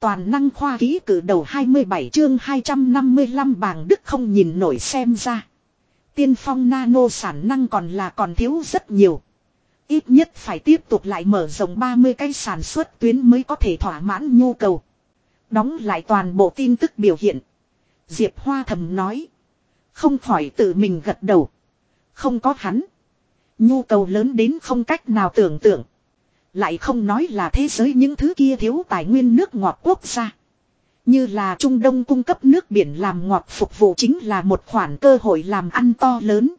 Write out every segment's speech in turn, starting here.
Toàn năng khoa ký cử đầu 27 chương 255 bảng đức không nhìn nổi xem ra. Tiên phong nano sản năng còn là còn thiếu rất nhiều. Ít nhất phải tiếp tục lại mở rộng 30 cái sản xuất tuyến mới có thể thỏa mãn nhu cầu. Đóng lại toàn bộ tin tức biểu hiện. Diệp Hoa thầm nói. Không khỏi tự mình gật đầu. Không có hắn. Nhu cầu lớn đến không cách nào tưởng tượng. Lại không nói là thế giới những thứ kia thiếu tài nguyên nước ngọt quốc gia. Như là Trung Đông cung cấp nước biển làm ngọt phục vụ chính là một khoản cơ hội làm ăn to lớn.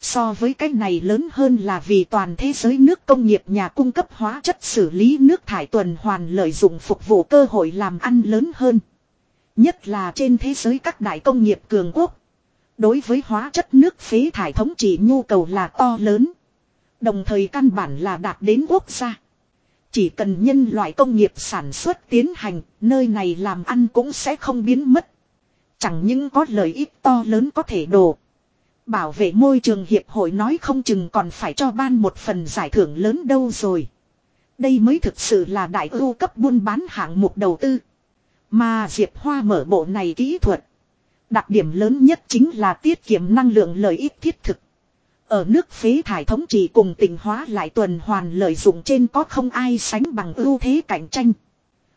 So với cái này lớn hơn là vì toàn thế giới nước công nghiệp nhà cung cấp hóa chất xử lý nước thải tuần hoàn lợi dụng phục vụ cơ hội làm ăn lớn hơn. Nhất là trên thế giới các đại công nghiệp cường quốc. Đối với hóa chất nước phế thải thống trị nhu cầu là to lớn. Đồng thời căn bản là đạt đến quốc gia. Chỉ cần nhân loại công nghiệp sản xuất tiến hành, nơi này làm ăn cũng sẽ không biến mất. Chẳng những có lợi ích to lớn có thể đổ. Bảo vệ môi trường hiệp hội nói không chừng còn phải cho ban một phần giải thưởng lớn đâu rồi. Đây mới thực sự là đại ưu cấp buôn bán hạng mục đầu tư. Mà Diệp Hoa mở bộ này kỹ thuật. Đặc điểm lớn nhất chính là tiết kiệm năng lượng lợi ích thiết thực. Ở nước phế thải thống trị cùng tỉnh hóa lại tuần hoàn lợi dụng trên có không ai sánh bằng ưu thế cạnh tranh.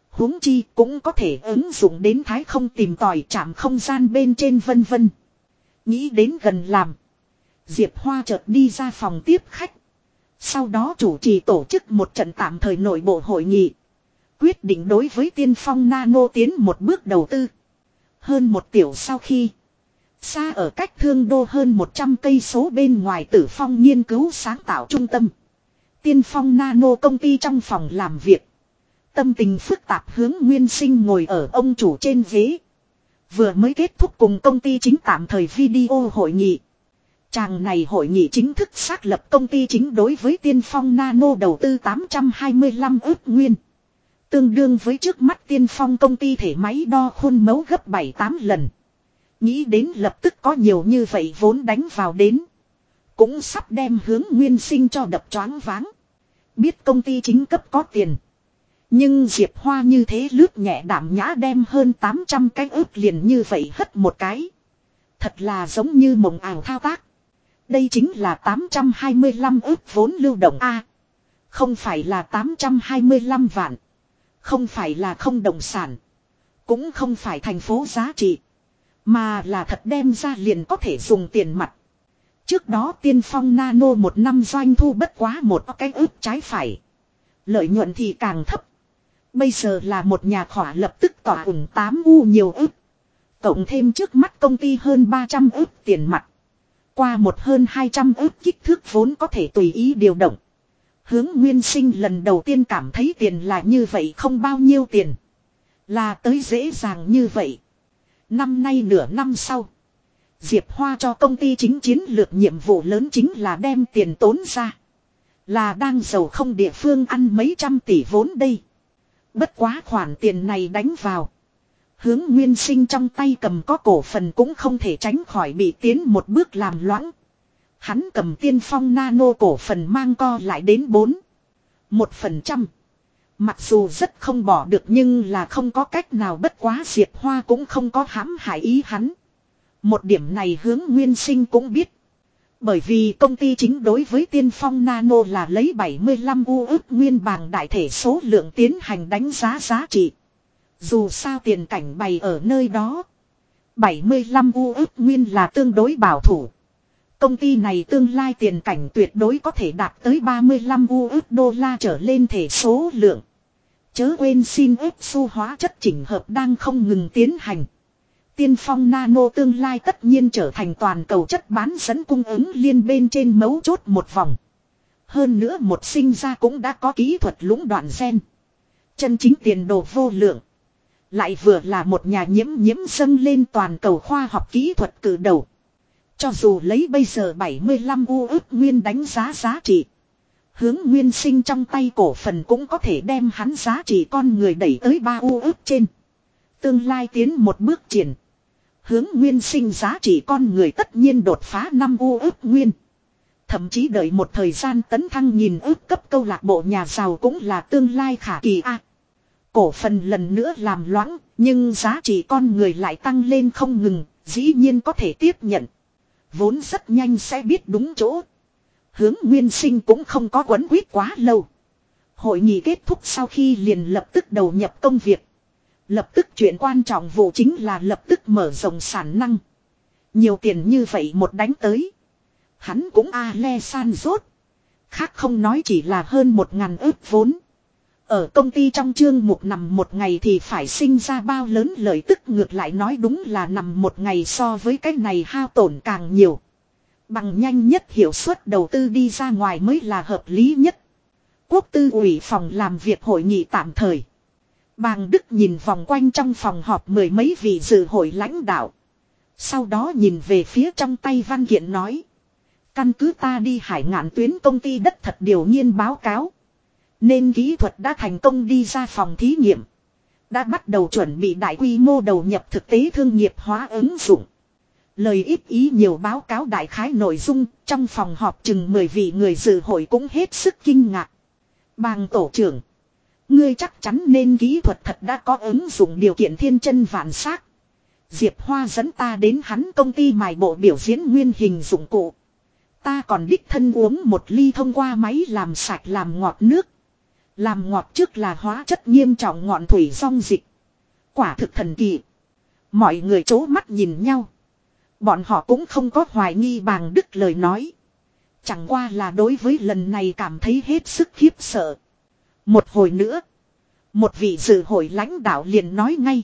huống chi cũng có thể ứng dụng đến thái không tìm tòi chạm không gian bên trên vân vân. Nghĩ đến gần làm. Diệp Hoa chợt đi ra phòng tiếp khách. Sau đó chủ trì tổ chức một trận tạm thời nội bộ hội nghị. Quyết định đối với tiên phong nano tiến một bước đầu tư. Hơn một tiểu sau khi. Xa ở cách thương đô hơn 100 cây số bên ngoài tử phong nghiên cứu sáng tạo trung tâm. Tiên phong nano công ty trong phòng làm việc. Tâm tình phức tạp hướng nguyên sinh ngồi ở ông chủ trên ghế. Vừa mới kết thúc cùng công ty chính tạm thời video hội nghị. Chàng này hội nghị chính thức xác lập công ty chính đối với tiên phong nano đầu tư 825 ước nguyên. Tương đương với trước mắt tiên phong công ty thể máy đo khuôn mẫu gấp 7-8 lần. Nghĩ đến lập tức có nhiều như vậy vốn đánh vào đến. Cũng sắp đem hướng nguyên sinh cho đập choáng váng. Biết công ty chính cấp có tiền. Nhưng Diệp Hoa như thế lướt nhẹ đảm nhã đem hơn 800 cái ướp liền như vậy hất một cái. Thật là giống như mộng ảo thao tác. Đây chính là 825 ướp vốn lưu động A. Không phải là 825 vạn. Không phải là không động sản. Cũng không phải thành phố giá trị. Mà là thật đem ra liền có thể dùng tiền mặt. Trước đó tiên phong nano một năm doanh thu bất quá một cái ước trái phải. Lợi nhuận thì càng thấp. Bây giờ là một nhà khỏa lập tức tỏa ủng 8 u nhiều ức. Cộng thêm trước mắt công ty hơn 300 ức tiền mặt. Qua một hơn 200 ức kích thước vốn có thể tùy ý điều động. Hướng nguyên sinh lần đầu tiên cảm thấy tiền là như vậy không bao nhiêu tiền. Là tới dễ dàng như vậy. Năm nay nửa năm sau. Diệp Hoa cho công ty chính chiến lược nhiệm vụ lớn chính là đem tiền tốn ra. Là đang giàu không địa phương ăn mấy trăm tỷ vốn đây. Bất quá khoản tiền này đánh vào. Hướng nguyên sinh trong tay cầm có cổ phần cũng không thể tránh khỏi bị tiến một bước làm loãng. Hắn cầm tiên phong nano cổ phần mang co lại đến 4. Một phần trăm. Mặc dù rất không bỏ được nhưng là không có cách nào bất quá diệt hoa cũng không có hãm hại ý hắn. Một điểm này hướng nguyên sinh cũng biết. Bởi vì công ty chính đối với tiên phong nano là lấy 75 u ước nguyên bằng đại thể số lượng tiến hành đánh giá giá trị. Dù sao tiền cảnh bày ở nơi đó. 75 u ước nguyên là tương đối bảo thủ. Công ty này tương lai tiền cảnh tuyệt đối có thể đạt tới 35 USD đô la trở lên thể số lượng. Chớ quên xin ép su hóa chất chỉnh hợp đang không ngừng tiến hành. Tiên phong nano tương lai tất nhiên trở thành toàn cầu chất bán dẫn cung ứng liên bên trên mấu chốt một vòng. Hơn nữa một sinh ra cũng đã có kỹ thuật lũng đoạn gen. Chân chính tiền đồ vô lượng. Lại vừa là một nhà nhiễm nhiễm dâng lên toàn cầu khoa học kỹ thuật cử đầu. Cho dù lấy bây giờ 75 u ước nguyên đánh giá giá trị. Hướng nguyên sinh trong tay cổ phần cũng có thể đem hắn giá trị con người đẩy tới 3 u ước trên. Tương lai tiến một bước triển. Hướng nguyên sinh giá trị con người tất nhiên đột phá 5 u ước nguyên. Thậm chí đợi một thời gian tấn thăng nhìn ước cấp câu lạc bộ nhà giàu cũng là tương lai khả kỳ a. Cổ phần lần nữa làm loãng, nhưng giá trị con người lại tăng lên không ngừng, dĩ nhiên có thể tiếp nhận. Vốn rất nhanh sẽ biết đúng chỗ. Hướng nguyên sinh cũng không có quấn quýt quá lâu. Hội nghị kết thúc sau khi liền lập tức đầu nhập công việc. Lập tức chuyện quan trọng vụ chính là lập tức mở rộng sản năng. Nhiều tiền như vậy một đánh tới. Hắn cũng a le san rốt. Khác không nói chỉ là hơn một ngàn ước vốn. Ở công ty trong chương mục nằm một ngày thì phải sinh ra bao lớn lợi tức ngược lại nói đúng là nằm một ngày so với cái này hao tổn càng nhiều. Bằng nhanh nhất hiệu suất đầu tư đi ra ngoài mới là hợp lý nhất. Quốc tư ủy phòng làm việc hội nghị tạm thời. Bàng Đức nhìn vòng quanh trong phòng họp mười mấy vị dự hội lãnh đạo. Sau đó nhìn về phía trong tay văn kiện nói. Căn cứ ta đi hải ngạn tuyến công ty đất thật điều nhiên báo cáo. Nên kỹ thuật đã thành công đi ra phòng thí nghiệm. Đã bắt đầu chuẩn bị đại quy mô đầu nhập thực tế thương nghiệp hóa ứng dụng. Lời ít ý nhiều báo cáo đại khái nội dung, trong phòng họp chừng 10 vị người dự hội cũng hết sức kinh ngạc. Bàng tổ trưởng. Ngươi chắc chắn nên kỹ thuật thật đã có ứng dụng điều kiện thiên chân vạn sắc. Diệp Hoa dẫn ta đến hắn công ty mài bộ biểu diễn nguyên hình dụng cụ. Ta còn đích thân uống một ly thông qua máy làm sạch làm ngọt nước. Làm ngọt trước là hóa chất nghiêm trọng ngọn thủy song dịch. Quả thực thần kỳ. Mọi người chố mắt nhìn nhau. Bọn họ cũng không có hoài nghi bàng đức lời nói. Chẳng qua là đối với lần này cảm thấy hết sức khiếp sợ. Một hồi nữa. Một vị dự hội lãnh đạo liền nói ngay.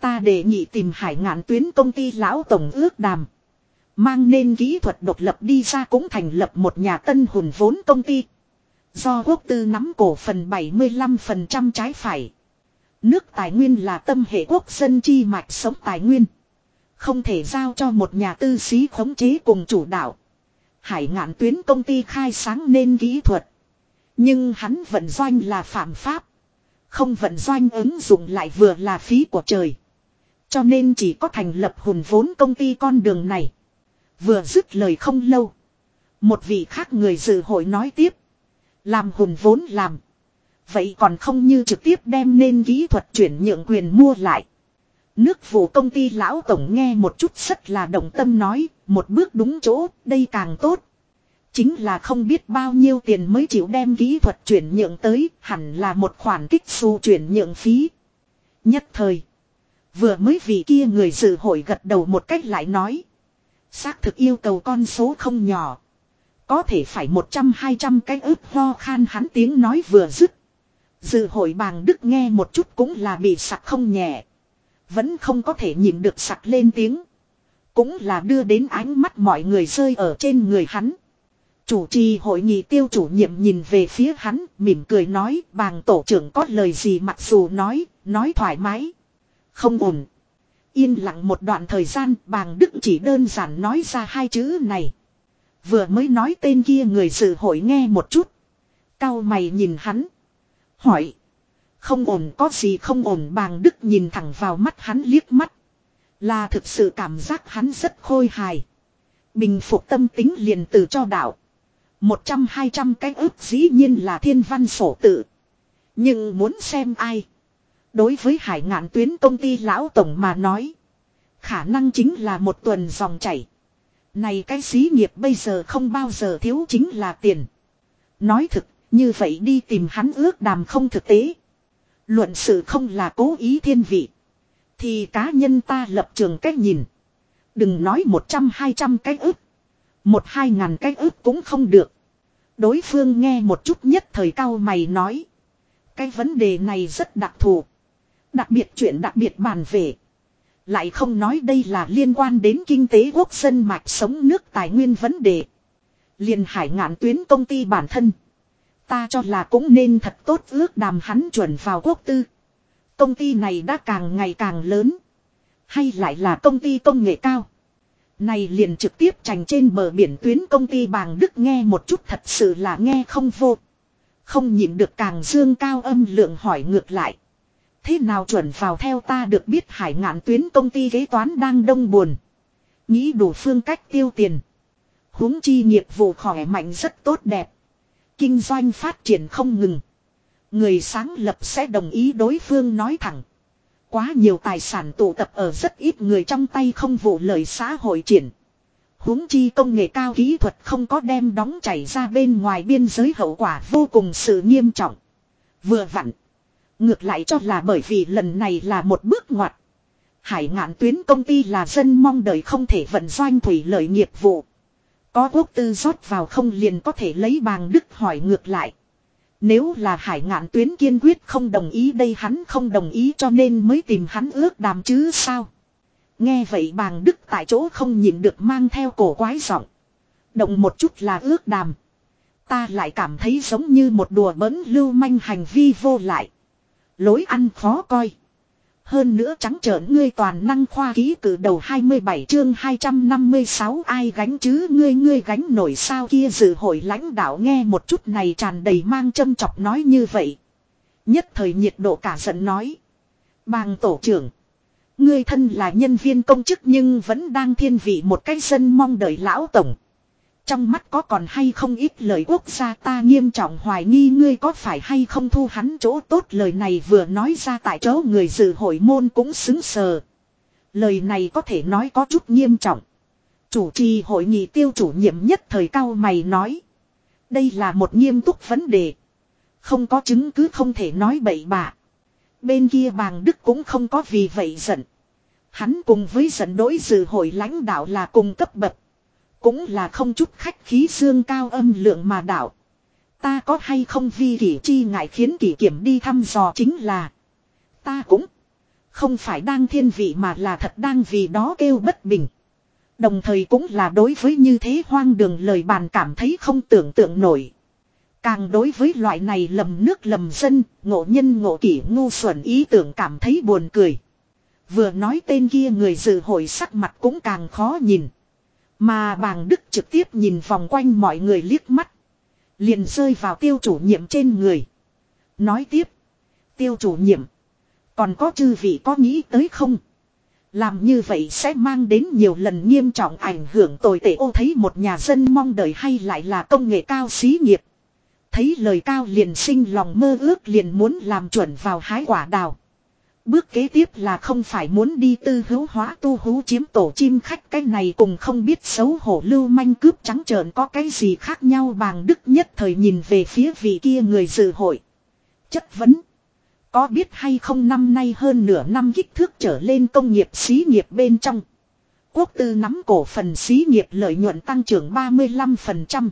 Ta đề nghị tìm hải ngạn tuyến công ty lão tổng ước đàm. Mang nên kỹ thuật độc lập đi ra cũng thành lập một nhà tân hồn vốn công ty. Do quốc tư nắm cổ phần 75% trái phải. Nước tài nguyên là tâm hệ quốc dân chi mạch sống tài nguyên. Không thể giao cho một nhà tư sĩ khống chế cùng chủ đạo. Hải ngạn tuyến công ty khai sáng nên kỹ thuật. Nhưng hắn vận doanh là phạm pháp. Không vận doanh ứng dụng lại vừa là phí của trời. Cho nên chỉ có thành lập hùn vốn công ty con đường này. Vừa dứt lời không lâu. Một vị khác người dự hội nói tiếp. Làm hùn vốn làm. Vậy còn không như trực tiếp đem nên kỹ thuật chuyển nhượng quyền mua lại. Nước vụ công ty lão tổng nghe một chút rất là động tâm nói, một bước đúng chỗ, đây càng tốt. Chính là không biết bao nhiêu tiền mới chịu đem kỹ thuật chuyển nhượng tới, hẳn là một khoản kích xu chuyển nhượng phí. Nhất thời, vừa mới vì kia người dự hội gật đầu một cách lại nói. Xác thực yêu cầu con số không nhỏ. Có thể phải một trăm hai trăm cái ướp ho khan hắn tiếng nói vừa dứt. Dự hội bàng đức nghe một chút cũng là bị sặc không nhẹ. Vẫn không có thể nhìn được sặc lên tiếng. Cũng là đưa đến ánh mắt mọi người rơi ở trên người hắn. Chủ trì hội nghị tiêu chủ nhiệm nhìn về phía hắn, mỉm cười nói, bàng tổ trưởng có lời gì mặc dù nói, nói thoải mái. Không ổn. Yên lặng một đoạn thời gian, bàng đức chỉ đơn giản nói ra hai chữ này. Vừa mới nói tên kia người dự hội nghe một chút. Cao mày nhìn hắn. Hỏi. Không ổn, có gì không ổn bàng đức nhìn thẳng vào mắt hắn liếc mắt. Là thực sự cảm giác hắn rất khôi hài. Bình phục tâm tính liền từ cho đạo. Một trăm, hai trăm cái ức dĩ nhiên là thiên văn sổ tự. Nhưng muốn xem ai. Đối với hải ngạn tuyến công ty lão tổng mà nói. Khả năng chính là một tuần dòng chảy. Này cái xí nghiệp bây giờ không bao giờ thiếu chính là tiền. Nói thực, như vậy đi tìm hắn ước đàm không thực tế. Luận sự không là cố ý thiên vị. Thì cá nhân ta lập trường cách nhìn. Đừng nói một trăm hai trăm cái ức. Một hai ngàn cái ức cũng không được. Đối phương nghe một chút nhất thời cao mày nói. Cái vấn đề này rất đặc thù. Đặc biệt chuyện đặc biệt bàn về. Lại không nói đây là liên quan đến kinh tế quốc dân mạch sống nước tài nguyên vấn đề. liền hải ngạn tuyến công ty bản thân. Ta cho là cũng nên thật tốt ước đàm hắn chuẩn vào quốc tư. Công ty này đã càng ngày càng lớn. Hay lại là công ty công nghệ cao. Này liền trực tiếp trành trên bờ biển tuyến công ty bàng Đức nghe một chút thật sự là nghe không vô. Không nhìn được càng dương cao âm lượng hỏi ngược lại. Thế nào chuẩn vào theo ta được biết hải ngạn tuyến công ty kế toán đang đông buồn. Nghĩ đủ phương cách tiêu tiền. huống chi nghiệp vụ khỏe mạnh rất tốt đẹp. Kinh doanh phát triển không ngừng. Người sáng lập sẽ đồng ý đối phương nói thẳng. Quá nhiều tài sản tụ tập ở rất ít người trong tay không vụ lợi xã hội triển. huống chi công nghệ cao kỹ thuật không có đem đóng chảy ra bên ngoài biên giới hậu quả vô cùng sự nghiêm trọng. Vừa vặn. Ngược lại cho là bởi vì lần này là một bước ngoặt. Hải ngạn tuyến công ty là dân mong đợi không thể vận doanh thủy lợi nghiệp vụ. Có quốc tư rót vào không liền có thể lấy bàng đức hỏi ngược lại. Nếu là hải ngạn tuyến kiên quyết không đồng ý đây hắn không đồng ý cho nên mới tìm hắn ước đàm chứ sao. Nghe vậy bàng đức tại chỗ không nhìn được mang theo cổ quái giọng. Động một chút là ước đàm. Ta lại cảm thấy giống như một đùa bỡn lưu manh hành vi vô lại. Lối ăn khó coi. Hơn nữa trắng trợn ngươi toàn năng khoa ký cử đầu 27 chương 256 ai gánh chứ ngươi ngươi gánh nổi sao kia dự hội lãnh đạo nghe một chút này tràn đầy mang châm chọc nói như vậy. Nhất thời nhiệt độ cả giận nói. Bàng tổ trưởng. Ngươi thân là nhân viên công chức nhưng vẫn đang thiên vị một cái dân mong đợi lão tổng. Trong mắt có còn hay không ít lời quốc gia ta nghiêm trọng hoài nghi ngươi có phải hay không thu hắn chỗ tốt lời này vừa nói ra tại chỗ người dự hội môn cũng xứng sờ. Lời này có thể nói có chút nghiêm trọng. Chủ trì hội nghị tiêu chủ nhiệm nhất thời cao mày nói. Đây là một nghiêm túc vấn đề. Không có chứng cứ không thể nói bậy bạ. Bên kia bàng Đức cũng không có vì vậy giận. Hắn cùng với giận đối dự hội lãnh đạo là cùng cấp bậc. Cũng là không chút khách khí xương cao âm lượng mà đạo. Ta có hay không vi kỷ chi ngại khiến kỷ kiểm đi thăm dò chính là. Ta cũng không phải đang thiên vị mà là thật đang vì đó kêu bất bình. Đồng thời cũng là đối với như thế hoang đường lời bàn cảm thấy không tưởng tượng nổi. Càng đối với loại này lầm nước lầm dân, ngộ nhân ngộ kỷ ngu xuẩn ý tưởng cảm thấy buồn cười. Vừa nói tên kia người dự hội sắc mặt cũng càng khó nhìn. Mà bàng đức trực tiếp nhìn vòng quanh mọi người liếc mắt. Liền rơi vào tiêu chủ nhiệm trên người. Nói tiếp. Tiêu chủ nhiệm. Còn có chư vị có nghĩ tới không? Làm như vậy sẽ mang đến nhiều lần nghiêm trọng ảnh hưởng tồi tệ ô, thấy một nhà dân mong đợi hay lại là công nghệ cao xí nghiệp. Thấy lời cao liền sinh lòng mơ ước liền muốn làm chuẩn vào hái quả đào. Bước kế tiếp là không phải muốn đi tư hữu hóa tu hữu chiếm tổ chim khách, cái này cùng không biết xấu hổ lưu manh cướp trắng trợn có cái gì khác nhau bàng đức nhất thời nhìn về phía vị kia người dự hội. Chất vấn. Có biết hay không năm nay hơn nửa năm kích thước trở lên công nghiệp xí nghiệp bên trong. Quốc tư nắm cổ phần xí nghiệp lợi nhuận tăng trưởng 35%.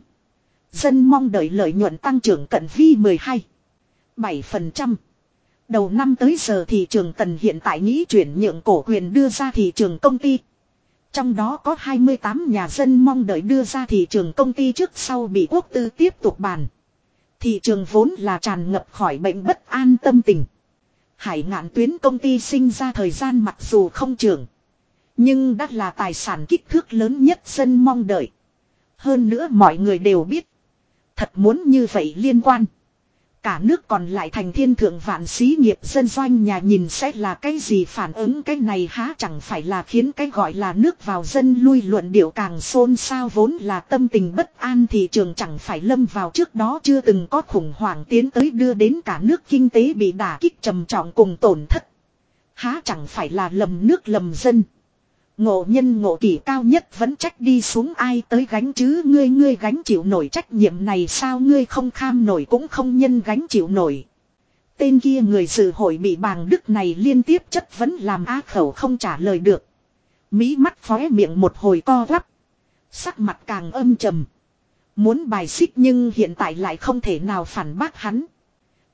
Dân mong đợi lợi nhuận tăng trưởng cận vi 12. 7%. Đầu năm tới giờ thị trường tần hiện tại nghĩ chuyển nhượng cổ quyền đưa ra thị trường công ty. Trong đó có 28 nhà dân mong đợi đưa ra thị trường công ty trước sau bị quốc tư tiếp tục bàn. Thị trường vốn là tràn ngập khỏi bệnh bất an tâm tình. Hải ngạn tuyến công ty sinh ra thời gian mặc dù không trưởng. Nhưng đã là tài sản kích thước lớn nhất dân mong đợi. Hơn nữa mọi người đều biết. Thật muốn như vậy liên quan. Cả nước còn lại thành thiên thượng vạn xí nghiệp, dân doanh nhà nhìn sẽ là cái gì phản ứng, cái này há chẳng phải là khiến cái gọi là nước vào dân lui luận điệu càng xôn xao vốn là tâm tình bất an thị trường chẳng phải lâm vào trước đó chưa từng có khủng hoảng tiến tới đưa đến cả nước kinh tế bị đả kích trầm trọng cùng tổn thất. Há chẳng phải là lầm nước lầm dân. Ngộ nhân ngộ kỷ cao nhất vẫn trách đi xuống ai tới gánh chứ ngươi ngươi gánh chịu nổi trách nhiệm này sao ngươi không kham nổi cũng không nhân gánh chịu nổi. Tên kia người dự hội bị bàng đức này liên tiếp chất vấn làm á khẩu không trả lời được. Mỹ mắt phóe miệng một hồi co rắp. Sắc mặt càng âm trầm. Muốn bài xích nhưng hiện tại lại không thể nào phản bác hắn.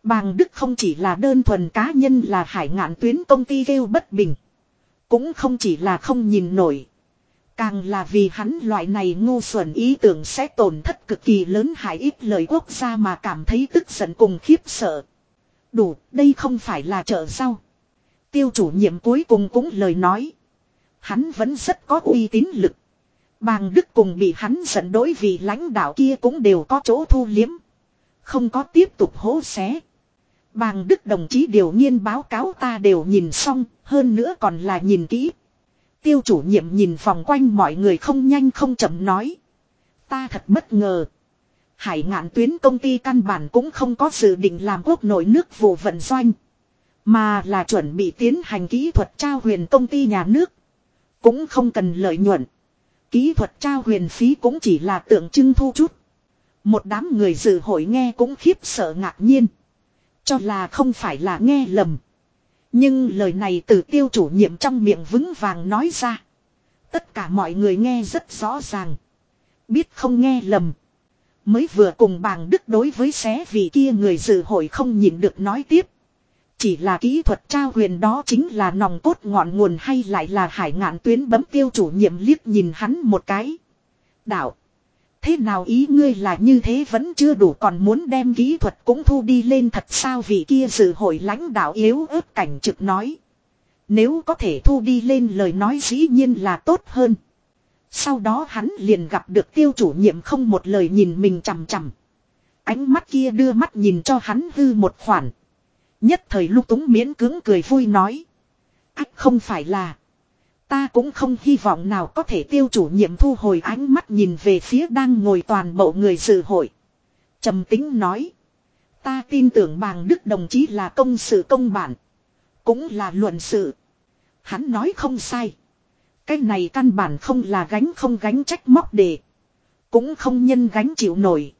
Bàng Đức không chỉ là đơn thuần cá nhân là hải ngạn tuyến công ty kêu bất bình. Cũng không chỉ là không nhìn nổi. Càng là vì hắn loại này ngu xuẩn ý tưởng sẽ tổn thất cực kỳ lớn hại ít lời quốc gia mà cảm thấy tức giận cùng khiếp sợ. Đủ, đây không phải là chợ sau. Tiêu chủ nhiệm cuối cùng cũng lời nói. Hắn vẫn rất có uy tín lực. Bàng Đức cùng bị hắn giận đối vì lãnh đạo kia cũng đều có chỗ thu liếm. Không có tiếp tục hố xé. Bàng Đức đồng chí điều nghiên báo cáo ta đều nhìn xong, hơn nữa còn là nhìn kỹ. Tiêu chủ nhiệm nhìn vòng quanh mọi người không nhanh không chậm nói. Ta thật bất ngờ. Hải ngạn tuyến công ty căn bản cũng không có dự định làm quốc nội nước vụ vận doanh. Mà là chuẩn bị tiến hành kỹ thuật trao huyền công ty nhà nước. Cũng không cần lợi nhuận. Kỹ thuật trao huyền phí cũng chỉ là tượng trưng thu chút. Một đám người dự hội nghe cũng khiếp sợ ngạc nhiên. Cho là không phải là nghe lầm. Nhưng lời này từ tiêu chủ nhiệm trong miệng vững vàng nói ra. Tất cả mọi người nghe rất rõ ràng. Biết không nghe lầm. Mới vừa cùng bàng đức đối với xé vì kia người dự hội không nhìn được nói tiếp. Chỉ là kỹ thuật trao huyền đó chính là nòng cốt ngọn nguồn hay lại là hải ngạn tuyến bấm tiêu chủ nhiệm liếc nhìn hắn một cái. Đạo. Thế nào ý ngươi là như thế vẫn chưa đủ còn muốn đem kỹ thuật cũng thu đi lên thật sao vì kia dự hội lãnh đạo yếu ớt cảnh trực nói. Nếu có thể thu đi lên lời nói dĩ nhiên là tốt hơn. Sau đó hắn liền gặp được tiêu chủ nhiệm không một lời nhìn mình chằm chằm. Ánh mắt kia đưa mắt nhìn cho hắn hư một khoản. Nhất thời lúc túng miễn cứng cười vui nói. Ách, không phải là. Ta cũng không hy vọng nào có thể tiêu chủ nhiệm thu hồi ánh mắt nhìn về phía đang ngồi toàn bộ người dự hội. trầm tính nói. Ta tin tưởng bàng đức đồng chí là công sự công bản. Cũng là luận sự. Hắn nói không sai. Cái này căn bản không là gánh không gánh trách móc đề. Cũng không nhân gánh chịu nổi.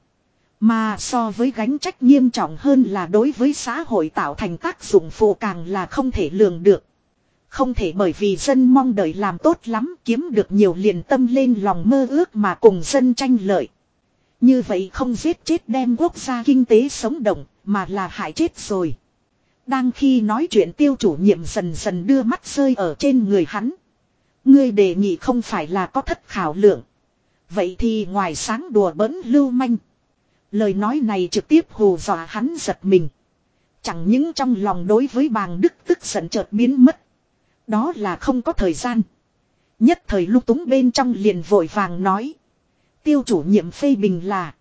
Mà so với gánh trách nghiêm trọng hơn là đối với xã hội tạo thành tác dụng phụ càng là không thể lường được. Không thể bởi vì dân mong đợi làm tốt lắm kiếm được nhiều liền tâm lên lòng mơ ước mà cùng dân tranh lợi. Như vậy không giết chết đem quốc gia kinh tế sống động, mà là hại chết rồi. Đang khi nói chuyện tiêu chủ nhiệm dần dần đưa mắt rơi ở trên người hắn. Ngươi đề nghị không phải là có thất khảo lượng. Vậy thì ngoài sáng đùa bỡn lưu manh. Lời nói này trực tiếp hù dọa hắn giật mình. Chẳng những trong lòng đối với bàng đức tức giận chợt biến mất. Đó là không có thời gian. Nhất thời lúc túng bên trong liền vội vàng nói. Tiêu chủ nhiệm phê bình là.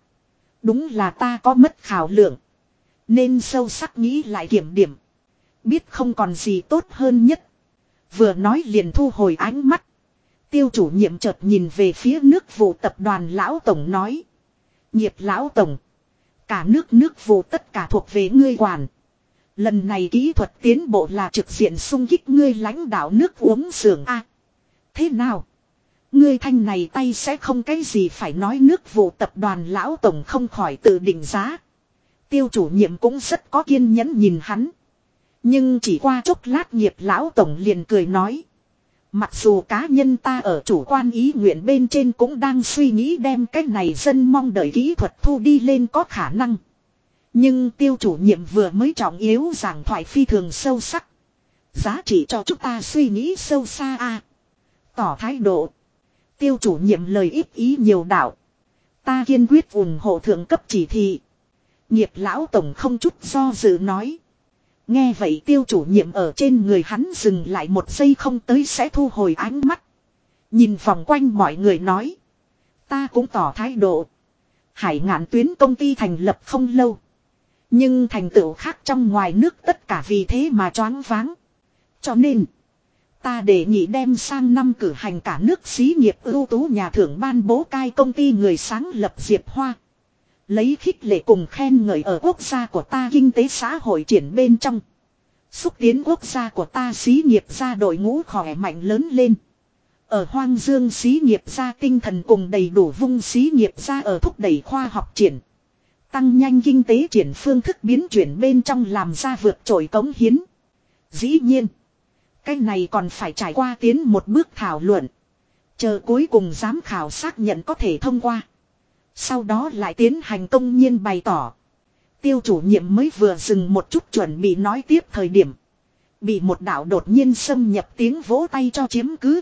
Đúng là ta có mất khảo lượng. Nên sâu sắc nghĩ lại kiểm điểm. Biết không còn gì tốt hơn nhất. Vừa nói liền thu hồi ánh mắt. Tiêu chủ nhiệm chợt nhìn về phía nước vụ tập đoàn lão tổng nói. Nghiệp lão tổng. Cả nước nước vụ tất cả thuộc về ngươi quản. Lần này kỹ thuật tiến bộ là trực diện sung kích ngươi lãnh đạo nước uống sưởng A. thế nào? Ngươi thanh này tay sẽ không cái gì phải nói nước vụ tập đoàn lão tổng không khỏi tự định giá. Tiêu chủ nhiệm cũng rất có kiên nhẫn nhìn hắn. Nhưng chỉ qua chốc lát nghiệp lão tổng liền cười nói. Mặc dù cá nhân ta ở chủ quan ý nguyện bên trên cũng đang suy nghĩ đem cái này dân mong đợi kỹ thuật thu đi lên có khả năng. Nhưng tiêu chủ nhiệm vừa mới trọng yếu giảng thoại phi thường sâu sắc. Giá trị cho chúng ta suy nghĩ sâu xa a Tỏ thái độ. Tiêu chủ nhiệm lời ít ý nhiều đạo. Ta kiên quyết ủng hộ thượng cấp chỉ thị. Nghiệp lão tổng không chút do dự nói. Nghe vậy tiêu chủ nhiệm ở trên người hắn dừng lại một giây không tới sẽ thu hồi ánh mắt. Nhìn vòng quanh mọi người nói. Ta cũng tỏ thái độ. Hải ngạn tuyến công ty thành lập không lâu. Nhưng thành tựu khác trong ngoài nước tất cả vì thế mà choáng váng. Cho nên. Ta đề nghị đem sang năm cử hành cả nước xí nghiệp ưu tú nhà thưởng ban bố cai công ty người sáng lập Diệp Hoa. Lấy khích lệ cùng khen ngợi ở quốc gia của ta kinh tế xã hội triển bên trong. Xúc tiến quốc gia của ta xí nghiệp ra đội ngũ khỏe mạnh lớn lên. Ở hoang dương xí nghiệp ra tinh thần cùng đầy đủ vung xí nghiệp ra ở thúc đẩy khoa học triển. Tăng nhanh kinh tế triển phương thức biến chuyển bên trong làm ra vượt trội cống hiến. Dĩ nhiên. Cái này còn phải trải qua tiến một bước thảo luận. Chờ cuối cùng giám khảo xác nhận có thể thông qua. Sau đó lại tiến hành công nhiên bày tỏ. Tiêu chủ nhiệm mới vừa dừng một chút chuẩn bị nói tiếp thời điểm. Bị một đạo đột nhiên xâm nhập tiếng vỗ tay cho chiếm cứ.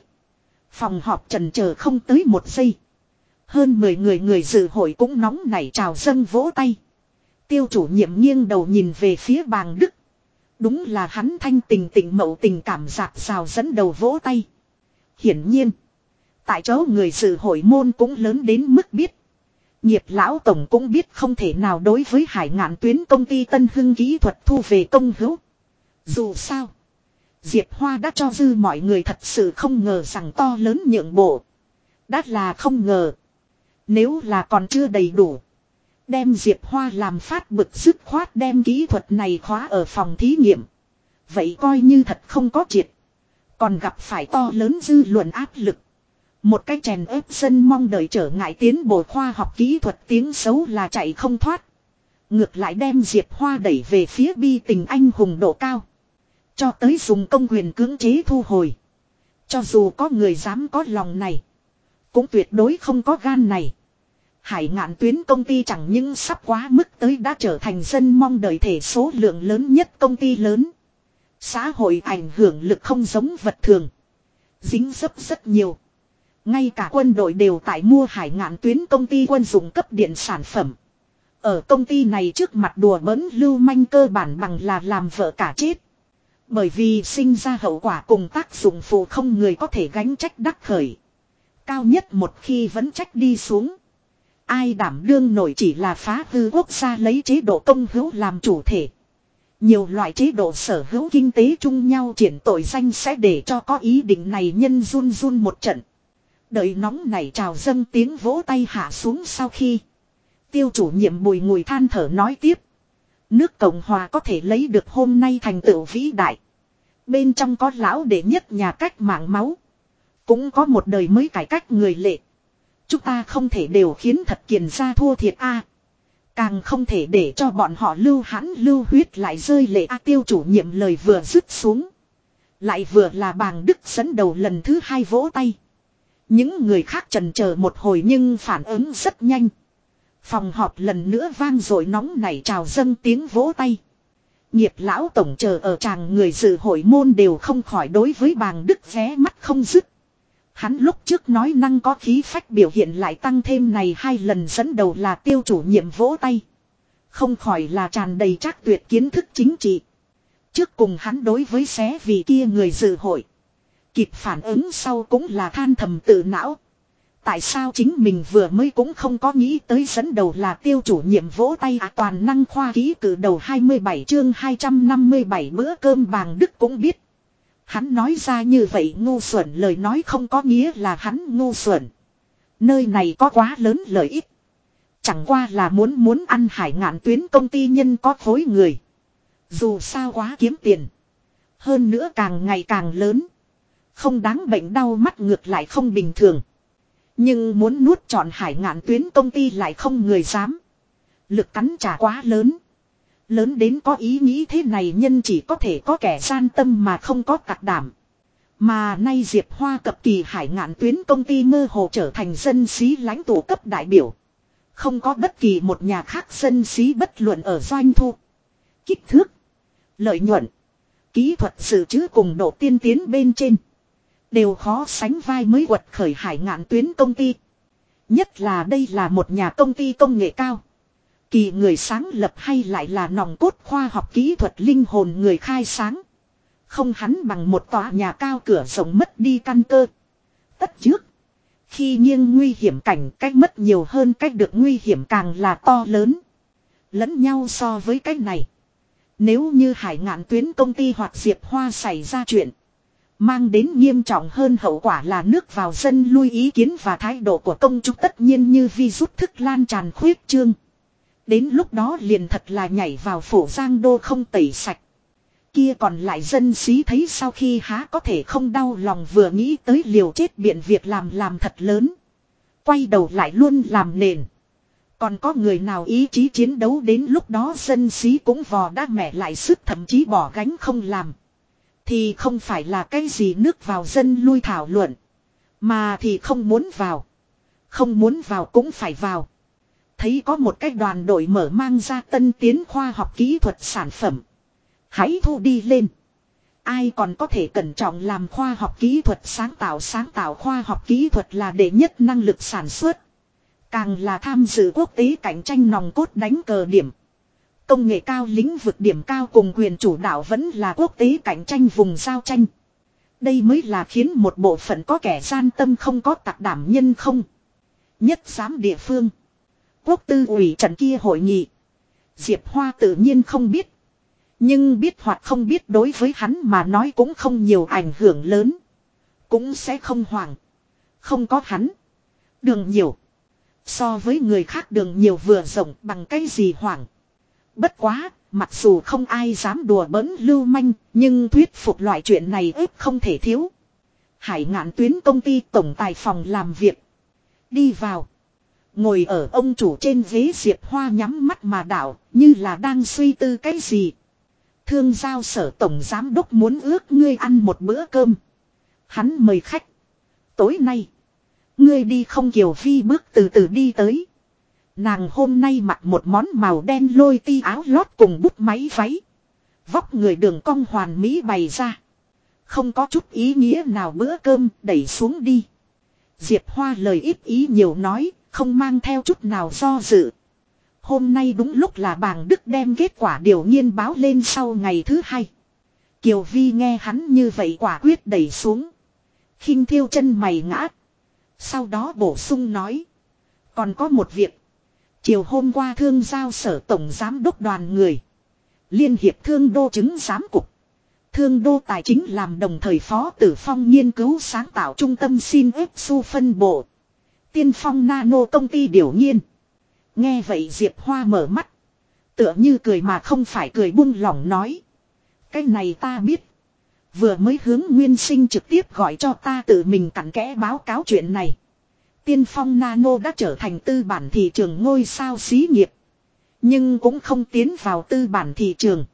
Phòng họp trần chờ không tới một giây. Hơn 10 người người dự hội cũng nóng nảy trào dâng vỗ tay. Tiêu chủ nhiệm nghiêng đầu nhìn về phía bàng Đức. Đúng là hắn thanh tình tình mậu tình cảm giạc rào dẫn đầu vỗ tay. Hiển nhiên. Tại chỗ người dự hội môn cũng lớn đến mức biết. Nghiệp lão tổng cũng biết không thể nào đối với hải ngạn tuyến công ty Tân Hưng kỹ thuật thu về công hữu. Dù sao. Diệp Hoa đã cho dư mọi người thật sự không ngờ rằng to lớn nhượng bộ. Đã là không ngờ. Nếu là còn chưa đầy đủ. Đem Diệp Hoa làm phát bực dứt khoát đem kỹ thuật này khóa ở phòng thí nghiệm. Vậy coi như thật không có triệt. Còn gặp phải to lớn dư luận áp lực. Một cái chèn ép dân mong đợi trở ngại tiến bộ khoa học kỹ thuật tiếng xấu là chạy không thoát. Ngược lại đem Diệp Hoa đẩy về phía bi tình anh hùng độ cao. Cho tới dùng công quyền cưỡng chế thu hồi. Cho dù có người dám có lòng này. Cũng tuyệt đối không có gan này. Hải ngạn tuyến công ty chẳng những sắp quá mức tới đã trở thành dân mong đợi thể số lượng lớn nhất công ty lớn. Xã hội ảnh hưởng lực không giống vật thường. Dính dấp rất nhiều. Ngay cả quân đội đều tại mua hải ngạn tuyến công ty quân dụng cấp điện sản phẩm. Ở công ty này trước mặt đùa bỡn lưu manh cơ bản bằng là làm vợ cả chết. Bởi vì sinh ra hậu quả cùng tác dụng phụ không người có thể gánh trách đắc khởi. Cao nhất một khi vẫn trách đi xuống. Ai đảm đương nổi chỉ là phá hư quốc gia lấy chế độ công hữu làm chủ thể. Nhiều loại chế độ sở hữu kinh tế chung nhau triển tội danh sẽ để cho có ý định này nhân run run một trận. Đợi nóng này trào dâng tiếng vỗ tay hạ xuống sau khi. Tiêu chủ nhiệm bùi ngùi than thở nói tiếp. Nước Cộng Hòa có thể lấy được hôm nay thành tựu vĩ đại. Bên trong có lão đệ nhất nhà cách mạng máu. Cũng có một đời mới cải cách người lệ. Chúng ta không thể đều khiến thật kiền ra thua thiệt a Càng không thể để cho bọn họ lưu hãn lưu huyết lại rơi lệ a tiêu chủ nhiệm lời vừa dứt xuống. Lại vừa là bàng đức dẫn đầu lần thứ hai vỗ tay. Những người khác trần chờ một hồi nhưng phản ứng rất nhanh. Phòng họp lần nữa vang rồi nóng nảy chào dâng tiếng vỗ tay. Nghiệp lão tổng chờ ở chàng người dự hội môn đều không khỏi đối với bàng đức vé mắt không dứt. Hắn lúc trước nói năng có khí phách biểu hiện lại tăng thêm này hai lần dẫn đầu là tiêu chủ nhiệm vỗ tay. Không khỏi là tràn đầy chắc tuyệt kiến thức chính trị. Trước cùng hắn đối với xé vì kia người dự hội. Kịp phản ứng sau cũng là than thầm tự não. Tại sao chính mình vừa mới cũng không có nghĩ tới dẫn đầu là tiêu chủ nhiệm vỗ tay à toàn năng khoa ký cử đầu 27 chương 257 bữa cơm bàng đức cũng biết. Hắn nói ra như vậy ngu xuẩn, lời nói không có nghĩa là hắn ngu xuẩn. Nơi này có quá lớn lợi ích. Chẳng qua là muốn muốn ăn hải ngạn tuyến công ty nhân có khối người. Dù sao quá kiếm tiền. Hơn nữa càng ngày càng lớn. Không đáng bệnh đau mắt ngược lại không bình thường. Nhưng muốn nuốt trọn hải ngạn tuyến công ty lại không người dám. Lực cắn trả quá lớn. Lớn đến có ý nghĩ thế này nhân chỉ có thể có kẻ gian tâm mà không có tạc đảm. Mà nay Diệp Hoa cập kỳ hải ngạn tuyến công ty mơ hồ trở thành dân sĩ lãnh tụ cấp đại biểu. Không có bất kỳ một nhà khác dân sĩ bất luận ở doanh thu. Kích thước. Lợi nhuận. Kỹ thuật sự chứ cùng độ tiên tiến bên trên. Đều khó sánh vai mới quật khởi hải ngạn tuyến công ty. Nhất là đây là một nhà công ty công nghệ cao. Kỳ người sáng lập hay lại là nòng cốt khoa học kỹ thuật linh hồn người khai sáng. Không hắn bằng một tòa nhà cao cửa rộng mất đi căn cơ. Tất trước. Khi nghiêng nguy hiểm cảnh cách mất nhiều hơn cách được nguy hiểm càng là to lớn. Lẫn nhau so với cách này. Nếu như hải ngạn tuyến công ty hoặc diệp hoa xảy ra chuyện. Mang đến nghiêm trọng hơn hậu quả là nước vào dân lui ý kiến và thái độ của công chúng tất nhiên như vi rút thức lan tràn khuyết trương. Đến lúc đó liền thật là nhảy vào phổ giang đô không tẩy sạch. Kia còn lại dân xí thấy sau khi há có thể không đau lòng vừa nghĩ tới liều chết biện việc làm làm thật lớn. Quay đầu lại luôn làm nền. Còn có người nào ý chí chiến đấu đến lúc đó dân xí cũng vò đã mẹ lại sức thậm chí bỏ gánh không làm. Thì không phải là cái gì nước vào dân lui thảo luận. Mà thì không muốn vào. Không muốn vào cũng phải vào. Thấy có một cái đoàn đội mở mang ra tân tiến khoa học kỹ thuật sản phẩm. Hãy thu đi lên. Ai còn có thể cẩn trọng làm khoa học kỹ thuật sáng tạo sáng tạo khoa học kỹ thuật là đệ nhất năng lực sản xuất. Càng là tham dự quốc tế cạnh tranh nòng cốt đánh cờ điểm. Công nghệ cao, lĩnh vực điểm cao cùng quyền chủ đạo vẫn là quốc tế cạnh tranh vùng giao tranh. Đây mới là khiến một bộ phận có kẻ gian tâm không có tặc đảm nhân không. Nhất giám địa phương. Quốc tư ủy trận kia hội nghị. Diệp Hoa tự nhiên không biết. Nhưng biết hoặc không biết đối với hắn mà nói cũng không nhiều ảnh hưởng lớn. Cũng sẽ không hoảng. Không có hắn. Đường nhiều. So với người khác đường nhiều vừa rộng bằng cái gì hoảng. Bất quá, mặc dù không ai dám đùa bỡn lưu manh, nhưng thuyết phục loại chuyện này ếp không thể thiếu. Hải ngạn tuyến công ty tổng tài phòng làm việc. Đi vào. Ngồi ở ông chủ trên ghế diệp hoa nhắm mắt mà đảo, như là đang suy tư cái gì. Thương giao sở tổng giám đốc muốn ước ngươi ăn một bữa cơm. Hắn mời khách. Tối nay. Ngươi đi không kiều phi bước từ từ đi tới. Nàng hôm nay mặc một món màu đen lôi ti áo lót cùng bút máy váy. Vóc người đường cong hoàn mỹ bày ra. Không có chút ý nghĩa nào bữa cơm đẩy xuống đi. Diệp Hoa lời ít ý nhiều nói, không mang theo chút nào do dự. Hôm nay đúng lúc là bàng Đức đem kết quả điều nghiên báo lên sau ngày thứ hai. Kiều Vi nghe hắn như vậy quả quyết đẩy xuống. khinh thiêu chân mày ngã. Sau đó bổ sung nói. Còn có một việc. Chiều hôm qua thương giao sở tổng giám đốc đoàn người. Liên hiệp thương đô chứng giám cục. Thương đô tài chính làm đồng thời phó tử phong nghiên cứu sáng tạo trung tâm xin ép su phân bộ. Tiên phong nano công ty điều nhiên. Nghe vậy Diệp Hoa mở mắt. Tựa như cười mà không phải cười buông lỏng nói. Cái này ta biết. Vừa mới hướng nguyên sinh trực tiếp gọi cho ta tự mình cặn kẽ báo cáo chuyện này. Tiên phong nano đã trở thành tư bản thị trường ngôi sao xí nghiệp. Nhưng cũng không tiến vào tư bản thị trường.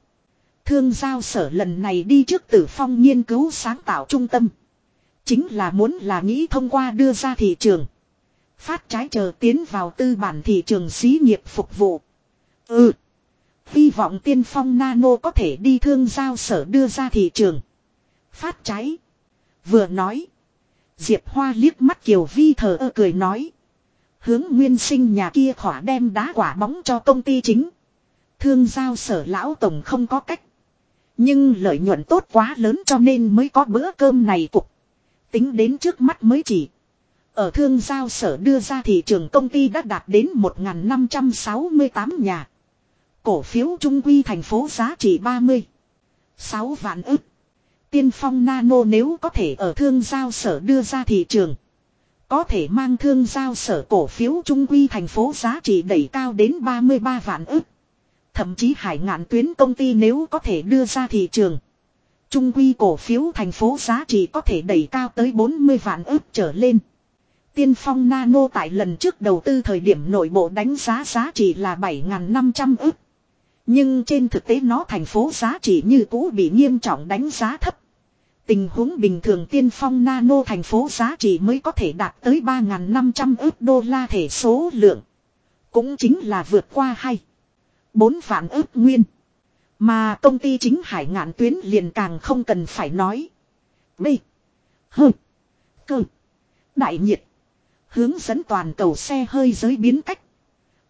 Thương giao sở lần này đi trước tử phong nghiên cứu sáng tạo trung tâm. Chính là muốn là nghĩ thông qua đưa ra thị trường. Phát trái chờ tiến vào tư bản thị trường xí nghiệp phục vụ. Ừ. Hy vọng tiên phong nano có thể đi thương giao sở đưa ra thị trường. Phát trái. Vừa nói. Diệp Hoa liếc mắt Kiều Vi thờ ơ cười nói. Hướng nguyên sinh nhà kia khỏa đem đá quả bóng cho công ty chính. Thương giao sở lão tổng không có cách. Nhưng lợi nhuận tốt quá lớn cho nên mới có bữa cơm này cục. Tính đến trước mắt mới chỉ. Ở thương giao sở đưa ra thị trường công ty đã đạt đến 1.568 nhà. Cổ phiếu trung quy thành phố giá trị 30. 6 vạn ức. Tiên phong nano nếu có thể ở thương giao sở đưa ra thị trường. Có thể mang thương giao sở cổ phiếu trung quy thành phố giá trị đẩy cao đến 33 vạn ức. Thậm chí hải ngạn tuyến công ty nếu có thể đưa ra thị trường. Trung quy cổ phiếu thành phố giá trị có thể đẩy cao tới 40 vạn ức trở lên. Tiên phong nano tại lần trước đầu tư thời điểm nội bộ đánh giá giá trị là 7.500 ức. Nhưng trên thực tế nó thành phố giá trị như cũ bị nghiêm trọng đánh giá thấp. Tình huống bình thường tiên phong nano thành phố giá trị mới có thể đạt tới 3.500 ức đô la thể số lượng. Cũng chính là vượt qua hay. 4 vạn ức nguyên. Mà công ty chính hải ngạn tuyến liền càng không cần phải nói. B. H. Cơ. Đại nhiệt. Hướng dẫn toàn cầu xe hơi giới biến cách.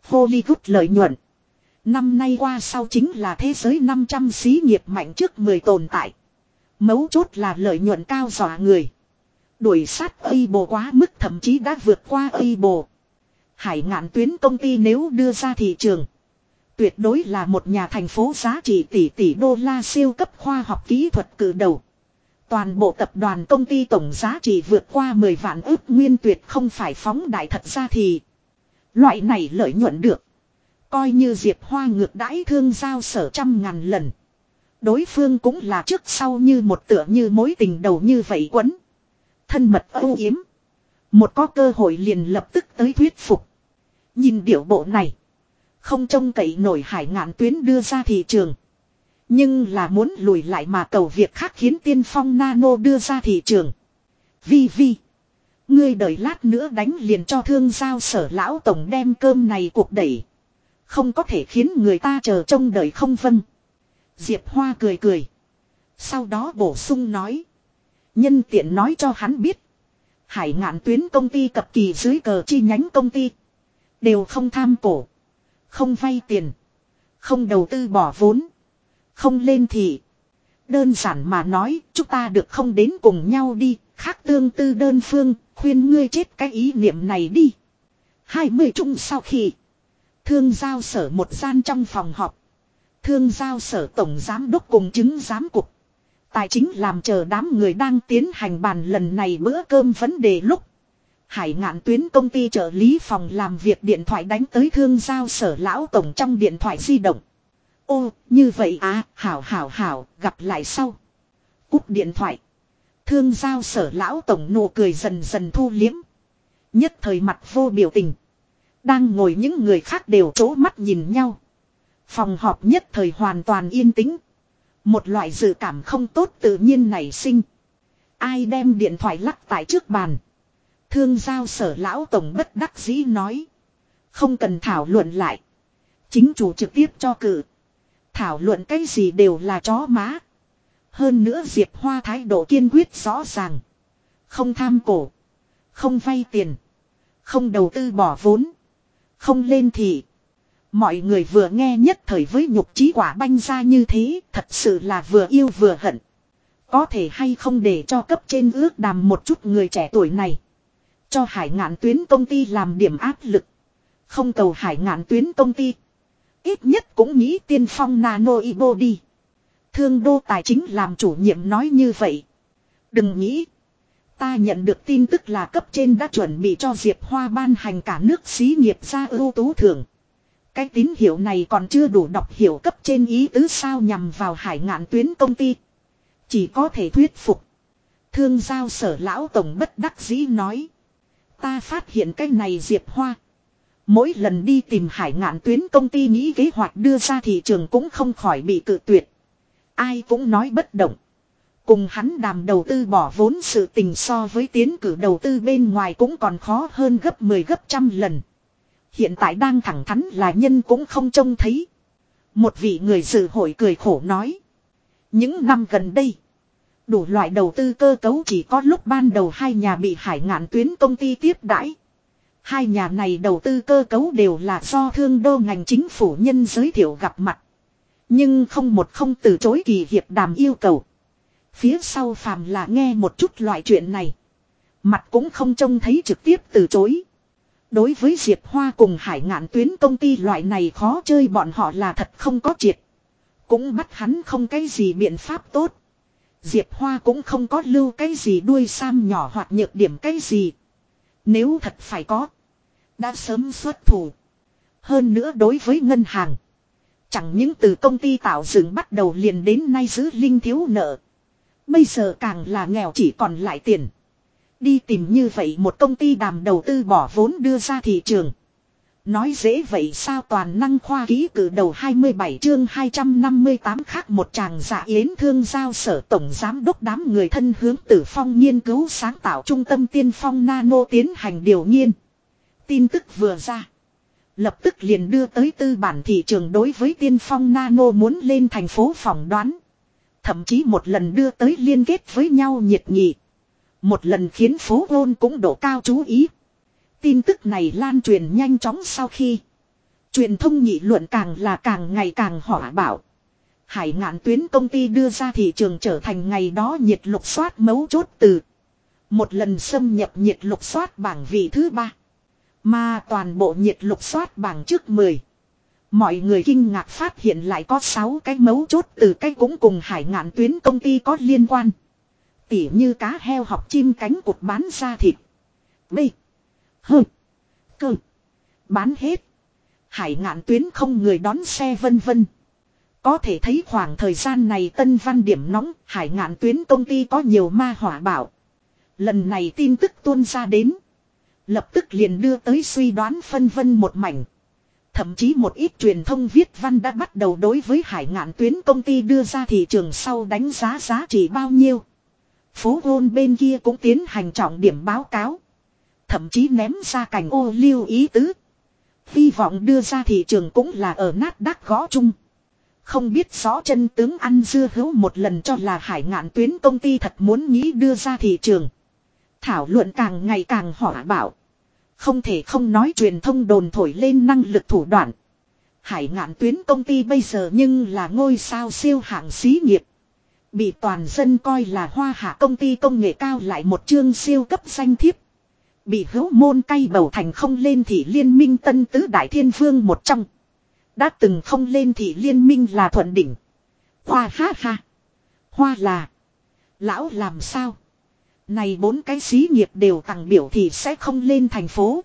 Hollywood lợi nhuận. Năm nay qua sau chính là thế giới 500 xí nghiệp mạnh trước 10 tồn tại. Mấu chốt là lợi nhuận cao dọa người. Đuổi sát bồ quá mức thậm chí đã vượt qua bồ. Hải ngạn tuyến công ty nếu đưa ra thị trường. Tuyệt đối là một nhà thành phố giá trị tỷ tỷ đô la siêu cấp khoa học kỹ thuật cử đầu. Toàn bộ tập đoàn công ty tổng giá trị vượt qua 10 vạn ước nguyên tuyệt không phải phóng đại thật ra thì. Loại này lợi nhuận được. Coi như Diệp Hoa ngược đãi thương giao sở trăm ngàn lần. Đối phương cũng là trước sau như một tựa như mối tình đầu như vậy quấn. Thân mật âu yếm. Một có cơ hội liền lập tức tới thuyết phục. Nhìn điệu bộ này. Không trông cậy nổi hải ngạn tuyến đưa ra thị trường. Nhưng là muốn lùi lại mà cầu việc khác khiến tiên phong nano đưa ra thị trường. Vi vi. Ngươi đợi lát nữa đánh liền cho thương giao sở lão tổng đem cơm này cuộc đẩy. Không có thể khiến người ta chờ trông đợi không vâng. Diệp Hoa cười cười. Sau đó bổ sung nói. Nhân tiện nói cho hắn biết. Hải ngạn tuyến công ty cập kỳ dưới cờ chi nhánh công ty. Đều không tham cổ. Không vay tiền. Không đầu tư bỏ vốn. Không lên thì. Đơn giản mà nói, chúng ta được không đến cùng nhau đi, khác tương tư đơn phương, khuyên ngươi chết cái ý niệm này đi. Hai mươi chung sau khi, thương giao sở một gian trong phòng họp. Thương giao sở tổng giám đốc cùng chứng giám cục. Tài chính làm chờ đám người đang tiến hành bàn lần này bữa cơm vấn đề lúc. Hải ngạn tuyến công ty trợ lý phòng làm việc điện thoại đánh tới thương giao sở lão tổng trong điện thoại di động. Ô, như vậy à, hảo hảo hảo, gặp lại sau. Cúp điện thoại. Thương giao sở lão tổng nụ cười dần dần thu liếm. Nhất thời mặt vô biểu tình. Đang ngồi những người khác đều chố mắt nhìn nhau. Phòng họp nhất thời hoàn toàn yên tĩnh. Một loại dự cảm không tốt tự nhiên nảy sinh. Ai đem điện thoại lắc tại trước bàn. Thương giao sở lão tổng bất đắc dĩ nói. Không cần thảo luận lại. Chính chủ trực tiếp cho cử. Thảo luận cái gì đều là chó má. Hơn nữa Diệp Hoa thái độ kiên quyết rõ ràng. Không tham cổ. Không vay tiền. Không đầu tư bỏ vốn. Không lên thị. Mọi người vừa nghe nhất thời với nhục trí quả banh ra như thế, thật sự là vừa yêu vừa hận. Có thể hay không để cho cấp trên ước đàm một chút người trẻ tuổi này. Cho hải ngạn tuyến công ty làm điểm áp lực. Không cầu hải ngạn tuyến công ty. Ít nhất cũng nghĩ tiên phong nano ibo đi. Thương đô tài chính làm chủ nhiệm nói như vậy. Đừng nghĩ. Ta nhận được tin tức là cấp trên đã chuẩn bị cho Diệp Hoa ban hành cả nước xí nghiệp ra ưu tú thưởng. Cái tín hiệu này còn chưa đủ đọc hiểu cấp trên ý tứ sao nhằm vào hải ngạn tuyến công ty. Chỉ có thể thuyết phục. Thương giao sở lão tổng bất đắc dĩ nói. Ta phát hiện cái này Diệp Hoa. Mỗi lần đi tìm hải ngạn tuyến công ty nghĩ kế hoạch đưa ra thị trường cũng không khỏi bị cự tuyệt. Ai cũng nói bất động. Cùng hắn đàm đầu tư bỏ vốn sự tình so với tiến cử đầu tư bên ngoài cũng còn khó hơn gấp 10 gấp trăm lần. Hiện tại đang thẳng thắn là nhân cũng không trông thấy. Một vị người dự hội cười khổ nói. Những năm gần đây. Đủ loại đầu tư cơ cấu chỉ có lúc ban đầu hai nhà bị hải ngạn tuyến công ty tiếp đãi. Hai nhà này đầu tư cơ cấu đều là do thương đô ngành chính phủ nhân giới thiệu gặp mặt. Nhưng không một không từ chối kỳ hiệp đàm yêu cầu. Phía sau phàm là nghe một chút loại chuyện này. Mặt cũng không trông thấy trực tiếp từ chối. Đối với Diệp Hoa cùng hải ngạn tuyến công ty loại này khó chơi bọn họ là thật không có triệt. Cũng bắt hắn không cái gì biện pháp tốt. Diệp Hoa cũng không có lưu cái gì đuôi sam nhỏ hoặc nhược điểm cái gì. Nếu thật phải có. Đã sớm xuất thủ. Hơn nữa đối với ngân hàng. Chẳng những từ công ty tạo dựng bắt đầu liền đến nay giữ linh thiếu nợ. Bây giờ càng là nghèo chỉ còn lại tiền. Đi tìm như vậy một công ty đàm đầu tư bỏ vốn đưa ra thị trường. Nói dễ vậy sao toàn năng khoa ký cử đầu 27 chương 258 khác một chàng dạ yến thương giao sở tổng giám đốc đám người thân hướng tử phong nghiên cứu sáng tạo trung tâm tiên phong nano tiến hành điều nghiên. Tin tức vừa ra. Lập tức liền đưa tới tư bản thị trường đối với tiên phong nano muốn lên thành phố phỏng đoán. Thậm chí một lần đưa tới liên kết với nhau nhiệt nghị. Một lần khiến phố ôn cũng độ cao chú ý. Tin tức này lan truyền nhanh chóng sau khi. Truyền thông nghị luận càng là càng ngày càng hỏa bảo. Hải ngạn tuyến công ty đưa ra thị trường trở thành ngày đó nhiệt lục soát mấu chốt từ. Một lần xâm nhập nhiệt lục soát bảng vị thứ ba. Mà toàn bộ nhiệt lục soát bảng trước 10. Mọi người kinh ngạc phát hiện lại có 6 cái mấu chốt từ cái cũng cùng hải ngạn tuyến công ty có liên quan. Tỉ như cá heo học chim cánh cụt bán ra thịt. B. H. Cơ. Bán hết. Hải ngạn tuyến không người đón xe vân vân. Có thể thấy khoảng thời gian này tân văn điểm nóng, hải ngạn tuyến công ty có nhiều ma hỏa bảo. Lần này tin tức tuôn ra đến. Lập tức liền đưa tới suy đoán phân vân một mảnh. Thậm chí một ít truyền thông viết văn đã bắt đầu đối với hải ngạn tuyến công ty đưa ra thị trường sau đánh giá giá trị bao nhiêu. Phố hôn bên kia cũng tiến hành trọng điểm báo cáo. Thậm chí ném ra cảnh ô lưu ý tứ. Hy vọng đưa ra thị trường cũng là ở nát đắc gõ chung. Không biết rõ chân tướng ăn dưa hấu một lần cho là hải ngạn tuyến công ty thật muốn nghĩ đưa ra thị trường. Thảo luận càng ngày càng hỏa bảo. Không thể không nói truyền thông đồn thổi lên năng lực thủ đoạn. Hải ngạn tuyến công ty bây giờ nhưng là ngôi sao siêu hạng xí nghiệp. Bị toàn dân coi là hoa hạ công ty công nghệ cao lại một chương siêu cấp danh thiếp. Bị hữu môn cay bầu thành không lên thị liên minh tân tứ đại thiên vương một trong. Đã từng không lên thị liên minh là thuận đỉnh. Hoa ha ha. Hoa là. Lão làm sao? Này bốn cái xí nghiệp đều tặng biểu thì sẽ không lên thành phố.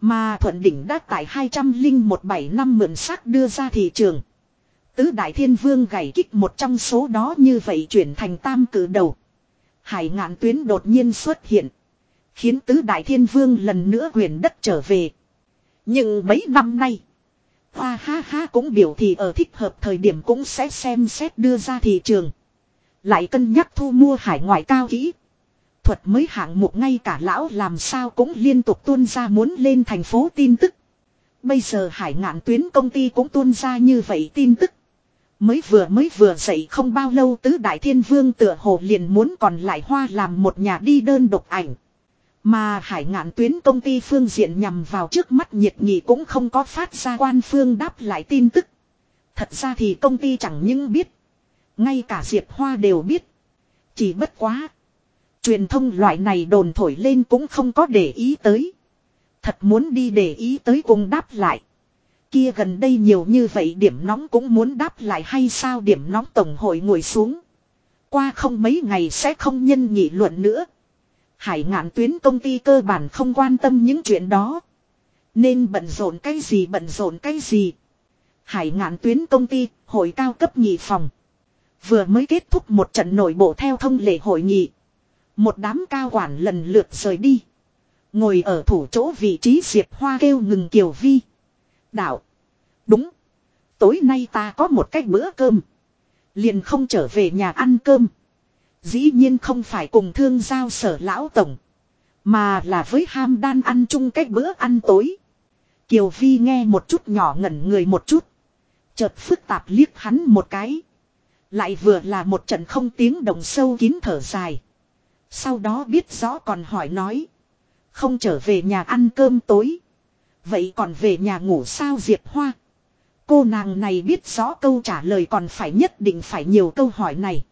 Mà Thuận Đỉnh đã tại 201 năm mượn xác đưa ra thị trường. Tứ Đại Thiên Vương gảy kích một trong số đó như vậy chuyển thành tam cử đầu. Hải ngạn tuyến đột nhiên xuất hiện. Khiến Tứ Đại Thiên Vương lần nữa quyền đất trở về. Nhưng mấy năm nay. Hoa ha ha cũng biểu thị ở thích hợp thời điểm cũng sẽ xem xét đưa ra thị trường. Lại cân nhắc thu mua hải ngoại cao kỹ. Thuật mới hạng mục ngay cả lão làm sao cũng liên tục tuôn ra muốn lên thành phố tin tức. Bây giờ hải ngạn tuyến công ty cũng tuôn ra như vậy tin tức. Mới vừa mới vừa dậy không bao lâu tứ đại thiên vương tựa hồ liền muốn còn lại hoa làm một nhà đi đơn độc ảnh. Mà hải ngạn tuyến công ty phương diện nhằm vào trước mắt nhiệt nghị cũng không có phát ra quan phương đáp lại tin tức. Thật ra thì công ty chẳng những biết. Ngay cả Diệp Hoa đều biết. Chỉ bất quá. Truyền thông loại này đồn thổi lên cũng không có để ý tới. Thật muốn đi để ý tới cùng đáp lại. Kia gần đây nhiều như vậy điểm nóng cũng muốn đáp lại hay sao điểm nóng tổng hội ngồi xuống. Qua không mấy ngày sẽ không nhân nghị luận nữa. Hải ngạn tuyến công ty cơ bản không quan tâm những chuyện đó. Nên bận rộn cái gì bận rộn cái gì. Hải ngạn tuyến công ty, hội cao cấp nhị phòng. Vừa mới kết thúc một trận nội bộ theo thông lệ hội nghị. Một đám cao quản lần lượt rời đi. Ngồi ở thủ chỗ vị trí Diệp Hoa kêu ngừng Kiều Vi. Đạo. Đúng. Tối nay ta có một cách bữa cơm. Liền không trở về nhà ăn cơm. Dĩ nhiên không phải cùng thương giao sở lão tổng. Mà là với ham đan ăn chung cách bữa ăn tối. Kiều Vi nghe một chút nhỏ ngẩn người một chút. Chợt phức tạp liếc hắn một cái. Lại vừa là một trận không tiếng động sâu kín thở dài. Sau đó biết rõ còn hỏi nói. Không trở về nhà ăn cơm tối. Vậy còn về nhà ngủ sao Diệp Hoa? Cô nàng này biết rõ câu trả lời còn phải nhất định phải nhiều câu hỏi này.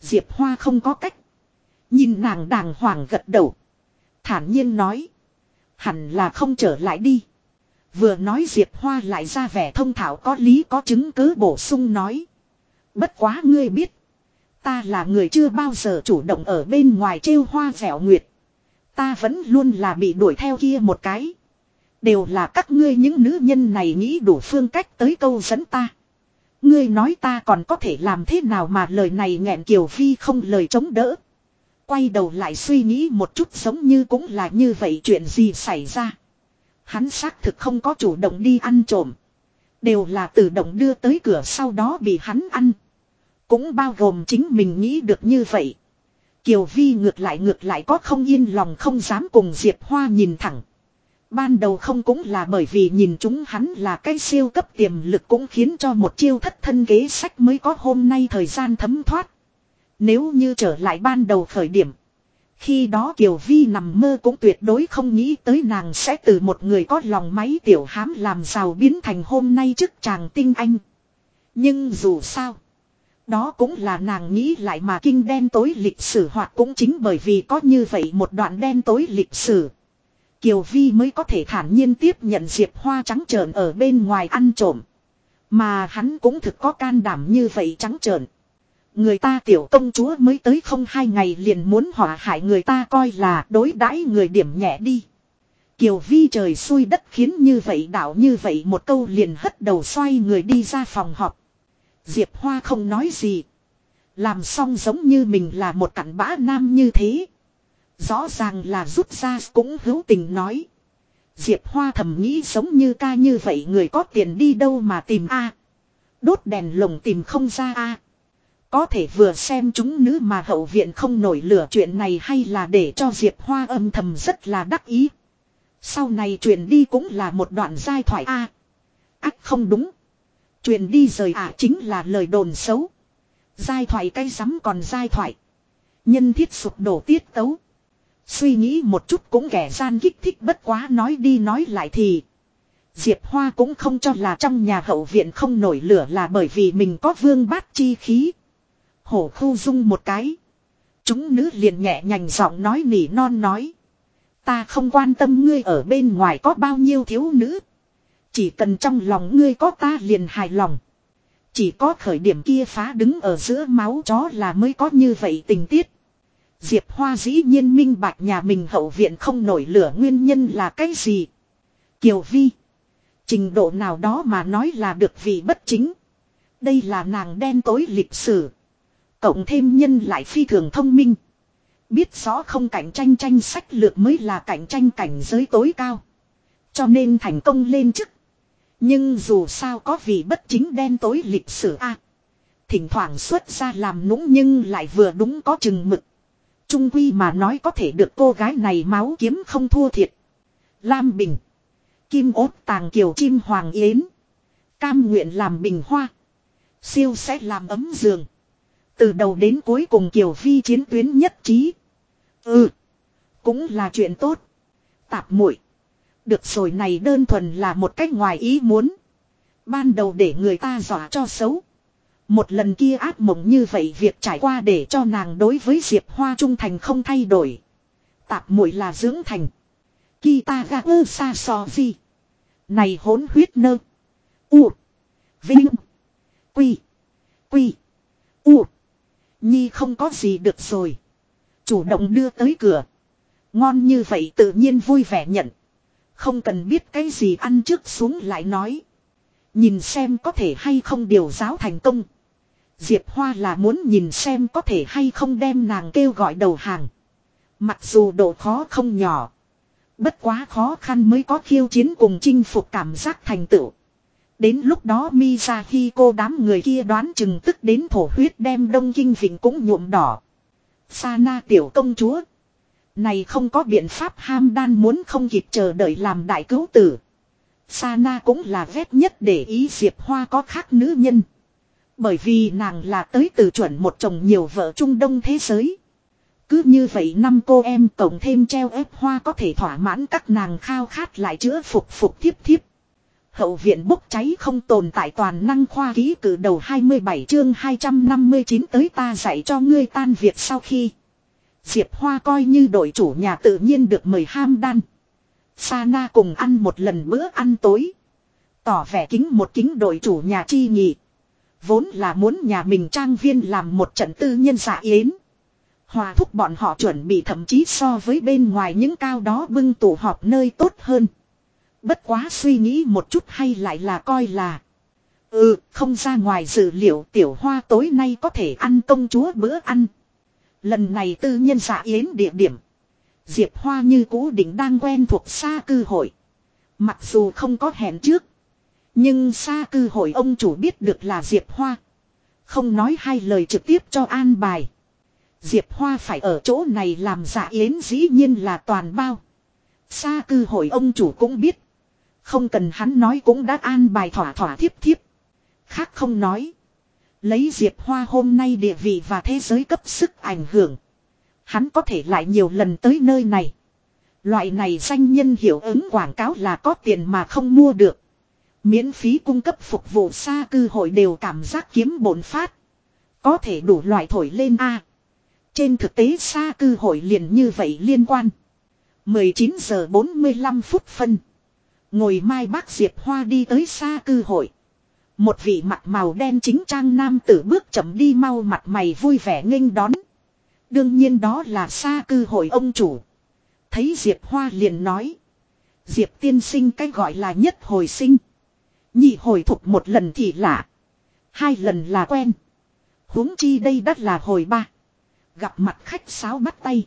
Diệp Hoa không có cách. Nhìn nàng đàng hoàng gật đầu. Thản nhiên nói. Hẳn là không trở lại đi. Vừa nói Diệp Hoa lại ra vẻ thông thảo có lý có chứng cứ bổ sung nói. Bất quá ngươi biết. Ta là người chưa bao giờ chủ động ở bên ngoài trêu hoa dẻo nguyệt. Ta vẫn luôn là bị đuổi theo kia một cái. Đều là các ngươi những nữ nhân này nghĩ đủ phương cách tới câu dẫn ta. Ngươi nói ta còn có thể làm thế nào mà lời này nghẹn Kiều Phi không lời chống đỡ. Quay đầu lại suy nghĩ một chút giống như cũng là như vậy chuyện gì xảy ra. Hắn xác thực không có chủ động đi ăn trộm. Đều là tự động đưa tới cửa sau đó bị hắn ăn. Cũng bao gồm chính mình nghĩ được như vậy. Kiều Vi ngược lại ngược lại có không yên lòng không dám cùng Diệp Hoa nhìn thẳng. Ban đầu không cũng là bởi vì nhìn chúng hắn là cái siêu cấp tiềm lực cũng khiến cho một chiêu thất thân kế sách mới có hôm nay thời gian thấm thoát. Nếu như trở lại ban đầu khởi điểm. Khi đó Kiều Vi nằm mơ cũng tuyệt đối không nghĩ tới nàng sẽ từ một người có lòng máy tiểu hám làm giàu biến thành hôm nay trước chàng tinh anh. Nhưng dù sao. Đó cũng là nàng nghĩ lại mà kinh đen tối lịch sử hoặc cũng chính bởi vì có như vậy một đoạn đen tối lịch sử. Kiều Vi mới có thể thản nhiên tiếp nhận Diệp Hoa trắng trợn ở bên ngoài ăn trộm. Mà hắn cũng thực có can đảm như vậy trắng trợn. Người ta tiểu công chúa mới tới không hai ngày liền muốn hỏa hại người ta coi là đối đãi người điểm nhẹ đi. Kiều Vi trời xui đất khiến như vậy đảo như vậy một câu liền hất đầu xoay người đi ra phòng họp. Diệp Hoa không nói gì. Làm xong giống như mình là một cặn bã nam như thế. Rõ ràng là rút ra cũng hữu tình nói. Diệp Hoa thầm nghĩ giống như ca như vậy người có tiền đi đâu mà tìm a Đốt đèn lồng tìm không ra a Có thể vừa xem chúng nữ mà hậu viện không nổi lửa chuyện này hay là để cho Diệp Hoa âm thầm rất là đắc ý. Sau này truyền đi cũng là một đoạn giai thoại a Ách không đúng. Truyền đi rời ả chính là lời đồn xấu. Giai thoại cây rắm còn giai thoại. Nhân thiết sụp đổ tiết tấu. Suy nghĩ một chút cũng kẻ gian kích thích bất quá nói đi nói lại thì. Diệp Hoa cũng không cho là trong nhà hậu viện không nổi lửa là bởi vì mình có vương bát chi khí. Hổ khu dung một cái. Chúng nữ liền nhẹ nhành giọng nói nỉ non nói. Ta không quan tâm ngươi ở bên ngoài có bao nhiêu thiếu nữ. Chỉ cần trong lòng ngươi có ta liền hài lòng. Chỉ có khởi điểm kia phá đứng ở giữa máu chó là mới có như vậy tình tiết. Diệp Hoa dĩ nhiên minh bạch nhà mình hậu viện không nổi lửa nguyên nhân là cái gì. Kiều Vi. Trình độ nào đó mà nói là được vì bất chính. Đây là nàng đen tối lịch sử. Cộng thêm nhân lại phi thường thông minh. Biết rõ không cạnh tranh tranh sách lược mới là cạnh tranh cảnh giới tối cao. Cho nên thành công lên chức. Nhưng dù sao có vị bất chính đen tối lịch sử a Thỉnh thoảng xuất ra làm nũng nhưng lại vừa đúng có chừng mực. Trung quy mà nói có thể được cô gái này máu kiếm không thua thiệt. Lam Bình. Kim ốt tàng kiều chim hoàng yến. Cam nguyện làm bình hoa. Siêu sẽ làm ấm giường. Từ đầu đến cuối cùng Kiều Phi chiến tuyến nhất trí. Ừ. Cũng là chuyện tốt. Tạp muội được rồi này đơn thuần là một cách ngoài ý muốn. Ban đầu để người ta dọa cho xấu. Một lần kia ác mộng như vậy việc trải qua để cho nàng đối với Diệp Hoa trung thành không thay đổi. Tạp muội là dưỡng thành. Kita ga ơ xa so gì. Này hỗn huyết nơ. U. Vinh. Quy. Quy. U. Nhi không có gì được rồi. Chủ động đưa tới cửa. Ngon như vậy tự nhiên vui vẻ nhận. Không cần biết cái gì ăn trước xuống lại nói. Nhìn xem có thể hay không điều giáo thành công. Diệp Hoa là muốn nhìn xem có thể hay không đem nàng kêu gọi đầu hàng. Mặc dù độ khó không nhỏ. Bất quá khó khăn mới có khiêu chiến cùng chinh phục cảm giác thành tựu. Đến lúc đó Mizahiko đám người kia đoán chừng tức đến thổ huyết đem Đông Kinh Vịnh cũng nhuộm đỏ. Sana tiểu công chúa. Này không có biện pháp ham đan muốn không kịp chờ đợi làm đại cứu tử. Sana cũng là ghét nhất để ý Diệp Hoa có khác nữ nhân. Bởi vì nàng là tới từ chuẩn một chồng nhiều vợ Trung Đông thế giới. Cứ như vậy năm cô em cộng thêm treo ép hoa có thể thỏa mãn các nàng khao khát lại chữa phục phục thiếp thiếp. Hậu viện bốc cháy không tồn tại toàn năng khoa ký cử đầu 27 chương 259 tới ta dạy cho ngươi tan việc sau khi. Diệp Hoa coi như đội chủ nhà tự nhiên được mời ham đan. Sana cùng ăn một lần bữa ăn tối. Tỏ vẻ kính một kính đội chủ nhà chi nhị. Vốn là muốn nhà mình trang viên làm một trận tư nhân dạ yến. Hòa thúc bọn họ chuẩn bị thậm chí so với bên ngoài những cao đó bưng tụ họp nơi tốt hơn. Bất quá suy nghĩ một chút hay lại là coi là. Ừ, không ra ngoài dự liệu tiểu hoa tối nay có thể ăn công chúa bữa ăn. Lần này tư nhân giả yến địa điểm. Diệp Hoa như cũ định đang quen thuộc xa cư hội. Mặc dù không có hẹn trước. Nhưng xa cư hội ông chủ biết được là Diệp Hoa. Không nói hai lời trực tiếp cho an bài. Diệp Hoa phải ở chỗ này làm giả yến dĩ nhiên là toàn bao. Xa cư hội ông chủ cũng biết. Không cần hắn nói cũng đã an bài thỏa thỏa thiếp thiếp. Khác không nói. Lấy Diệp Hoa hôm nay địa vị và thế giới cấp sức ảnh hưởng. Hắn có thể lại nhiều lần tới nơi này. Loại này danh nhân hiệu ứng quảng cáo là có tiền mà không mua được. Miễn phí cung cấp phục vụ xa cư hội đều cảm giác kiếm bổn phát. Có thể đủ loại thổi lên A. Trên thực tế xa cư hội liền như vậy liên quan. 19 giờ 45 phút phân. Ngồi mai bác Diệp Hoa đi tới xa cư hội. Một vị mặt màu đen chính trang nam tử bước chậm đi mau mặt mày vui vẻ nghênh đón. Đương nhiên đó là xa cư hội ông chủ. Thấy Diệp Hoa liền nói. Diệp tiên sinh cái gọi là nhất hồi sinh. Nhị hồi thục một lần thì lạ. Hai lần là quen. huống chi đây đắt là hồi ba. Gặp mặt khách sáo bắt tay.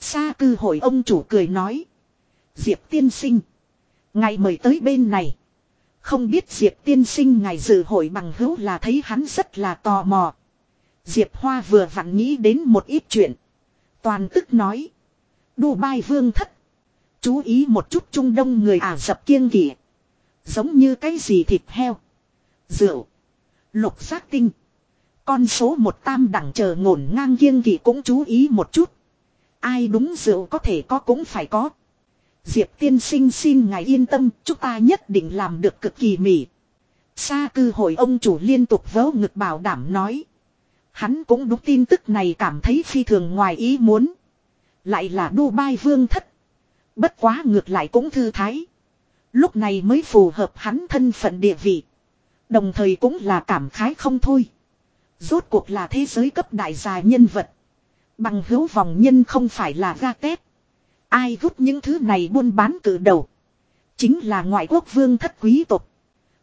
Xa cư hội ông chủ cười nói. Diệp tiên sinh. ngày mời tới bên này. Không biết Diệp tiên sinh ngày dự hội bằng hữu là thấy hắn rất là tò mò. Diệp Hoa vừa vặn nghĩ đến một ít chuyện. Toàn tức nói. Dubai vương thất. Chú ý một chút Trung Đông người Ả Rập kiêng kỵ. Giống như cái gì thịt heo. Rượu. Lục giác tinh. Con số một tam đẳng chờ ngổn ngang kiêng kỵ cũng chú ý một chút. Ai đúng rượu có thể có cũng phải có. Diệp tiên sinh xin ngài yên tâm, chúng ta nhất định làm được cực kỳ mỉ. Sa cư hội ông chủ liên tục vớ ngực bảo đảm nói. Hắn cũng đúng tin tức này cảm thấy phi thường ngoài ý muốn. Lại là Dubai vương thất. Bất quá ngược lại cũng thư thái. Lúc này mới phù hợp hắn thân phận địa vị. Đồng thời cũng là cảm khái không thôi. Rốt cuộc là thế giới cấp đại gia nhân vật. Bằng hữu vòng nhân không phải là ga tét. Ai hút những thứ này buôn bán từ đầu. Chính là ngoại quốc vương thất quý tộc.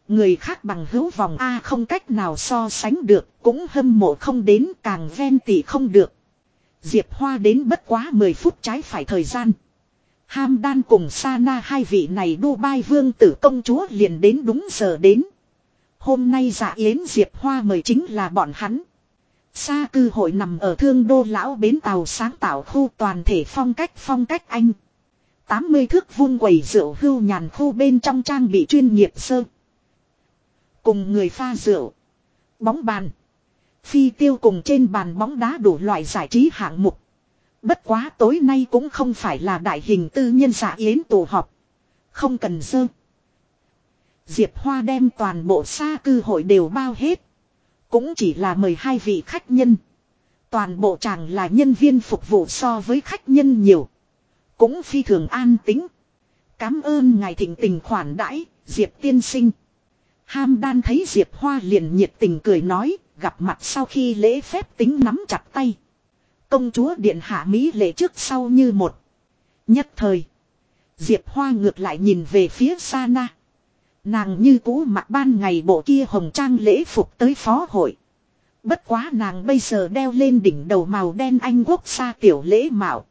Người khác bằng hữu vòng A không cách nào so sánh được, cũng hâm mộ không đến càng ven tỉ không được. Diệp Hoa đến bất quá 10 phút trái phải thời gian. Ham đan cùng Sana hai vị này Dubai vương tử công chúa liền đến đúng giờ đến. Hôm nay dạ yến Diệp Hoa mời chính là bọn hắn. Sa cư hội nằm ở thương đô lão bến tàu sáng tạo khu toàn thể phong cách phong cách Anh. 80 thước vuông quầy rượu hưu nhàn khu bên trong trang bị chuyên nghiệp sơ. Cùng người pha rượu. Bóng bàn. Phi tiêu cùng trên bàn bóng đá đủ loại giải trí hạng mục. Bất quá tối nay cũng không phải là đại hình tư nhân giả yến tổ họp. Không cần sơ. Diệp Hoa đem toàn bộ xa cư hội đều bao hết. Cũng chỉ là mời hai vị khách nhân. Toàn bộ chàng là nhân viên phục vụ so với khách nhân nhiều. Cũng phi thường an tính. Cám ơn ngài thịnh tình khoản đãi, Diệp tiên sinh. Ham đan thấy Diệp Hoa liền nhiệt tình cười nói, gặp mặt sau khi lễ phép tính nắm chặt tay. Công chúa điện hạ Mỹ lễ trước sau như một. Nhất thời. Diệp Hoa ngược lại nhìn về phía Sana. Nàng như cũ mặc ban ngày bộ kia hồng trang lễ phục tới phó hội. Bất quá nàng bây giờ đeo lên đỉnh đầu màu đen anh quốc xa tiểu lễ mạo.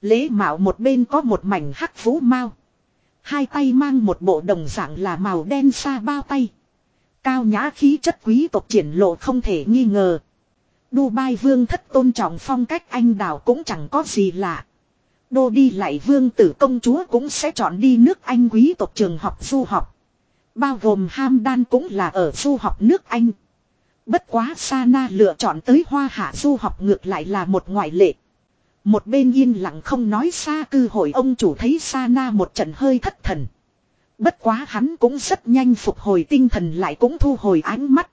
Lễ mạo một bên có một mảnh hắc vũ mau. Hai tay mang một bộ đồng dạng là màu đen xa bao tay. Cao nhã khí chất quý tộc triển lộ không thể nghi ngờ. Dubai vương thất tôn trọng phong cách anh đảo cũng chẳng có gì lạ. Đô đi lại vương tử công chúa cũng sẽ chọn đi nước Anh quý tộc trường học du học. Bao gồm Hamdan cũng là ở du học nước Anh. Bất quá Sana lựa chọn tới hoa hạ du học ngược lại là một ngoại lệ. Một bên yên lặng không nói xa cư hội ông chủ thấy Sana một trận hơi thất thần. Bất quá hắn cũng rất nhanh phục hồi tinh thần lại cũng thu hồi ánh mắt.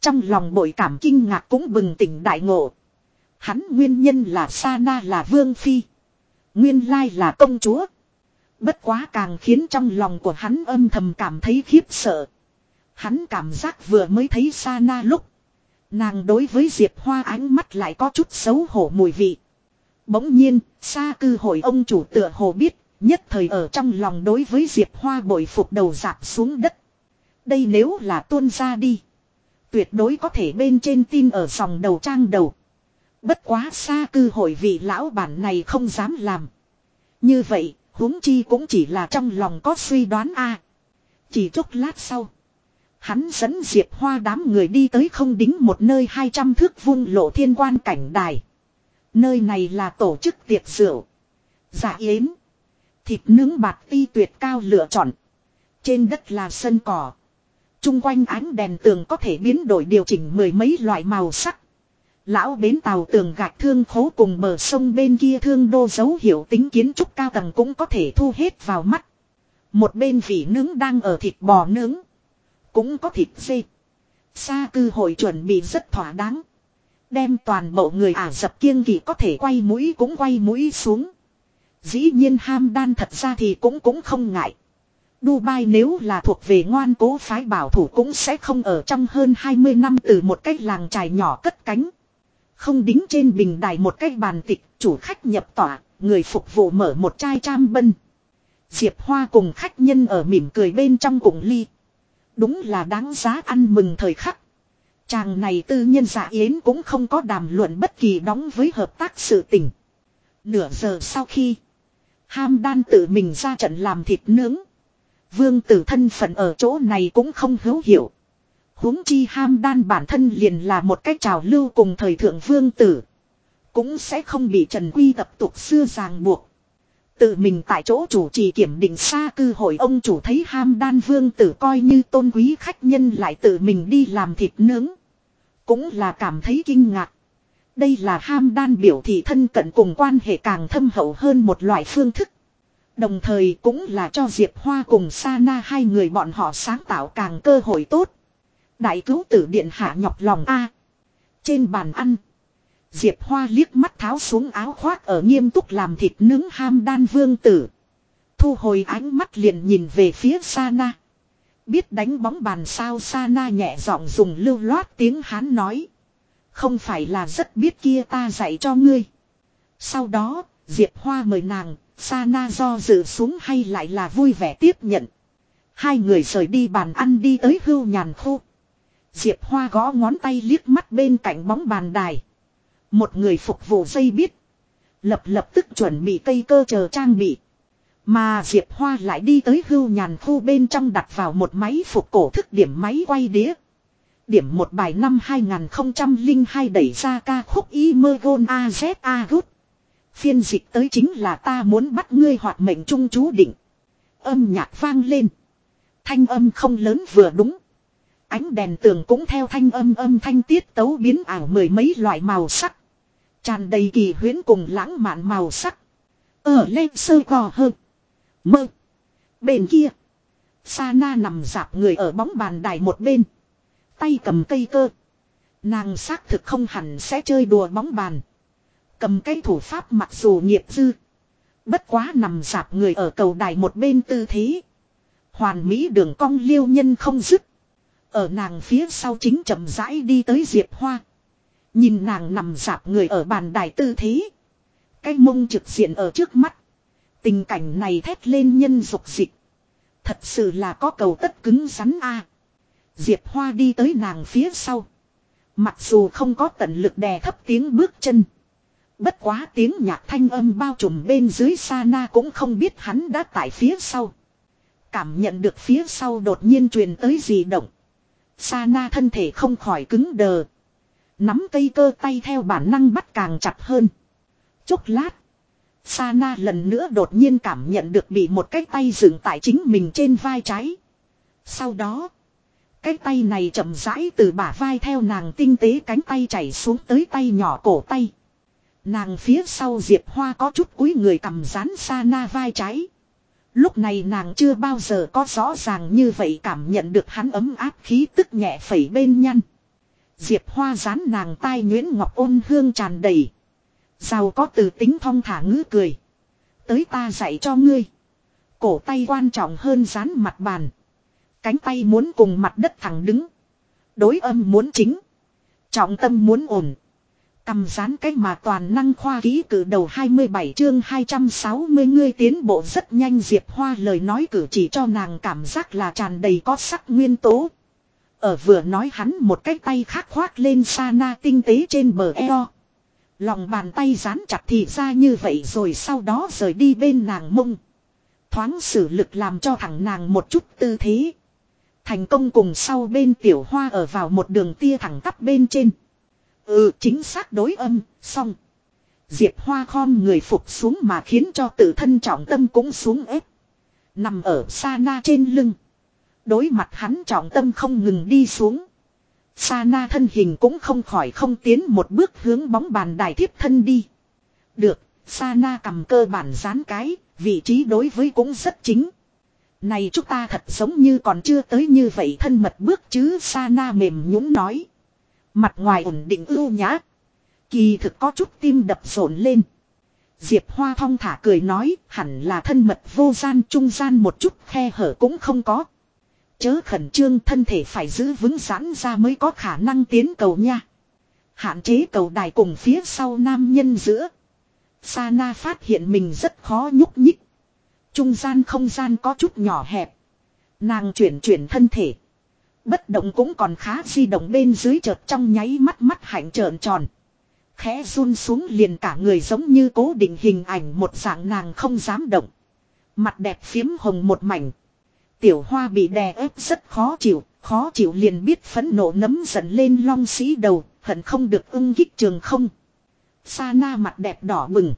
Trong lòng bội cảm kinh ngạc cũng bừng tỉnh đại ngộ. Hắn nguyên nhân là Sana là vương phi. Nguyên lai là công chúa. Bất quá càng khiến trong lòng của hắn âm thầm cảm thấy khiếp sợ. Hắn cảm giác vừa mới thấy Sana lúc. Nàng đối với Diệp Hoa ánh mắt lại có chút xấu hổ mùi vị. Bỗng nhiên, xa cư hội ông chủ tựa hồ biết, nhất thời ở trong lòng đối với Diệp Hoa bội phục đầu dạp xuống đất. Đây nếu là tuôn ra đi. Tuyệt đối có thể bên trên tin ở dòng đầu trang đầu. Bất quá xa cư hội vị lão bản này không dám làm. Như vậy, huống chi cũng chỉ là trong lòng có suy đoán a. Chỉ chút lát sau. Hắn dẫn Diệp Hoa đám người đi tới không đính một nơi 200 thước vung lộ thiên quan cảnh đài. Nơi này là tổ chức tiệc rượu. Dạ yến. Thịt nướng bạc ti tuyệt cao lựa chọn. Trên đất là sân cỏ. Trung quanh ánh đèn tường có thể biến đổi điều chỉnh mười mấy loại màu sắc. Lão bến tàu tường gạch thương khố cùng bờ sông bên kia thương đô dấu hiệu tính kiến trúc cao tầng cũng có thể thu hết vào mắt. Một bên vị nướng đang ở thịt bò nướng. Cũng có thịt dê. Sa cư hội chuẩn bị rất thỏa đáng. Đem toàn bộ người Ả dập kiêng kỳ có thể quay mũi cũng quay mũi xuống. Dĩ nhiên ham đan thật ra thì cũng cũng không ngại. Dubai nếu là thuộc về ngoan cố phái bảo thủ cũng sẽ không ở trong hơn 20 năm từ một cách làng trài nhỏ cất cánh. Không đính trên bình đài một cái bàn tịch, chủ khách nhập tỏa, người phục vụ mở một chai cham bân. Diệp Hoa cùng khách nhân ở mỉm cười bên trong cùng ly. Đúng là đáng giá ăn mừng thời khắc. Chàng này tư nhân giả yến cũng không có đàm luận bất kỳ đóng với hợp tác sự tình. Nửa giờ sau khi Ham đan tự mình ra trận làm thịt nướng. Vương tử thân phận ở chỗ này cũng không hữu hiệu huống chi ham đan bản thân liền là một cách trào lưu cùng thời thượng vương tử. Cũng sẽ không bị Trần Quy tập tục xưa ràng buộc. Tự mình tại chỗ chủ trì kiểm định xa cư hội ông chủ thấy ham đan vương tử coi như tôn quý khách nhân lại tự mình đi làm thịt nướng. Cũng là cảm thấy kinh ngạc. Đây là ham đan biểu thị thân cận cùng quan hệ càng thâm hậu hơn một loại phương thức. Đồng thời cũng là cho Diệp Hoa cùng Sana hai người bọn họ sáng tạo càng cơ hội tốt. Đại cứu tử điện hạ nhọc lòng A. Trên bàn ăn. Diệp Hoa liếc mắt tháo xuống áo khoác ở nghiêm túc làm thịt nướng ham đan vương tử. Thu hồi ánh mắt liền nhìn về phía Sana. Biết đánh bóng bàn sao Sana nhẹ giọng dùng lưu loát tiếng Hán nói. Không phải là rất biết kia ta dạy cho ngươi. Sau đó, Diệp Hoa mời nàng, Sana do dự xuống hay lại là vui vẻ tiếp nhận. Hai người rời đi bàn ăn đi tới hưu nhàn khu. Diệp Hoa gõ ngón tay liếc mắt bên cạnh bóng bàn đài. Một người phục vụ dây biết. Lập lập tức chuẩn bị cây cơ chờ trang bị. Mà Diệp Hoa lại đi tới hưu nhàn khu bên trong đặt vào một máy phục cổ thức điểm máy quay đĩa. Điểm một bài năm 2002 đẩy ra ca khúc Imergon A Agut. Phiên dịch tới chính là ta muốn bắt ngươi hoạt mệnh trung chú định. Âm nhạc vang lên. Thanh âm không lớn vừa đúng. Ánh đèn tường cũng theo thanh âm âm thanh tiết tấu biến ảo mười mấy loại màu sắc. Tràn đầy kỳ huyến cùng lãng mạn màu sắc. Ờ, ở lên sơ gò hơn. Mơ. Bên kia. Sana nằm dạp người ở bóng bàn đài một bên. Tay cầm cây cơ. Nàng xác thực không hẳn sẽ chơi đùa bóng bàn. Cầm cây thủ pháp mặc dù nghiệp dư. Bất quá nằm dạp người ở cầu đài một bên tư thế. Hoàn mỹ đường cong liêu nhân không dứt. Ở nàng phía sau chính chậm rãi đi tới Diệp Hoa. Nhìn nàng nằm dạp người ở bàn đài tư thế. Cái mông trực diện ở trước mắt. Tình cảnh này thét lên nhân dục dịch. Thật sự là có cầu tất cứng rắn a. Diệp Hoa đi tới nàng phía sau. Mặc dù không có tận lực đè thấp tiếng bước chân. Bất quá tiếng nhạc thanh âm bao trùm bên dưới Sana cũng không biết hắn đã tại phía sau. Cảm nhận được phía sau đột nhiên truyền tới gì động. Sana thân thể không khỏi cứng đờ. Nắm cây cơ tay theo bản năng bắt càng chặt hơn. Chốc lát. Sana lần nữa đột nhiên cảm nhận được bị một cái tay dừng tại chính mình trên vai trái. Sau đó. Cái tay này chậm rãi từ bả vai theo nàng tinh tế cánh tay chảy xuống tới tay nhỏ cổ tay. Nàng phía sau Diệp Hoa có chút cúi người cầm rán Sana vai trái. Lúc này nàng chưa bao giờ có rõ ràng như vậy cảm nhận được hắn ấm áp khí tức nhẹ phẩy bên nhăn. Diệp Hoa rán nàng tai Nguyễn Ngọc ôn hương tràn đầy. Giàu có từ tính thong thả ngữ cười. Tới ta dạy cho ngươi. Cổ tay quan trọng hơn rán mặt bàn. Cánh tay muốn cùng mặt đất thẳng đứng. Đối âm muốn chính. Trọng tâm muốn ổn. Cầm rán cách mà toàn năng khoa ký cử đầu 27 chương 260 ngươi tiến bộ rất nhanh, Diệp Hoa lời nói cử chỉ cho nàng cảm giác là tràn đầy có sắc nguyên tố. Ở vừa nói hắn một cái tay khác khoác lên Sana tinh tế trên bờ eo. Lòng bàn tay dán chặt thì ra như vậy rồi sau đó rời đi bên nàng mông. Thoáng sử lực làm cho thẳng nàng một chút tư thế. Thành công cùng sau bên tiểu hoa ở vào một đường tia thẳng tắp bên trên. Ừ chính xác đối âm, xong. Diệp hoa khom người phục xuống mà khiến cho tự thân trọng tâm cũng xuống ép. Nằm ở sa na trên lưng. Đối mặt hắn trọng tâm không ngừng đi xuống. Sa na thân hình cũng không khỏi không tiến một bước hướng bóng bàn đài thiếp thân đi. Được, Sa na cầm cơ bản dán cái, vị trí đối với cũng rất chính. Này chúng ta thật giống như còn chưa tới như vậy thân mật bước chứ Sa na mềm nhũng nói. Mặt ngoài ổn định ưu nhã. Kỳ thực có chút tim đập rộn lên. Diệp Hoa thong thả cười nói, hẳn là thân mật vô gian, trung gian một chút, khe hở cũng không có. Chớ khẩn trương, thân thể phải giữ vững giãn ra mới có khả năng tiến cầu nha. Hạn chế cầu đài cùng phía sau nam nhân giữa. Sana phát hiện mình rất khó nhúc nhích. Trung gian không gian có chút nhỏ hẹp. Nàng chuyển chuyển thân thể. Bất động cũng còn khá di động bên dưới chợt trong nháy mắt mắt hạnh trợn tròn. Khẽ run xuống liền cả người giống như cố định hình ảnh một dạng nàng không dám động. Mặt đẹp phiếm hồng một mảnh. Tiểu hoa bị đè ép rất khó chịu, khó chịu liền biết phấn nộ nấm dần lên long sĩ đầu, hận không được ưng kích trường không. Sa na mặt đẹp đỏ bừng.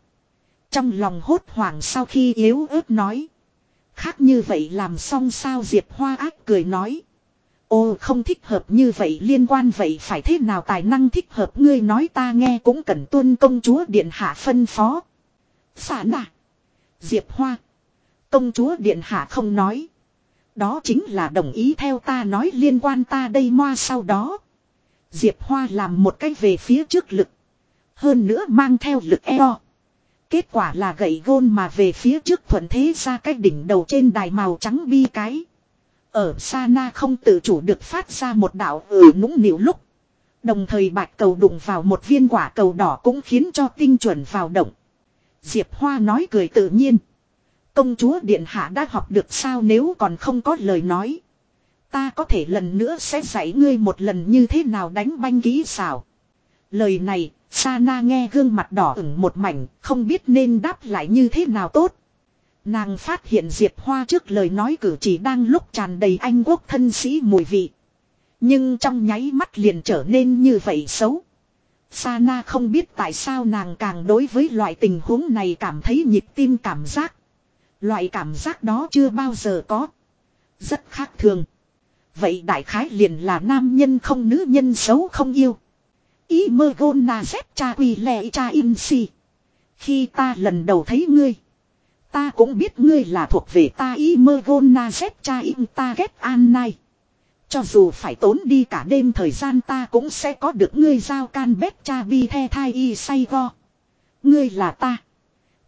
Trong lòng hốt hoảng sau khi yếu ớt nói. Khác như vậy làm xong sao Diệp Hoa ác cười nói. Ô, không thích hợp như vậy, liên quan vậy phải thế nào tài năng thích hợp, ngươi nói ta nghe cũng cần tuân công chúa điện hạ phân phó. Xả nạ. Diệp Hoa. Công chúa điện hạ không nói. Đó chính là đồng ý theo ta nói liên quan ta đây moa sau đó. Diệp Hoa làm một cái về phía trước lực. Hơn nữa mang theo lực eo. Kết quả là gậy gôn mà về phía trước thuận thế ra cái đỉnh đầu trên đài màu trắng bi cái. Ở Sana không tự chủ được phát ra một đạo ừ nũng nịu lúc. Đồng thời bạch cầu đụng vào một viên quả cầu đỏ cũng khiến cho tinh chuẩn vào động. Diệp Hoa nói cười tự nhiên. Công chúa Điện Hạ đã học được sao nếu còn không có lời nói. Ta có thể lần nữa sẽ dạy ngươi một lần như thế nào đánh banh kỹ xảo. Lời này, Sana nghe gương mặt đỏ ửng một mảnh, không biết nên đáp lại như thế nào tốt. Nàng phát hiện Diệp Hoa trước lời nói cử chỉ đang lúc tràn đầy anh quốc thân sĩ mùi vị. Nhưng trong nháy mắt liền trở nên như vậy xấu. Sana không biết tại sao nàng càng đối với loại tình huống này cảm thấy nhịp tim cảm giác. Loại cảm giác đó chưa bao giờ có. Rất khác thường. Vậy đại khái liền là nam nhân không nữ nhân xấu không yêu. Ý mơ gôn na dép cha quỳ lẹ cha in si. Khi ta lần đầu thấy ngươi. Ta cũng biết ngươi là thuộc về ta y mơ gôn na dép cha in ta ghét an nai. Cho dù phải tốn đi cả đêm thời gian ta cũng sẽ có được ngươi giao can bếp cha bi the thai y say go. Ngươi là ta.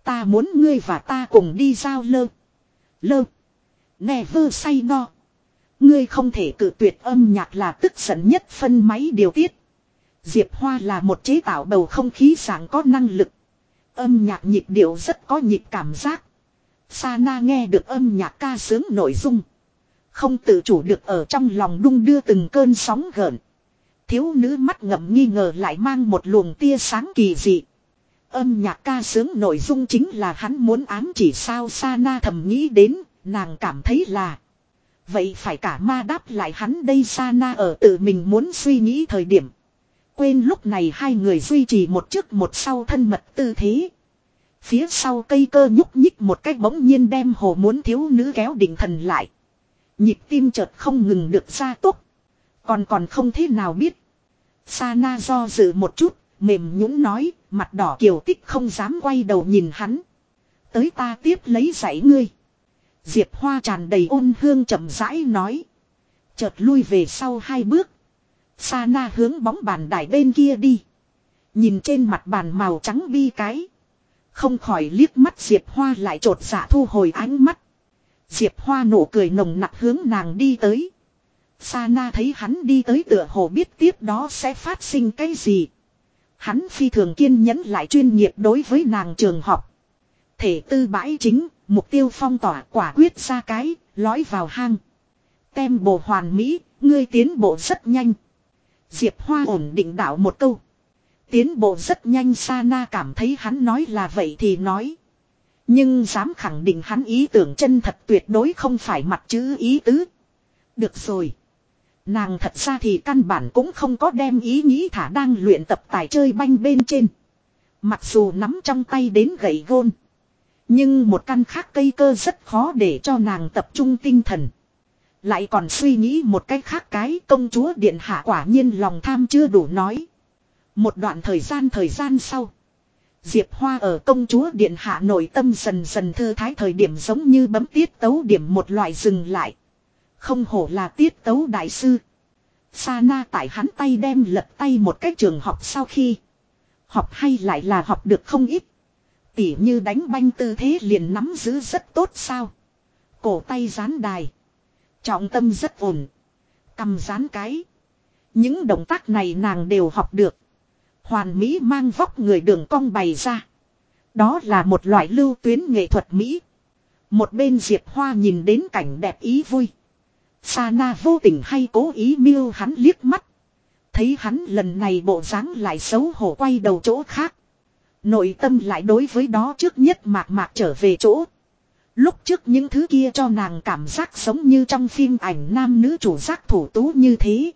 Ta muốn ngươi và ta cùng đi giao lơ. Lơ. Nè vơ say go. Ngươi không thể cự tuyệt âm nhạc là tức giận nhất phân máy điều tiết. Diệp Hoa là một chế tạo bầu không khí sáng có năng lực. Âm nhạc nhịp điệu rất có nhịp cảm giác. Sana nghe được âm nhạc ca sướng nội dung. Không tự chủ được ở trong lòng đung đưa từng cơn sóng gợn. Thiếu nữ mắt ngậm nghi ngờ lại mang một luồng tia sáng kỳ dị. Âm nhạc ca sướng nội dung chính là hắn muốn ám chỉ sao Sana thầm nghĩ đến, nàng cảm thấy là. Vậy phải cả ma đáp lại hắn đây Sana ở tự mình muốn suy nghĩ thời điểm. Quên lúc này hai người duy trì một trước một sau thân mật tư thế. Phía sau cây cơ nhúc nhích một cách bỗng nhiên đem hồ muốn thiếu nữ kéo định thần lại. Nhịp tim chợt không ngừng được ra tốt. Còn còn không thế nào biết. Sana do dự một chút, mềm nhũng nói, mặt đỏ kiều tích không dám quay đầu nhìn hắn. Tới ta tiếp lấy giải ngươi. Diệp Hoa tràn đầy ôn hương chậm rãi nói. Chợt lui về sau hai bước. Sana hướng bóng bàn đài bên kia đi. Nhìn trên mặt bàn màu trắng bi cái. Không khỏi liếc mắt Diệp Hoa lại trột dạ thu hồi ánh mắt. Diệp Hoa nụ cười nồng nặc hướng nàng đi tới. Sa Na thấy hắn đi tới tựa hồ biết tiếp đó sẽ phát sinh cái gì. Hắn phi thường kiên nhẫn lại chuyên nghiệp đối với nàng trường học. Thể tư bãi chính, mục tiêu phong tỏa quả quyết ra cái, lói vào hang. Tem bộ hoàn mỹ, ngươi tiến bộ rất nhanh. Diệp Hoa ổn định đạo một câu. Tiến bộ rất nhanh, Sana cảm thấy hắn nói là vậy thì nói. Nhưng dám khẳng định hắn ý tưởng chân thật tuyệt đối không phải mặt chữ ý tứ. Được rồi. Nàng thật ra thì căn bản cũng không có đem ý nghĩ thả đang luyện tập tài chơi banh bên trên. Mặc dù nắm trong tay đến gậy gôn. Nhưng một căn khác cây cơ rất khó để cho nàng tập trung tinh thần. Lại còn suy nghĩ một cách khác, cái công chúa điện hạ quả nhiên lòng tham chưa đủ nói. Một đoạn thời gian thời gian sau. Diệp Hoa ở công chúa điện hạ nội tâm dần dần thư thái thời điểm giống như bấm tiết tấu điểm một loại dừng lại. Không hổ là tiết tấu đại sư. sa na tại hắn tay đem lật tay một cách trường học sau khi. Học hay lại là học được không ít. Tỉ như đánh banh tư thế liền nắm giữ rất tốt sao. Cổ tay dán đài. Trọng tâm rất ổn. Cầm dán cái. Những động tác này nàng đều học được. Hoàn Mỹ mang vóc người đường cong bày ra. Đó là một loại lưu tuyến nghệ thuật Mỹ. Một bên Diệp Hoa nhìn đến cảnh đẹp ý vui. Sana vô tình hay cố ý miêu hắn liếc mắt. Thấy hắn lần này bộ dáng lại xấu hổ quay đầu chỗ khác. Nội tâm lại đối với đó trước nhất mạc mạc trở về chỗ. Lúc trước những thứ kia cho nàng cảm giác giống như trong phim ảnh nam nữ chủ giác thủ tú như thế.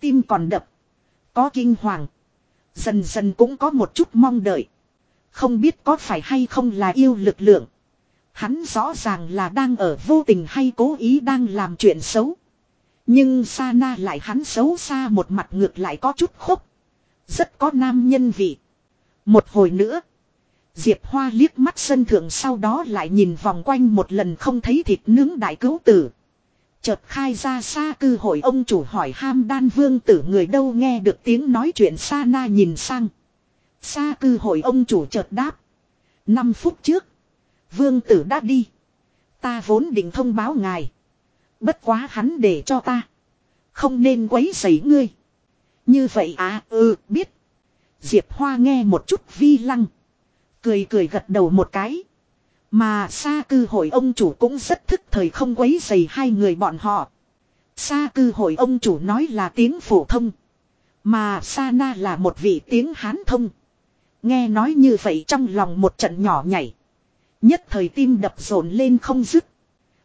Tim còn đập. Có kinh hoàng. Dần dần cũng có một chút mong đợi. Không biết có phải hay không là yêu lực lượng. Hắn rõ ràng là đang ở vô tình hay cố ý đang làm chuyện xấu. Nhưng Sana lại hắn xấu xa một mặt ngược lại có chút khúc. Rất có nam nhân vị. Một hồi nữa. Diệp Hoa liếc mắt sân thượng sau đó lại nhìn vòng quanh một lần không thấy thịt nướng đại cứu tử. Chợt khai ra xa cư hội ông chủ hỏi ham đan vương tử người đâu nghe được tiếng nói chuyện xa na nhìn sang. Xa cư hội ông chủ chợt đáp. Năm phút trước. Vương tử đã đi. Ta vốn định thông báo ngài. Bất quá hắn để cho ta. Không nên quấy rầy ngươi. Như vậy à ừ biết. Diệp Hoa nghe một chút vi lăng. Cười cười gật đầu một cái. Mà xa cư hội ông chủ cũng rất thức thời không quấy dày hai người bọn họ. Xa cư hội ông chủ nói là tiếng phổ thông. Mà Sana là một vị tiếng Hán thông. Nghe nói như vậy trong lòng một trận nhỏ nhảy. Nhất thời tim đập rộn lên không dứt.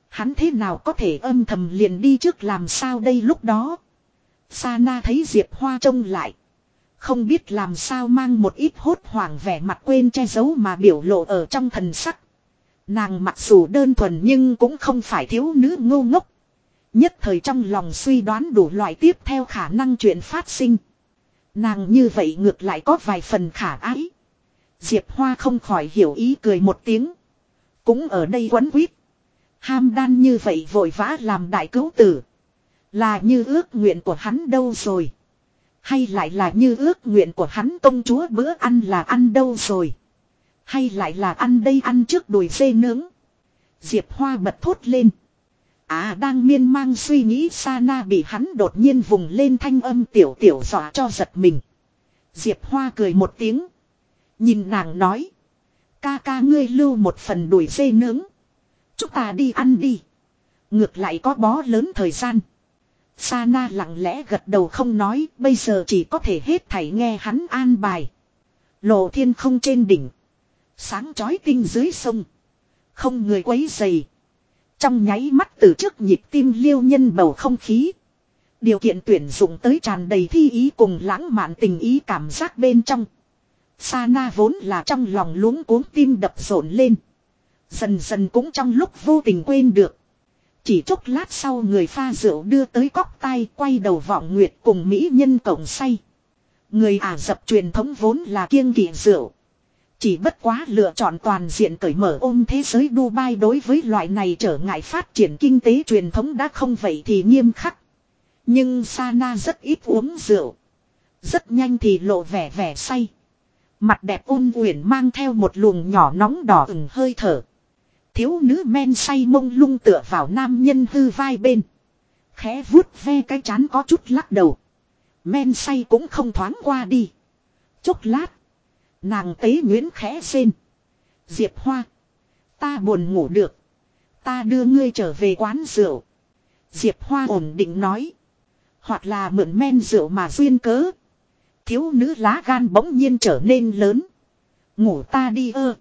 Hắn thế nào có thể âm thầm liền đi trước làm sao đây lúc đó. Sana thấy Diệp Hoa trông lại. Không biết làm sao mang một ít hốt hoảng vẻ mặt quên che giấu mà biểu lộ ở trong thần sắc. Nàng mặc dù đơn thuần nhưng cũng không phải thiếu nữ ngô ngốc. Nhất thời trong lòng suy đoán đủ loại tiếp theo khả năng chuyện phát sinh. Nàng như vậy ngược lại có vài phần khả ái. Diệp Hoa không khỏi hiểu ý cười một tiếng. Cũng ở đây quấn quýt. Ham đan như vậy vội vã làm đại cứu tử. Là như ước nguyện của hắn đâu rồi. Hay lại là như ước nguyện của hắn công chúa bữa ăn là ăn đâu rồi. Hay lại là ăn đây ăn trước đùi dê nướng. Diệp Hoa bật thốt lên. À đang miên man suy nghĩ Sana bị hắn đột nhiên vùng lên thanh âm tiểu tiểu dọa cho giật mình. Diệp Hoa cười một tiếng. Nhìn nàng nói. Ca ca ngươi lưu một phần đùi dê nướng. Chúng ta đi ăn đi. Ngược lại có bó lớn thời gian. Sana lặng lẽ gật đầu không nói, bây giờ chỉ có thể hết thảy nghe hắn an bài. Lộ thiên không trên đỉnh. Sáng chói tinh dưới sông. Không người quấy dày. Trong nháy mắt từ trước nhịp tim liêu nhân bầu không khí. Điều kiện tuyển dụng tới tràn đầy thi ý cùng lãng mạn tình ý cảm giác bên trong. Sana vốn là trong lòng luống cuống tim đập rộn lên. Dần dần cũng trong lúc vô tình quên được. Chỉ chốc lát sau người pha rượu đưa tới cóc tay quay đầu vọng nguyệt cùng mỹ nhân cổng say. Người Ả dập truyền thống vốn là kiêng kỵ rượu. Chỉ bất quá lựa chọn toàn diện cởi mở ôm thế giới Dubai đối với loại này trở ngại phát triển kinh tế truyền thống đã không vậy thì nghiêm khắc. Nhưng Sana rất ít uống rượu. Rất nhanh thì lộ vẻ vẻ say. Mặt đẹp ôn uyển mang theo một luồng nhỏ nóng đỏ ửng hơi thở. Thiếu nữ men say mông lung tựa vào nam nhân hư vai bên. Khẽ vuốt ve cái chán có chút lắc đầu. Men say cũng không thoáng qua đi. Chốc lát. Nàng tế nguyễn khẽ xên. Diệp Hoa. Ta buồn ngủ được. Ta đưa ngươi trở về quán rượu. Diệp Hoa ổn định nói. Hoặc là mượn men rượu mà duyên cớ. Thiếu nữ lá gan bỗng nhiên trở nên lớn. Ngủ ta đi ơ.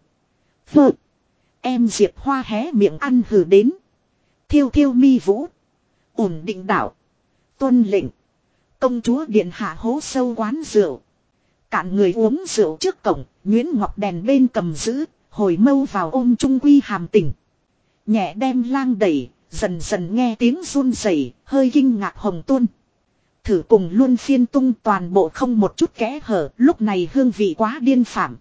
Vợ. Em Diệp Hoa hé miệng ăn hừ đến. Thiêu thiêu mi vũ. Ổn định đảo. Tuân lệnh. Công chúa điện hạ hố sâu quán rượu. Cạn người uống rượu trước cổng, Nguyễn Ngọc đèn bên cầm giữ, hồi mâu vào ôm trung quy hàm tỉnh Nhẹ đem lang đẩy, dần dần nghe tiếng run rẩy, hơi kinh ngạc hồng tuôn. Thử cùng luôn phiên tung toàn bộ không một chút kẽ hở, lúc này hương vị quá điên phạm.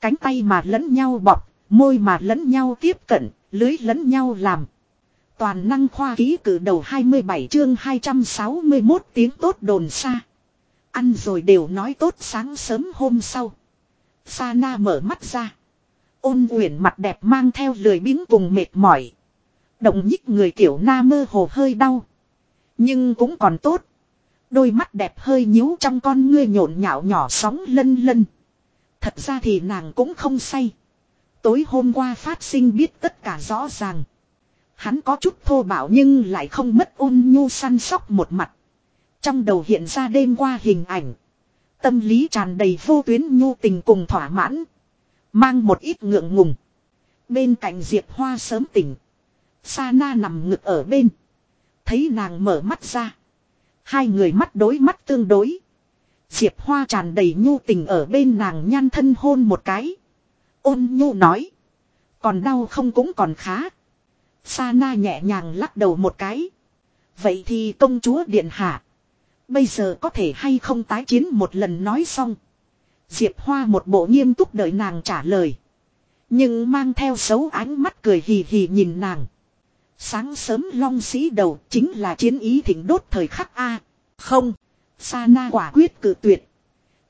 Cánh tay mà lẫn nhau bọc, môi mà lẫn nhau tiếp cận, lưới lẫn nhau làm. Toàn năng khoa ký cử đầu 27 chương 261 tiếng tốt đồn xa. Ăn rồi đều nói tốt sáng sớm hôm sau. Sana mở mắt ra. Ôn uyển mặt đẹp mang theo lười biếng cùng mệt mỏi. Động nhích người kiểu na mơ hồ hơi đau. Nhưng cũng còn tốt. Đôi mắt đẹp hơi nhíu trong con ngươi nhộn nhạo nhỏ sóng lân lân. Thật ra thì nàng cũng không say. Tối hôm qua phát sinh biết tất cả rõ ràng. Hắn có chút thô bạo nhưng lại không mất ôn nhu săn sóc một mặt. Trong đầu hiện ra đêm qua hình ảnh. Tâm lý tràn đầy vô tuyến nhu tình cùng thỏa mãn. Mang một ít ngượng ngùng. Bên cạnh Diệp Hoa sớm tỉnh. Sa na nằm ngực ở bên. Thấy nàng mở mắt ra. Hai người mắt đối mắt tương đối. Diệp Hoa tràn đầy nhu tình ở bên nàng nhan thân hôn một cái. Ôn nhu nói. Còn đau không cũng còn khá. Sa na nhẹ nhàng lắc đầu một cái. Vậy thì công chúa điện hạ. Bây giờ có thể hay không tái chiến một lần nói xong. Diệp Hoa một bộ nghiêm túc đợi nàng trả lời. Nhưng mang theo xấu ánh mắt cười hì hì nhìn nàng. Sáng sớm long sĩ đầu chính là chiến ý thỉnh đốt thời khắc A. Không. Sana quả quyết cự tuyệt.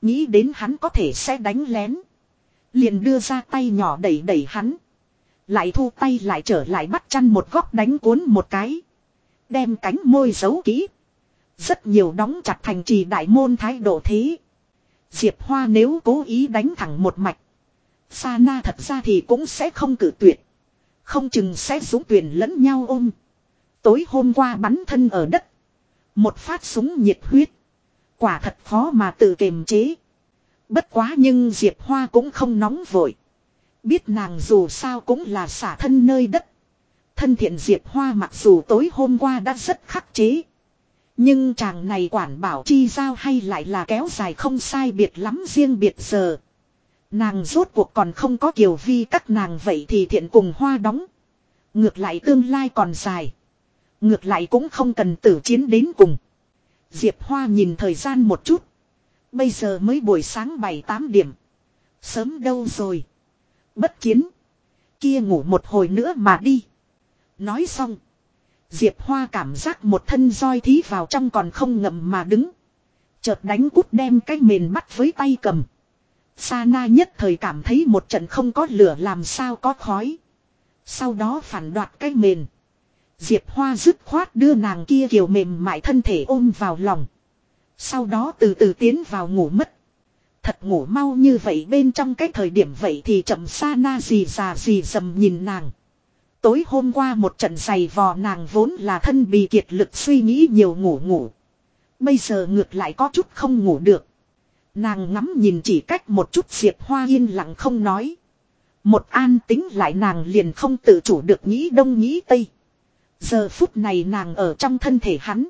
Nghĩ đến hắn có thể sẽ đánh lén. Liền đưa ra tay nhỏ đẩy đẩy hắn. Lại thu tay lại trở lại bắt chăn một góc đánh cuốn một cái. Đem cánh môi giấu kỹ. Rất nhiều đóng chặt thành trì đại môn thái độ thế. Diệp Hoa nếu cố ý đánh thẳng một mạch. Sa na thật ra thì cũng sẽ không cử tuyệt. Không chừng sẽ dũng tuyển lẫn nhau ôm. Tối hôm qua bắn thân ở đất. Một phát súng nhiệt huyết. Quả thật khó mà tự kiềm chế. Bất quá nhưng Diệp Hoa cũng không nóng vội. Biết nàng dù sao cũng là xả thân nơi đất. Thân thiện Diệp Hoa mặc dù tối hôm qua đã rất khắc chế. Nhưng chàng này quản bảo chi giao hay lại là kéo dài không sai biệt lắm riêng biệt giờ. Nàng rốt cuộc còn không có kiều vi các nàng vậy thì thiện cùng hoa đóng. Ngược lại tương lai còn dài. Ngược lại cũng không cần tử chiến đến cùng. Diệp Hoa nhìn thời gian một chút. Bây giờ mới buổi sáng 7-8 điểm. Sớm đâu rồi. Bất chiến. Kia ngủ một hồi nữa mà đi. Nói xong. Diệp Hoa cảm giác một thân roi thí vào trong còn không ngậm mà đứng. Chợt đánh cút đem cái mền bắt với tay cầm. Sa na nhất thời cảm thấy một trận không có lửa làm sao có khói. Sau đó phản đoạt cái mền. Diệp Hoa dứt khoát đưa nàng kia kiều mềm mại thân thể ôm vào lòng. Sau đó từ từ tiến vào ngủ mất. Thật ngủ mau như vậy bên trong cái thời điểm vậy thì chậm Sa na gì già gì dầm nhìn nàng. Tối hôm qua một trận giày vò nàng vốn là thân bị kiệt lực suy nghĩ nhiều ngủ ngủ. Bây giờ ngược lại có chút không ngủ được. Nàng ngắm nhìn chỉ cách một chút Diệp Hoa yên lặng không nói. Một an tính lại nàng liền không tự chủ được nghĩ đông nghĩ tây. Giờ phút này nàng ở trong thân thể hắn.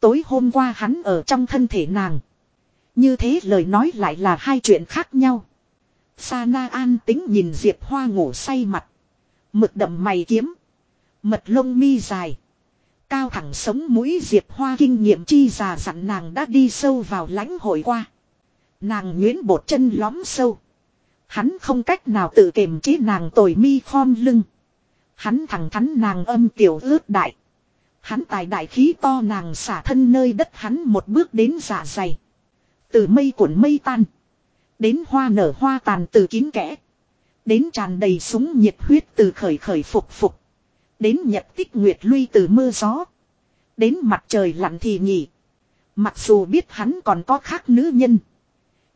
Tối hôm qua hắn ở trong thân thể nàng. Như thế lời nói lại là hai chuyện khác nhau. Sa na an tính nhìn Diệp Hoa ngủ say mặt. Mực đậm mày kiếm. Mật lông mi dài. Cao thẳng sống mũi Diệp Hoa kinh nghiệm chi già dặn nàng đã đi sâu vào lãnh hội qua. Nàng nguyễn bột chân lõm sâu. Hắn không cách nào tự kiềm chế nàng tồi mi khom lưng. Hắn thẳng thắn nàng âm tiểu ướt đại. Hắn tài đại khí to nàng xả thân nơi đất hắn một bước đến dạ dày. Từ mây cuộn mây tan. Đến hoa nở hoa tàn từ kín kẽ. Đến tràn đầy súng nhiệt huyết từ khởi khởi phục phục. Đến nhật tích nguyệt lui từ mưa gió. Đến mặt trời lặn thì nhỉ. Mặc dù biết hắn còn có khác nữ nhân.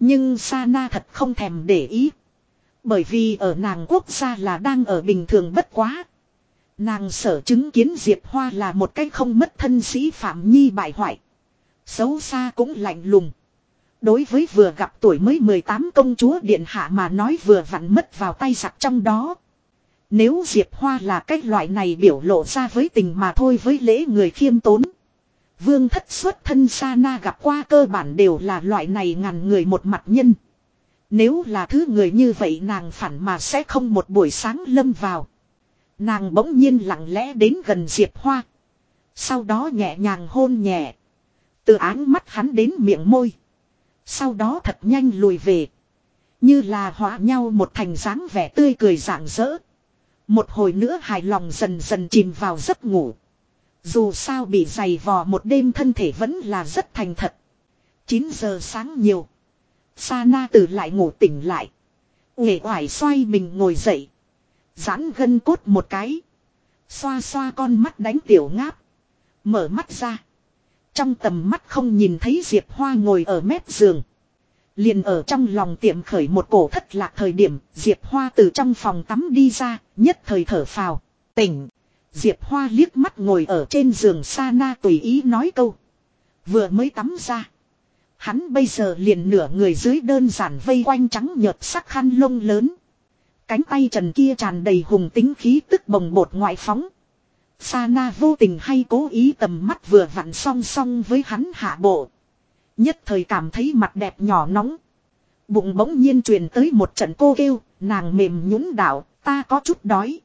Nhưng Sana thật không thèm để ý. Bởi vì ở nàng quốc gia là đang ở bình thường bất quá. Nàng sở chứng kiến Diệp Hoa là một cái không mất thân sĩ Phạm Nhi bại hoại. Xấu xa cũng lạnh lùng. Đối với vừa gặp tuổi mới 18 công chúa Điện Hạ mà nói vừa vặn mất vào tay giặc trong đó. Nếu Diệp Hoa là cái loại này biểu lộ ra với tình mà thôi với lễ người khiêm tốn. Vương thất xuất thân Sa Na gặp qua cơ bản đều là loại này ngàn người một mặt nhân. Nếu là thứ người như vậy nàng phản mà sẽ không một buổi sáng lâm vào. Nàng bỗng nhiên lặng lẽ đến gần Diệp Hoa. Sau đó nhẹ nhàng hôn nhẹ. Từ áng mắt hắn đến miệng môi. Sau đó thật nhanh lùi về. Như là hóa nhau một thành dáng vẻ tươi cười rạng rỡ. Một hồi nữa hài lòng dần dần chìm vào giấc ngủ. Dù sao bị dày vò một đêm thân thể vẫn là rất thành thật. 9 giờ sáng nhiều. Sa na từ lại ngủ tỉnh lại. Nghệ oải xoay mình ngồi dậy. Giãn gân cốt một cái. Xoa xoa con mắt đánh tiểu ngáp. Mở mắt ra. Trong tầm mắt không nhìn thấy Diệp Hoa ngồi ở mép giường. Liền ở trong lòng tiệm khởi một cổ thất lạc thời điểm, Diệp Hoa từ trong phòng tắm đi ra, nhất thời thở phào, tỉnh. Diệp Hoa liếc mắt ngồi ở trên giường sa na tùy ý nói câu. Vừa mới tắm ra. Hắn bây giờ liền nửa người dưới đơn giản vây quanh trắng nhợt sắc khăn lông lớn. Cánh tay trần kia tràn đầy hùng tính khí tức bồng bột ngoại phóng. Sana vô tình hay cố ý tầm mắt vừa vặn song song với hắn hạ bộ. Nhất thời cảm thấy mặt đẹp nhỏ nóng. Bụng bỗng nhiên truyền tới một trận cô kêu, nàng mềm nhũng đảo, ta có chút đói.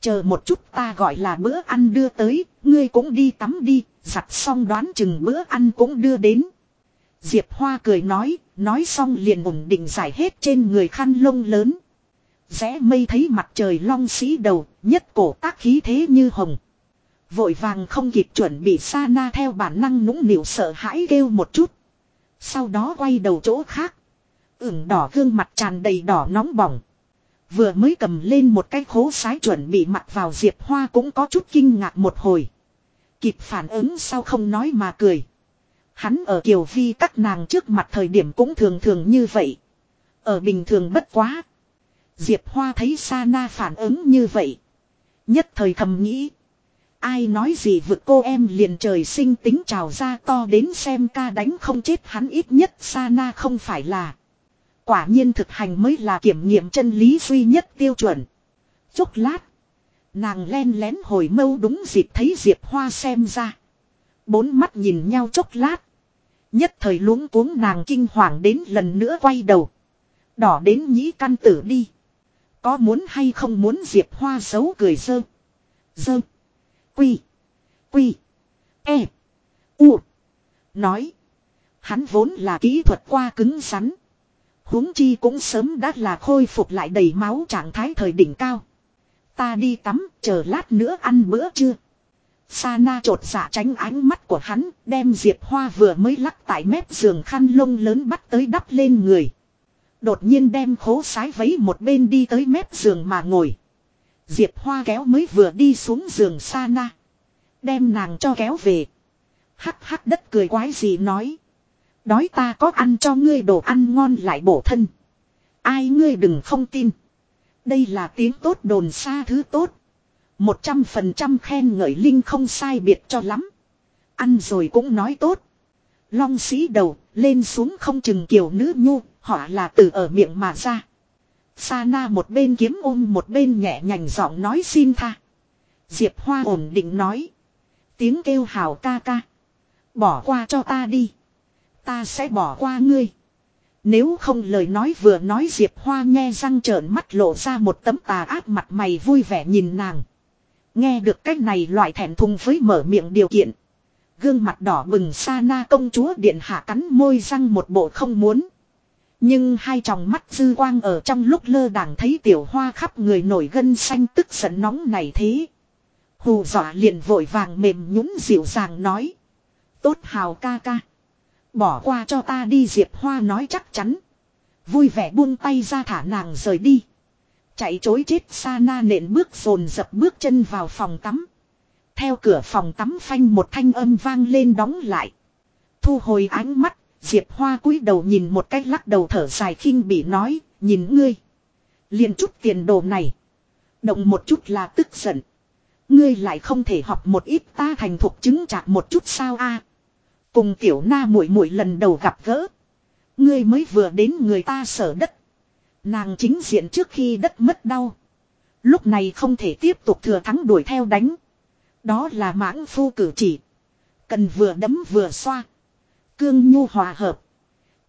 Chờ một chút ta gọi là bữa ăn đưa tới, ngươi cũng đi tắm đi, giặt xong đoán chừng bữa ăn cũng đưa đến. Diệp Hoa cười nói, nói xong liền ổn định giải hết trên người khăn lông lớn. Rẽ mây thấy mặt trời long sĩ đầu, nhất cổ tác khí thế như hồng. Vội vàng không kịp chuẩn bị sa na theo bản năng nũng nịu sợ hãi kêu một chút. Sau đó quay đầu chỗ khác. ửng đỏ gương mặt tràn đầy đỏ nóng bỏng. Vừa mới cầm lên một cái khố sái chuẩn bị mặc vào Diệp Hoa cũng có chút kinh ngạc một hồi. Kịp phản ứng sau không nói mà cười. Hắn ở Kiều Vi các nàng trước mặt thời điểm cũng thường thường như vậy. Ở bình thường bất quá. Diệp Hoa thấy Sana phản ứng như vậy. Nhất thời thầm nghĩ. Ai nói gì vực cô em liền trời sinh tính trào ra to đến xem ca đánh không chết hắn ít nhất Sana không phải là. Quả nhiên thực hành mới là kiểm nghiệm chân lý duy nhất tiêu chuẩn. Chốc lát. Nàng len lén hồi mâu đúng dịp thấy Diệp Hoa xem ra. Bốn mắt nhìn nhau chốc lát. Nhất thời luống cuống nàng kinh hoàng đến lần nữa quay đầu. Đỏ đến nhĩ căn tử đi. Có muốn hay không muốn Diệp Hoa xấu cười dơ. Dơ. Quy. Quy. E. U. Nói. Hắn vốn là kỹ thuật qua cứng rắn. huống chi cũng sớm đã là khôi phục lại đầy máu trạng thái thời đỉnh cao. Ta đi tắm, chờ lát nữa ăn bữa trưa. Sana trột dạ tránh ánh mắt của hắn, đem Diệp Hoa vừa mới lắc tại mép giường khăn lông lớn bắt tới đắp lên người. Đột nhiên đem khố sái vấy một bên đi tới mép giường mà ngồi. Diệp Hoa kéo mới vừa đi xuống giường Sana. Đem nàng cho kéo về. Hắc hắc đất cười quái gì nói. Đói ta có ăn cho ngươi đồ ăn ngon lại bổ thân. Ai ngươi đừng không tin. Đây là tiếng tốt đồn xa thứ tốt. Một trăm phần trăm khen ngợi Linh không sai biệt cho lắm. Ăn rồi cũng nói tốt. Long sĩ đầu, lên xuống không chừng kiểu nữ nhu, họ là từ ở miệng mà ra. Sana một bên kiếm ôm một bên nhẹ nhành giọng nói xin tha. Diệp Hoa ổn định nói. Tiếng kêu hào ca ca. Bỏ qua cho ta đi. Ta sẽ bỏ qua ngươi. Nếu không lời nói vừa nói Diệp Hoa nghe răng trợn mắt lộ ra một tấm tà ác mặt mày vui vẻ nhìn nàng. Nghe được cách này loại thẹn thùng với mở miệng điều kiện. Gương mặt đỏ bừng sa na công chúa điện hạ cắn môi răng một bộ không muốn. Nhưng hai tròng mắt dư quang ở trong lúc lơ đảng thấy tiểu hoa khắp người nổi gân xanh tức giận nóng này thế. Hù dọa liền vội vàng mềm nhũng dịu dàng nói. Tốt hào ca ca. Bỏ qua cho ta đi Diệp Hoa nói chắc chắn. Vui vẻ buông tay ra thả nàng rời đi. Chạy chối chết xa na nện bước rồn dập bước chân vào phòng tắm. Theo cửa phòng tắm phanh một thanh âm vang lên đóng lại. Thu hồi ánh mắt, Diệp Hoa cúi đầu nhìn một cách lắc đầu thở dài khinh bị nói, nhìn ngươi. liền chút tiền đồ này. Động một chút là tức giận. Ngươi lại không thể học một ít ta thành thục chứng chạc một chút sao a Cùng tiểu na muội muội lần đầu gặp gỡ. Ngươi mới vừa đến người ta sở đất. Nàng chính diện trước khi đất mất đau. Lúc này không thể tiếp tục thừa thắng đuổi theo đánh. Đó là mãng phu cử chỉ. Cần vừa đấm vừa xoa. Cương nhu hòa hợp.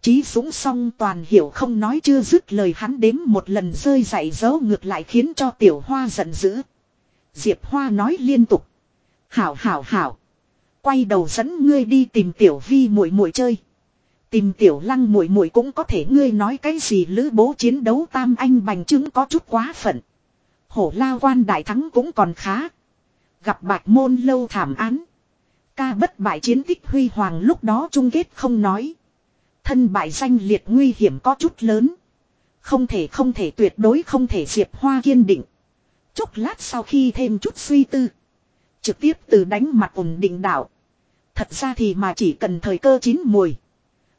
Chí súng song toàn hiểu không nói chưa dứt lời hắn đếm một lần rơi dậy dấu ngược lại khiến cho tiểu hoa giận dữ. Diệp hoa nói liên tục. Hảo hảo hảo. Quay đầu dẫn ngươi đi tìm tiểu vi muội muội chơi. Tìm tiểu lăng muội muội cũng có thể ngươi nói cái gì lữ bố chiến đấu tam anh bành chứng có chút quá phận. Hổ la quan đại thắng cũng còn khá. Gặp bạch môn lâu thảm án. Ca bất bại chiến tích huy hoàng lúc đó chung kết không nói. Thân bại danh liệt nguy hiểm có chút lớn. Không thể không thể tuyệt đối không thể diệp hoa kiên định. Chốc lát sau khi thêm chút suy tư. Trực tiếp từ đánh mặt ổn định đảo. Thật ra thì mà chỉ cần thời cơ chín mùi.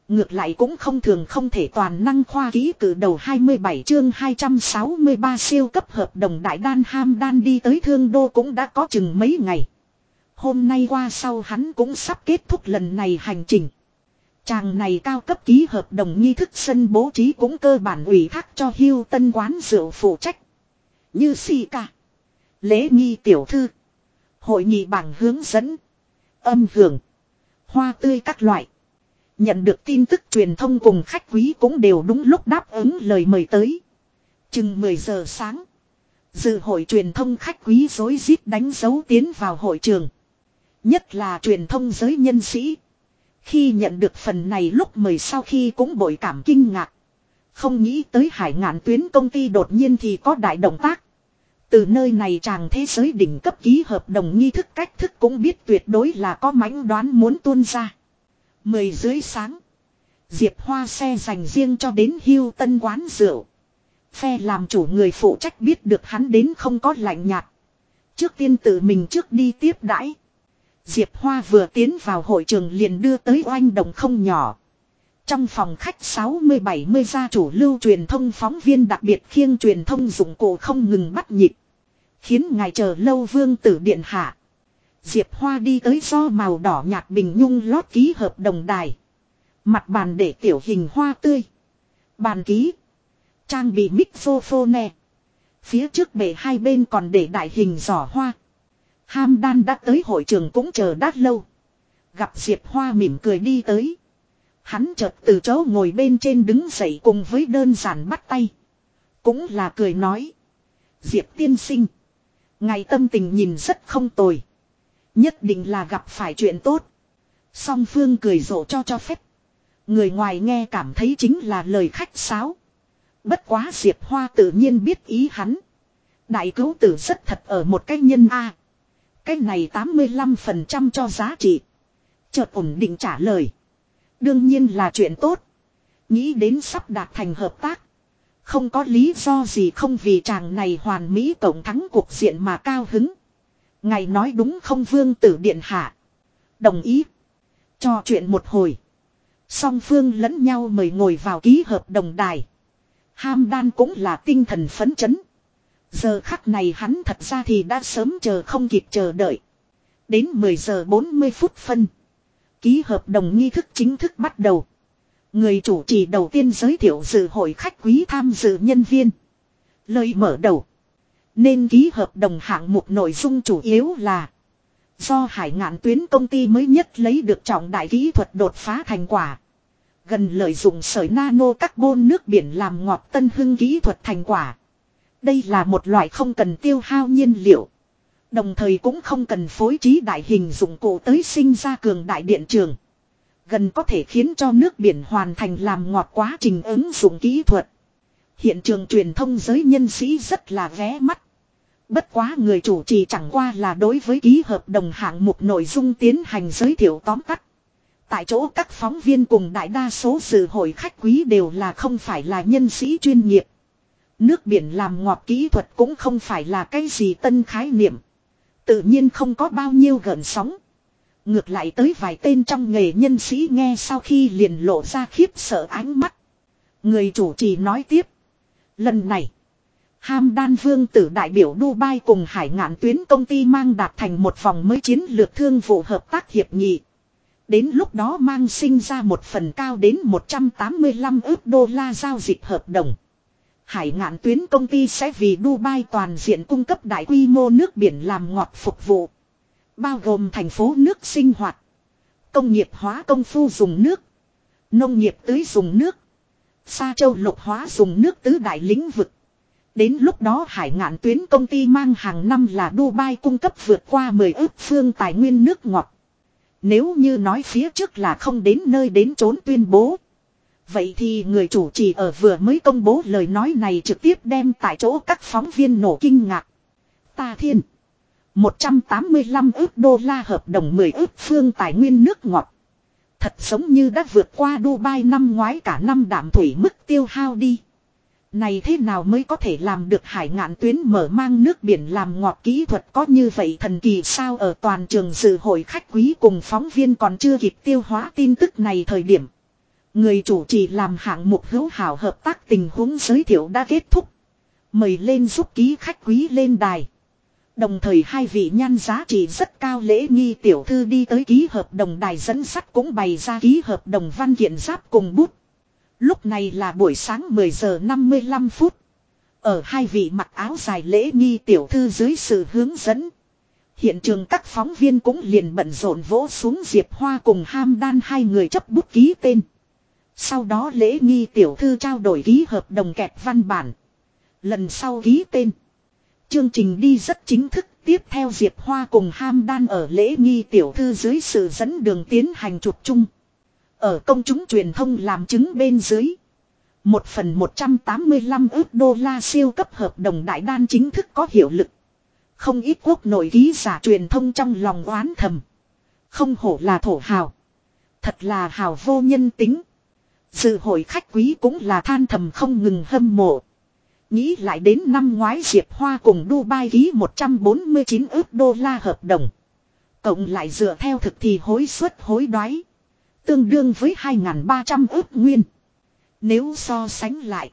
Ngược lại cũng không thường không thể toàn năng khoa ký cử đầu 27 chương 263 siêu cấp hợp đồng đại đan ham đan đi tới thương đô cũng đã có chừng mấy ngày. Hôm nay qua sau hắn cũng sắp kết thúc lần này hành trình. Chàng này cao cấp ký hợp đồng nghi thức sân bố trí cũng cơ bản ủy thác cho hưu tân quán rượu phụ trách. Như si ca. Lễ nghi tiểu thư. Hội nghị bảng hướng dẫn. Âm hưởng. Hoa tươi các loại. Nhận được tin tức truyền thông cùng khách quý cũng đều đúng lúc đáp ứng lời mời tới. Chừng 10 giờ sáng. Dự hội truyền thông khách quý dối rít đánh dấu tiến vào hội trường. Nhất là truyền thông giới nhân sĩ. Khi nhận được phần này lúc mời sau khi cũng bội cảm kinh ngạc. Không nghĩ tới hải ngạn tuyến công ty đột nhiên thì có đại động tác. Từ nơi này chàng thế giới đỉnh cấp ký hợp đồng nghi thức cách thức cũng biết tuyệt đối là có mãnh đoán muốn tuôn ra. Mười dưới sáng. Diệp Hoa xe dành riêng cho đến hưu tân quán rượu. Phe làm chủ người phụ trách biết được hắn đến không có lạnh nhạt. Trước tiên tự mình trước đi tiếp đãi. Diệp Hoa vừa tiến vào hội trường liền đưa tới oanh đồng không nhỏ. Trong phòng khách 60-70 gia chủ lưu truyền thông phóng viên đặc biệt khiêng truyền thông dụng cụ không ngừng bắt nhịp. Khiến ngài chờ lâu vương tử điện hạ. Diệp Hoa đi tới do màu đỏ nhạt bình nhung lót ký hợp đồng đài. Mặt bàn để tiểu hình hoa tươi. Bàn ký. Trang bị mixophone. Phía trước bể hai bên còn để đại hình giỏ hoa. Ham đan đã tới hội trường cũng chờ đát lâu. Gặp Diệp Hoa mỉm cười đi tới. Hắn chợt từ chỗ ngồi bên trên đứng dậy cùng với đơn giản bắt tay. Cũng là cười nói. Diệp tiên sinh. Ngày tâm tình nhìn rất không tồi. Nhất định là gặp phải chuyện tốt. Song phương cười rộ cho cho phép. Người ngoài nghe cảm thấy chính là lời khách sáo. Bất quá Diệp Hoa tự nhiên biết ý hắn. Đại cứu tử rất thật ở một cái nhân A. Cái này 85% cho giá trị. Chợt ổn định trả lời. Đương nhiên là chuyện tốt. Nghĩ đến sắp đạt thành hợp tác. Không có lý do gì không vì chàng này hoàn mỹ tổng thắng cuộc diện mà cao hứng. Ngài nói đúng không vương tử điện hạ. Đồng ý. Cho chuyện một hồi. Song phương lẫn nhau mời ngồi vào ký hợp đồng đài. Ham đan cũng là tinh thần phấn chấn. Giờ khắc này hắn thật ra thì đã sớm chờ không kịp chờ đợi. Đến 10 giờ 40 phút phân. Ký hợp đồng nghi thức chính thức bắt đầu. Người chủ trì đầu tiên giới thiệu dự hội khách quý tham dự nhân viên. Lời mở đầu. Nên ký hợp đồng hạng mục nội dung chủ yếu là Do hải ngạn tuyến công ty mới nhất lấy được trọng đại kỹ thuật đột phá thành quả. Gần lợi dụng sợi nano carbon nước biển làm ngọt tân hưng kỹ thuật thành quả. Đây là một loại không cần tiêu hao nhiên liệu. Đồng thời cũng không cần phối trí đại hình dụng cụ tới sinh ra cường đại điện trường. Gần có thể khiến cho nước biển hoàn thành làm ngọt quá trình ứng dụng kỹ thuật. Hiện trường truyền thông giới nhân sĩ rất là ghé mắt. Bất quá người chủ trì chẳng qua là đối với ký hợp đồng hạng mục nội dung tiến hành giới thiệu tóm tắt. Tại chỗ các phóng viên cùng đại đa số sự hội khách quý đều là không phải là nhân sĩ chuyên nghiệp. Nước biển làm ngọt kỹ thuật cũng không phải là cái gì tân khái niệm. Tự nhiên không có bao nhiêu gần sóng. Ngược lại tới vài tên trong nghề nhân sĩ nghe sau khi liền lộ ra khiếp sợ ánh mắt. Người chủ trì nói tiếp. Lần này. Ham đan vương tử đại biểu Dubai cùng hải ngạn tuyến công ty mang đạt thành một vòng mới chiến lược thương vụ hợp tác hiệp nghị. Đến lúc đó mang sinh ra một phần cao đến 185 ước đô la giao dịch hợp đồng. Hải ngạn tuyến công ty sẽ vì Dubai toàn diện cung cấp đại quy mô nước biển làm ngọt phục vụ. Bao gồm thành phố nước sinh hoạt. Công nghiệp hóa công phu dùng nước. Nông nghiệp tưới dùng nước. Sa châu lục hóa dùng nước tứ đại lĩnh vực. Đến lúc đó hải ngạn tuyến công ty mang hàng năm là Dubai cung cấp vượt qua 10 ước phương tài nguyên nước ngọt. Nếu như nói phía trước là không đến nơi đến trốn tuyên bố. Vậy thì người chủ trì ở vừa mới công bố lời nói này trực tiếp đem tại chỗ các phóng viên nổ kinh ngạc. Ta thiên. 185 ước đô la hợp đồng 10 ước phương tài nguyên nước ngọt. Thật giống như đã vượt qua Dubai năm ngoái cả năm đảm thủy mức tiêu hao đi. Này thế nào mới có thể làm được hải ngạn tuyến mở mang nước biển làm ngọt kỹ thuật có như vậy thần kỳ sao ở toàn trường dự hội khách quý cùng phóng viên còn chưa kịp tiêu hóa tin tức này thời điểm. Người chủ trì làm hạng mục hữu hảo hợp tác tình huống giới thiệu đã kết thúc. Mời lên giúp ký khách quý lên đài. Đồng thời hai vị nhan giá trị rất cao lễ nghi tiểu thư đi tới ký hợp đồng đài dẫn sắt cũng bày ra ký hợp đồng văn kiện giáp cùng bút. Lúc này là buổi sáng 10 giờ 55 phút. Ở hai vị mặc áo dài lễ nghi tiểu thư dưới sự hướng dẫn. Hiện trường các phóng viên cũng liền bận rộn vỗ xuống Diệp Hoa cùng ham đan hai người chấp bút ký tên. Sau đó lễ nghi tiểu thư trao đổi ký hợp đồng kẹp văn bản. Lần sau ký tên. Chương trình đi rất chính thức, tiếp theo Diệp Hoa cùng ham đan ở lễ nghi tiểu thư dưới sự dẫn đường tiến hành chụp chung. Ở công chúng truyền thông làm chứng bên dưới. Một phần 185 ước đô la siêu cấp hợp đồng đại đan chính thức có hiệu lực. Không ít quốc nội ký giả truyền thông trong lòng oán thầm. Không hổ là thổ hào. Thật là hào vô nhân tính. Sự hội khách quý cũng là than thầm không ngừng hâm mộ. Nghĩ lại đến năm ngoái Diệp Hoa cùng Dubai ký 149 ước đô la hợp đồng. Cộng lại dựa theo thực thì hối suất hối đoái. Tương đương với 2.300 ước nguyên. Nếu so sánh lại.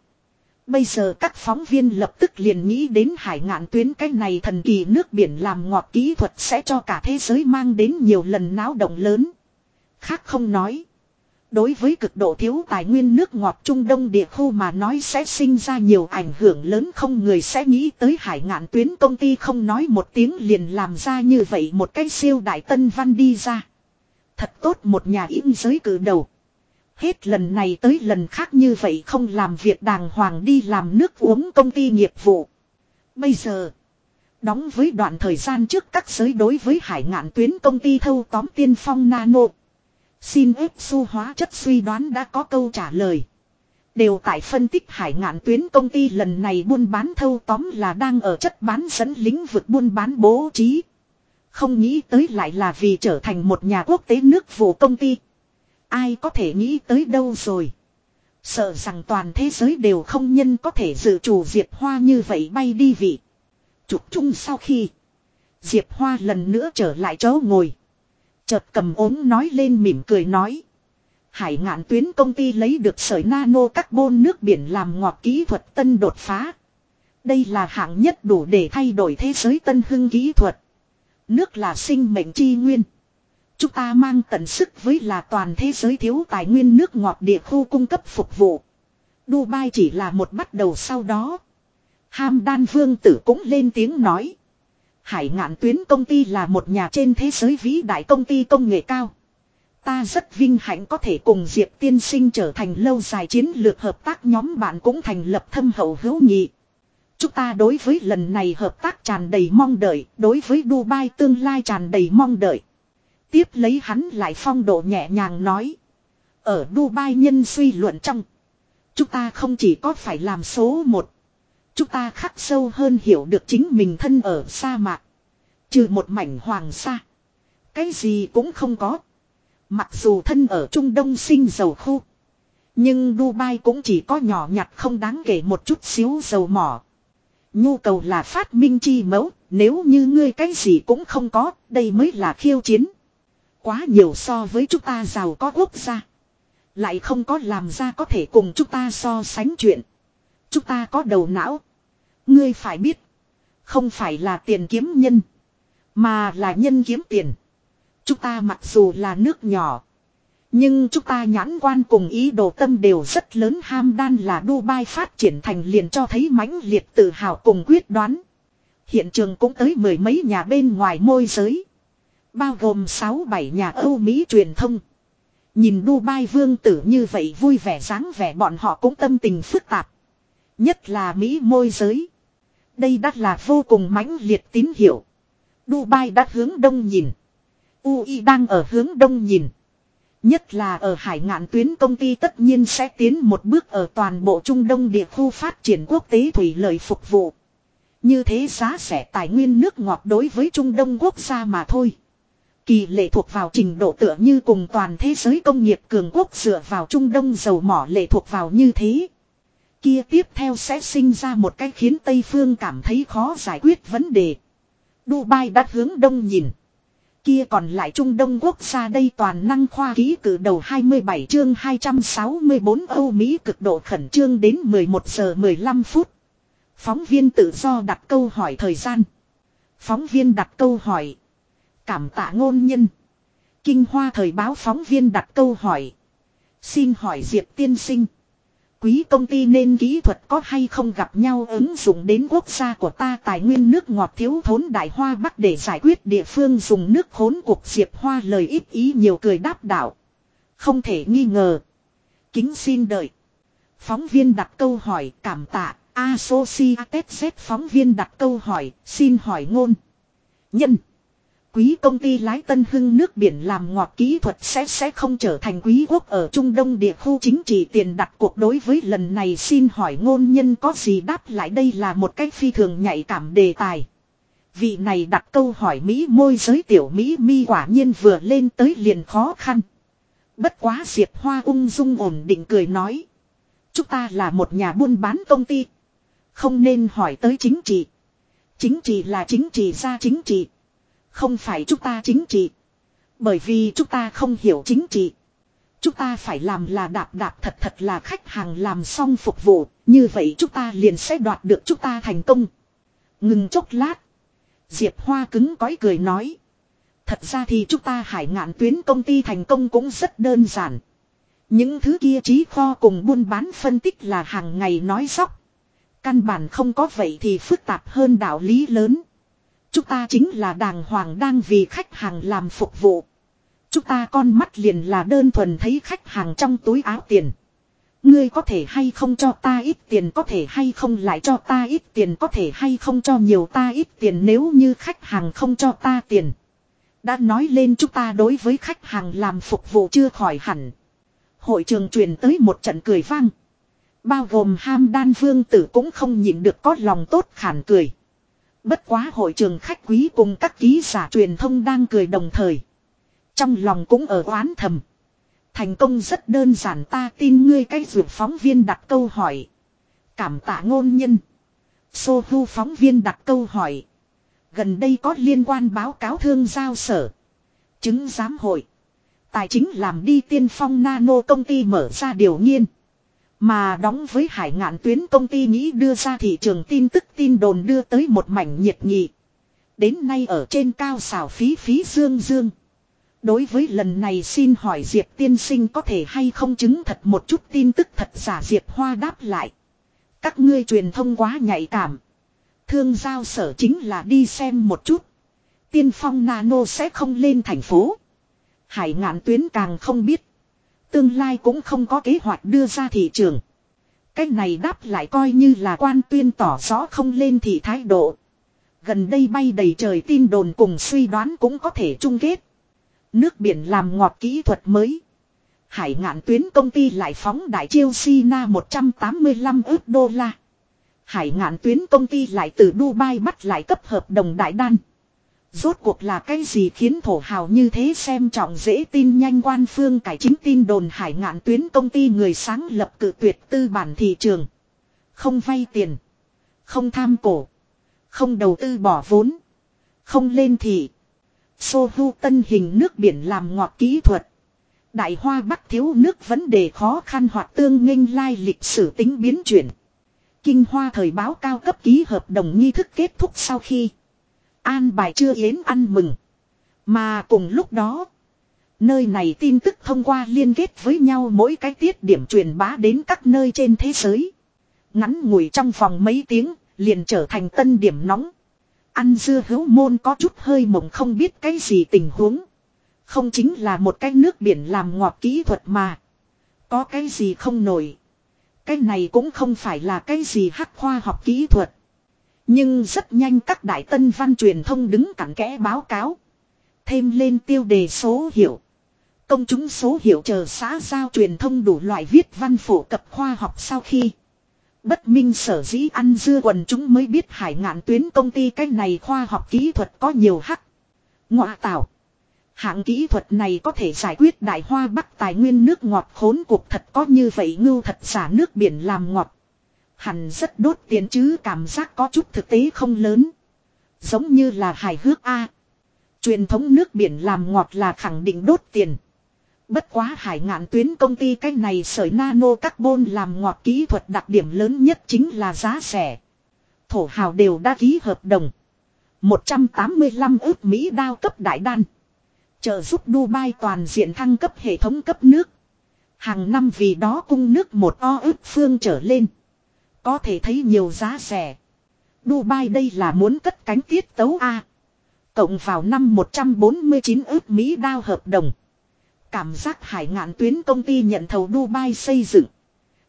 Bây giờ các phóng viên lập tức liền nghĩ đến hải ngạn tuyến cái này thần kỳ nước biển làm ngọt kỹ thuật sẽ cho cả thế giới mang đến nhiều lần náo động lớn. Khác không nói. Đối với cực độ thiếu tài nguyên nước ngọt Trung Đông địa khu mà nói sẽ sinh ra nhiều ảnh hưởng lớn không người sẽ nghĩ tới hải ngạn tuyến công ty không nói một tiếng liền làm ra như vậy một cái siêu đại tân văn đi ra. Thật tốt một nhà im giới cử đầu. Hết lần này tới lần khác như vậy không làm việc đàng hoàng đi làm nước uống công ty nghiệp vụ. Bây giờ, đóng với đoạn thời gian trước các giới đối với hải ngạn tuyến công ty thâu tóm tiên phong nano. Xin ép su hóa chất suy đoán đã có câu trả lời. Đều tại phân tích hải ngạn tuyến công ty lần này buôn bán thâu tóm là đang ở chất bán dẫn lĩnh vực buôn bán bố trí. Không nghĩ tới lại là vì trở thành một nhà quốc tế nước vụ công ty. Ai có thể nghĩ tới đâu rồi. Sợ rằng toàn thế giới đều không nhân có thể dự chủ Diệp Hoa như vậy bay đi vị. Chụp chung sau khi. Diệp Hoa lần nữa trở lại chỗ ngồi. Chợt cầm ốm nói lên mỉm cười nói. Hải ngạn tuyến công ty lấy được sợi nano carbon nước biển làm ngọt kỹ thuật tân đột phá. Đây là hạng nhất đủ để thay đổi thế giới tân hưng kỹ thuật. Nước là sinh mệnh chi nguyên. Chúng ta mang tận sức với là toàn thế giới thiếu tài nguyên nước ngọt địa khu cung cấp phục vụ. Dubai chỉ là một bắt đầu sau đó. Ham đan vương tử cũng lên tiếng nói. Hải ngạn tuyến công ty là một nhà trên thế giới vĩ đại công ty công nghệ cao. Ta rất vinh hạnh có thể cùng Diệp tiên sinh trở thành lâu dài chiến lược hợp tác nhóm bạn cũng thành lập thâm hậu hữu nghị. Chúng ta đối với lần này hợp tác tràn đầy mong đợi, đối với Dubai tương lai tràn đầy mong đợi. Tiếp lấy hắn lại phong độ nhẹ nhàng nói. Ở Dubai nhân suy luận trong. Chúng ta không chỉ có phải làm số một. Chúng ta khắc sâu hơn hiểu được chính mình thân ở sa mạc. Trừ một mảnh hoàng sa. Cái gì cũng không có. Mặc dù thân ở Trung Đông sinh dầu khu. Nhưng Dubai cũng chỉ có nhỏ nhặt không đáng kể một chút xíu dầu mỏ. Nhu cầu là phát minh chi mẫu, nếu như ngươi cái gì cũng không có, đây mới là khiêu chiến. Quá nhiều so với chúng ta giàu có quốc gia. Lại không có làm ra có thể cùng chúng ta so sánh chuyện. Chúng ta có đầu não. Ngươi phải biết. Không phải là tiền kiếm nhân. Mà là nhân kiếm tiền. Chúng ta mặc dù là nước nhỏ. Nhưng chúng ta nhãn quan cùng ý đồ tâm đều rất lớn ham đan là Dubai phát triển thành liền cho thấy mãnh liệt tự hào cùng quyết đoán. Hiện trường cũng tới mười mấy nhà bên ngoài môi giới. Bao gồm 6-7 nhà Âu Mỹ truyền thông. Nhìn Dubai vương tử như vậy vui vẻ dáng vẻ, bọn họ cũng tâm tình phức tạp. Nhất là Mỹ môi giới. Đây đắt là vô cùng mãnh liệt tín hiệu. Dubai đã hướng đông nhìn. UI đang ở hướng đông nhìn. Nhất là ở hải ngạn tuyến công ty tất nhiên sẽ tiến một bước ở toàn bộ Trung Đông địa khu phát triển quốc tế thủy lợi phục vụ. Như thế giá rẻ tài nguyên nước ngọt đối với Trung Đông quốc gia mà thôi. Kỳ lệ thuộc vào trình độ tựa như cùng toàn thế giới công nghiệp cường quốc dựa vào Trung Đông dầu mỏ lệ thuộc vào như thế. Kia tiếp theo sẽ sinh ra một cái khiến Tây Phương cảm thấy khó giải quyết vấn đề. Dubai đã hướng đông nhìn. Kia còn lại Trung Đông quốc gia đây toàn năng khoa ký cử đầu 27 chương 264 Âu Mỹ cực độ khẩn trương đến 11 giờ 15 phút. Phóng viên tự do đặt câu hỏi thời gian. Phóng viên đặt câu hỏi. Cảm tạ ngôn nhân. Kinh hoa thời báo phóng viên đặt câu hỏi. Xin hỏi Diệp tiên sinh. Quý công ty nên kỹ thuật có hay không gặp nhau ứng dụng đến quốc gia của ta tài nguyên nước ngọt thiếu thốn đại hoa bắc để giải quyết địa phương dùng nước khốn cuộc Diệp Hoa lời ít ý nhiều cười đáp đạo. Không thể nghi ngờ. Kính xin đợi. Phóng viên đặt câu hỏi, cảm tạ. Associated Z phóng viên đặt câu hỏi, xin hỏi ngôn. Nhân. Quý công ty lái tân hưng nước biển làm ngọt kỹ thuật sẽ sẽ không trở thành quý quốc ở Trung Đông địa khu chính trị tiền đặt cuộc đối với lần này xin hỏi ngôn nhân có gì đáp lại đây là một cách phi thường nhạy cảm đề tài. Vị này đặt câu hỏi Mỹ môi giới tiểu Mỹ mi quả nhiên vừa lên tới liền khó khăn. Bất quá Diệp Hoa ung dung ổn định cười nói. Chúng ta là một nhà buôn bán công ty. Không nên hỏi tới chính trị. Chính trị là chính trị ra chính trị. Không phải chúng ta chính trị. Bởi vì chúng ta không hiểu chính trị. Chúng ta phải làm là đạp đạp thật thật là khách hàng làm xong phục vụ, như vậy chúng ta liền sẽ đoạt được chúng ta thành công. Ngừng chốc lát. Diệp Hoa cứng cõi cười nói. Thật ra thì chúng ta hải ngạn tuyến công ty thành công cũng rất đơn giản. Những thứ kia trí kho cùng buôn bán phân tích là hàng ngày nói dóc. Căn bản không có vậy thì phức tạp hơn đạo lý lớn. Chúng ta chính là đàng hoàng đang vì khách hàng làm phục vụ. Chúng ta con mắt liền là đơn thuần thấy khách hàng trong túi áo tiền. Ngươi có thể hay không cho ta ít tiền có thể hay không lại cho ta ít tiền có thể hay không cho nhiều ta ít tiền nếu như khách hàng không cho ta tiền. Đã nói lên chúng ta đối với khách hàng làm phục vụ chưa khỏi hẳn. Hội trường truyền tới một trận cười vang. Bao gồm ham đan vương tử cũng không nhịn được có lòng tốt khản cười. Bất quá hội trường khách quý cùng các ký giả truyền thông đang cười đồng thời. Trong lòng cũng ở oán thầm. Thành công rất đơn giản ta tin ngươi cái dược phóng viên đặt câu hỏi. Cảm tạ ngôn nhân. Sô hưu phóng viên đặt câu hỏi. Gần đây có liên quan báo cáo thương giao sở. Chứng giám hội. Tài chính làm đi tiên phong nano công ty mở ra điều nghiên. Mà đóng với hải ngạn tuyến công ty nghĩ đưa ra thị trường tin tức tin đồn đưa tới một mảnh nhiệt nghị. Đến nay ở trên cao xảo phí phí dương dương. Đối với lần này xin hỏi Diệp tiên sinh có thể hay không chứng thật một chút tin tức thật giả Diệp Hoa đáp lại. Các ngươi truyền thông quá nhạy cảm. Thương giao sở chính là đi xem một chút. Tiên phong nano sẽ không lên thành phố. Hải ngạn tuyến càng không biết. Tương lai cũng không có kế hoạch đưa ra thị trường. Cách này đáp lại coi như là quan tuyên tỏ rõ không lên thì thái độ. Gần đây bay đầy trời tin đồn cùng suy đoán cũng có thể chung kết. Nước biển làm ngọt kỹ thuật mới. Hải ngạn tuyến công ty lại phóng đại chiêu Sina 185 ước đô la. Hải ngạn tuyến công ty lại từ Dubai bắt lại cấp hợp đồng đại đan. Rốt cuộc là cái gì khiến thổ hào như thế xem trọng dễ tin nhanh quan phương cải chính tin đồn hải ngạn tuyến công ty người sáng lập cử tuyệt tư bản thị trường. Không vay tiền. Không tham cổ. Không đầu tư bỏ vốn. Không lên thị. Xô hu tân hình nước biển làm ngọt kỹ thuật. Đại hoa bắc thiếu nước vấn đề khó khăn hoặc tương nghênh lai lịch sử tính biến chuyển. Kinh hoa thời báo cao cấp ký hợp đồng nghi thức kết thúc sau khi. An bài chưa yến ăn mừng. Mà cùng lúc đó. Nơi này tin tức thông qua liên kết với nhau mỗi cái tiết điểm truyền bá đến các nơi trên thế giới. Ngắn ngủi trong phòng mấy tiếng, liền trở thành tân điểm nóng. Ăn dưa hữu môn có chút hơi mộng không biết cái gì tình huống. Không chính là một cái nước biển làm ngọt kỹ thuật mà. Có cái gì không nổi. Cái này cũng không phải là cái gì hắc khoa học kỹ thuật. Nhưng rất nhanh các đại tân văn truyền thông đứng cặn kẽ báo cáo. Thêm lên tiêu đề số hiệu. Công chúng số hiệu chờ xã giao truyền thông đủ loại viết văn phổ cập khoa học sau khi. Bất minh sở dĩ ăn dưa quần chúng mới biết hải ngạn tuyến công ty cách này khoa học kỹ thuật có nhiều hắc. Ngọa tạo. Hạng kỹ thuật này có thể giải quyết đại hoa bắc tài nguyên nước ngọt khốn cuộc thật có như vậy ngưu thật giả nước biển làm ngọt. Hẳn rất đốt tiền chứ cảm giác có chút thực tế không lớn. Giống như là hài hước A. Truyền thống nước biển làm ngọt là khẳng định đốt tiền. Bất quá hải ngạn tuyến công ty cái này sởi nano carbon làm ngọt kỹ thuật đặc điểm lớn nhất chính là giá rẻ. Thổ hào đều đã ký hợp đồng. 185 ước Mỹ đao cấp đại đan. Trợ giúp Dubai toàn diện thăng cấp hệ thống cấp nước. Hàng năm vì đó cung nước một o ước phương trở lên. Có thể thấy nhiều giá rẻ. Dubai đây là muốn cất cánh tiết tấu A. Cộng vào năm 149 ước Mỹ đao hợp đồng. Cảm giác hải ngạn tuyến công ty nhận thầu Dubai xây dựng.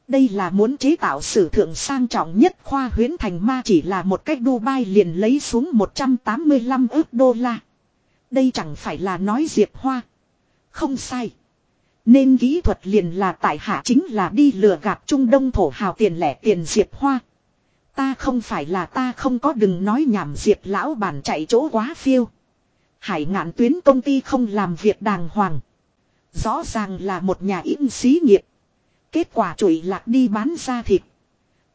Đây là muốn chế tạo sử thượng sang trọng nhất khoa huyến thành ma chỉ là một cách Dubai liền lấy xuống 185 ước đô la. Đây chẳng phải là nói Diệp Hoa. Không sai. Nên kỹ thuật liền là tại hạ chính là đi lừa gạt Trung Đông thổ hào tiền lẻ tiền Diệp Hoa. Ta không phải là ta không có đừng nói nhảm Diệp lão bản chạy chỗ quá phiêu. Hải ngạn tuyến công ty không làm việc đàng hoàng. Rõ ràng là một nhà in xí nghiệp. Kết quả chuỗi lạc đi bán ra thịt.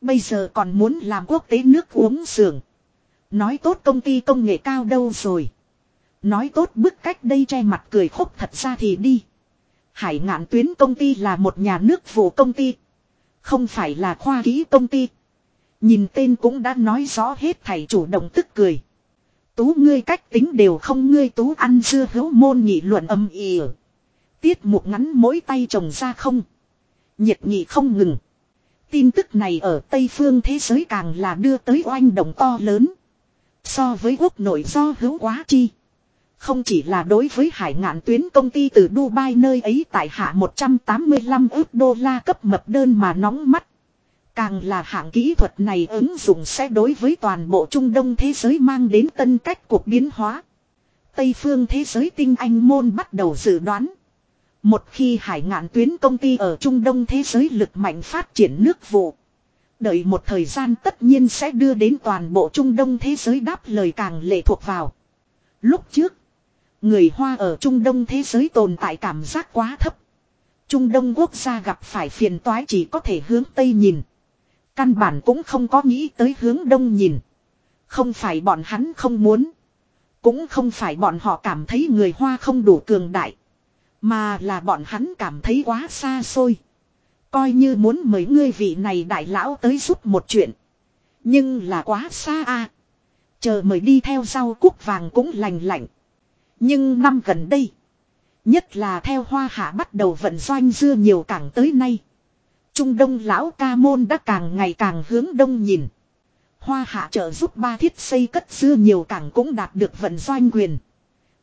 Bây giờ còn muốn làm quốc tế nước uống sườn. Nói tốt công ty công nghệ cao đâu rồi. Nói tốt bức cách đây che mặt cười khúc thật ra thì đi. Hải ngạn tuyến công ty là một nhà nước vụ công ty. Không phải là khoa ký công ty. Nhìn tên cũng đã nói rõ hết thầy chủ động tức cười. Tú ngươi cách tính đều không ngươi tú ăn dưa hấu môn nghị luận âm ỉ. Tiết mục ngắn mỗi tay trồng ra không. Nhiệt nghị không ngừng. Tin tức này ở Tây phương thế giới càng là đưa tới oanh động to lớn. So với quốc nội do hữu quá chi. Không chỉ là đối với hải ngạn tuyến công ty từ Dubai nơi ấy tại hạ 185 ước đô la cấp mập đơn mà nóng mắt. Càng là hạng kỹ thuật này ứng dụng sẽ đối với toàn bộ Trung Đông thế giới mang đến tân cách cuộc biến hóa. Tây phương thế giới tinh anh môn bắt đầu dự đoán. Một khi hải ngạn tuyến công ty ở Trung Đông thế giới lực mạnh phát triển nước vụ. Đợi một thời gian tất nhiên sẽ đưa đến toàn bộ Trung Đông thế giới đáp lời càng lệ thuộc vào. Lúc trước, người Hoa ở Trung Đông thế giới tồn tại cảm giác quá thấp. Trung Đông quốc gia gặp phải phiền toái chỉ có thể hướng Tây nhìn. Căn bản cũng không có nghĩ tới hướng Đông nhìn. Không phải bọn hắn không muốn. Cũng không phải bọn họ cảm thấy người Hoa không đủ cường đại. Mà là bọn hắn cảm thấy quá xa xôi. Coi như muốn mời ngươi vị này đại lão tới giúp một chuyện. Nhưng là quá xa a. Chờ mời đi theo rau cúc vàng cũng lành lạnh. Nhưng năm gần đây. Nhất là theo hoa hạ bắt đầu vận doanh dưa nhiều cảng tới nay. Trung đông lão ca môn đã càng ngày càng hướng đông nhìn. Hoa hạ trợ giúp ba thiết xây cất dưa nhiều cảng cũng đạt được vận doanh quyền.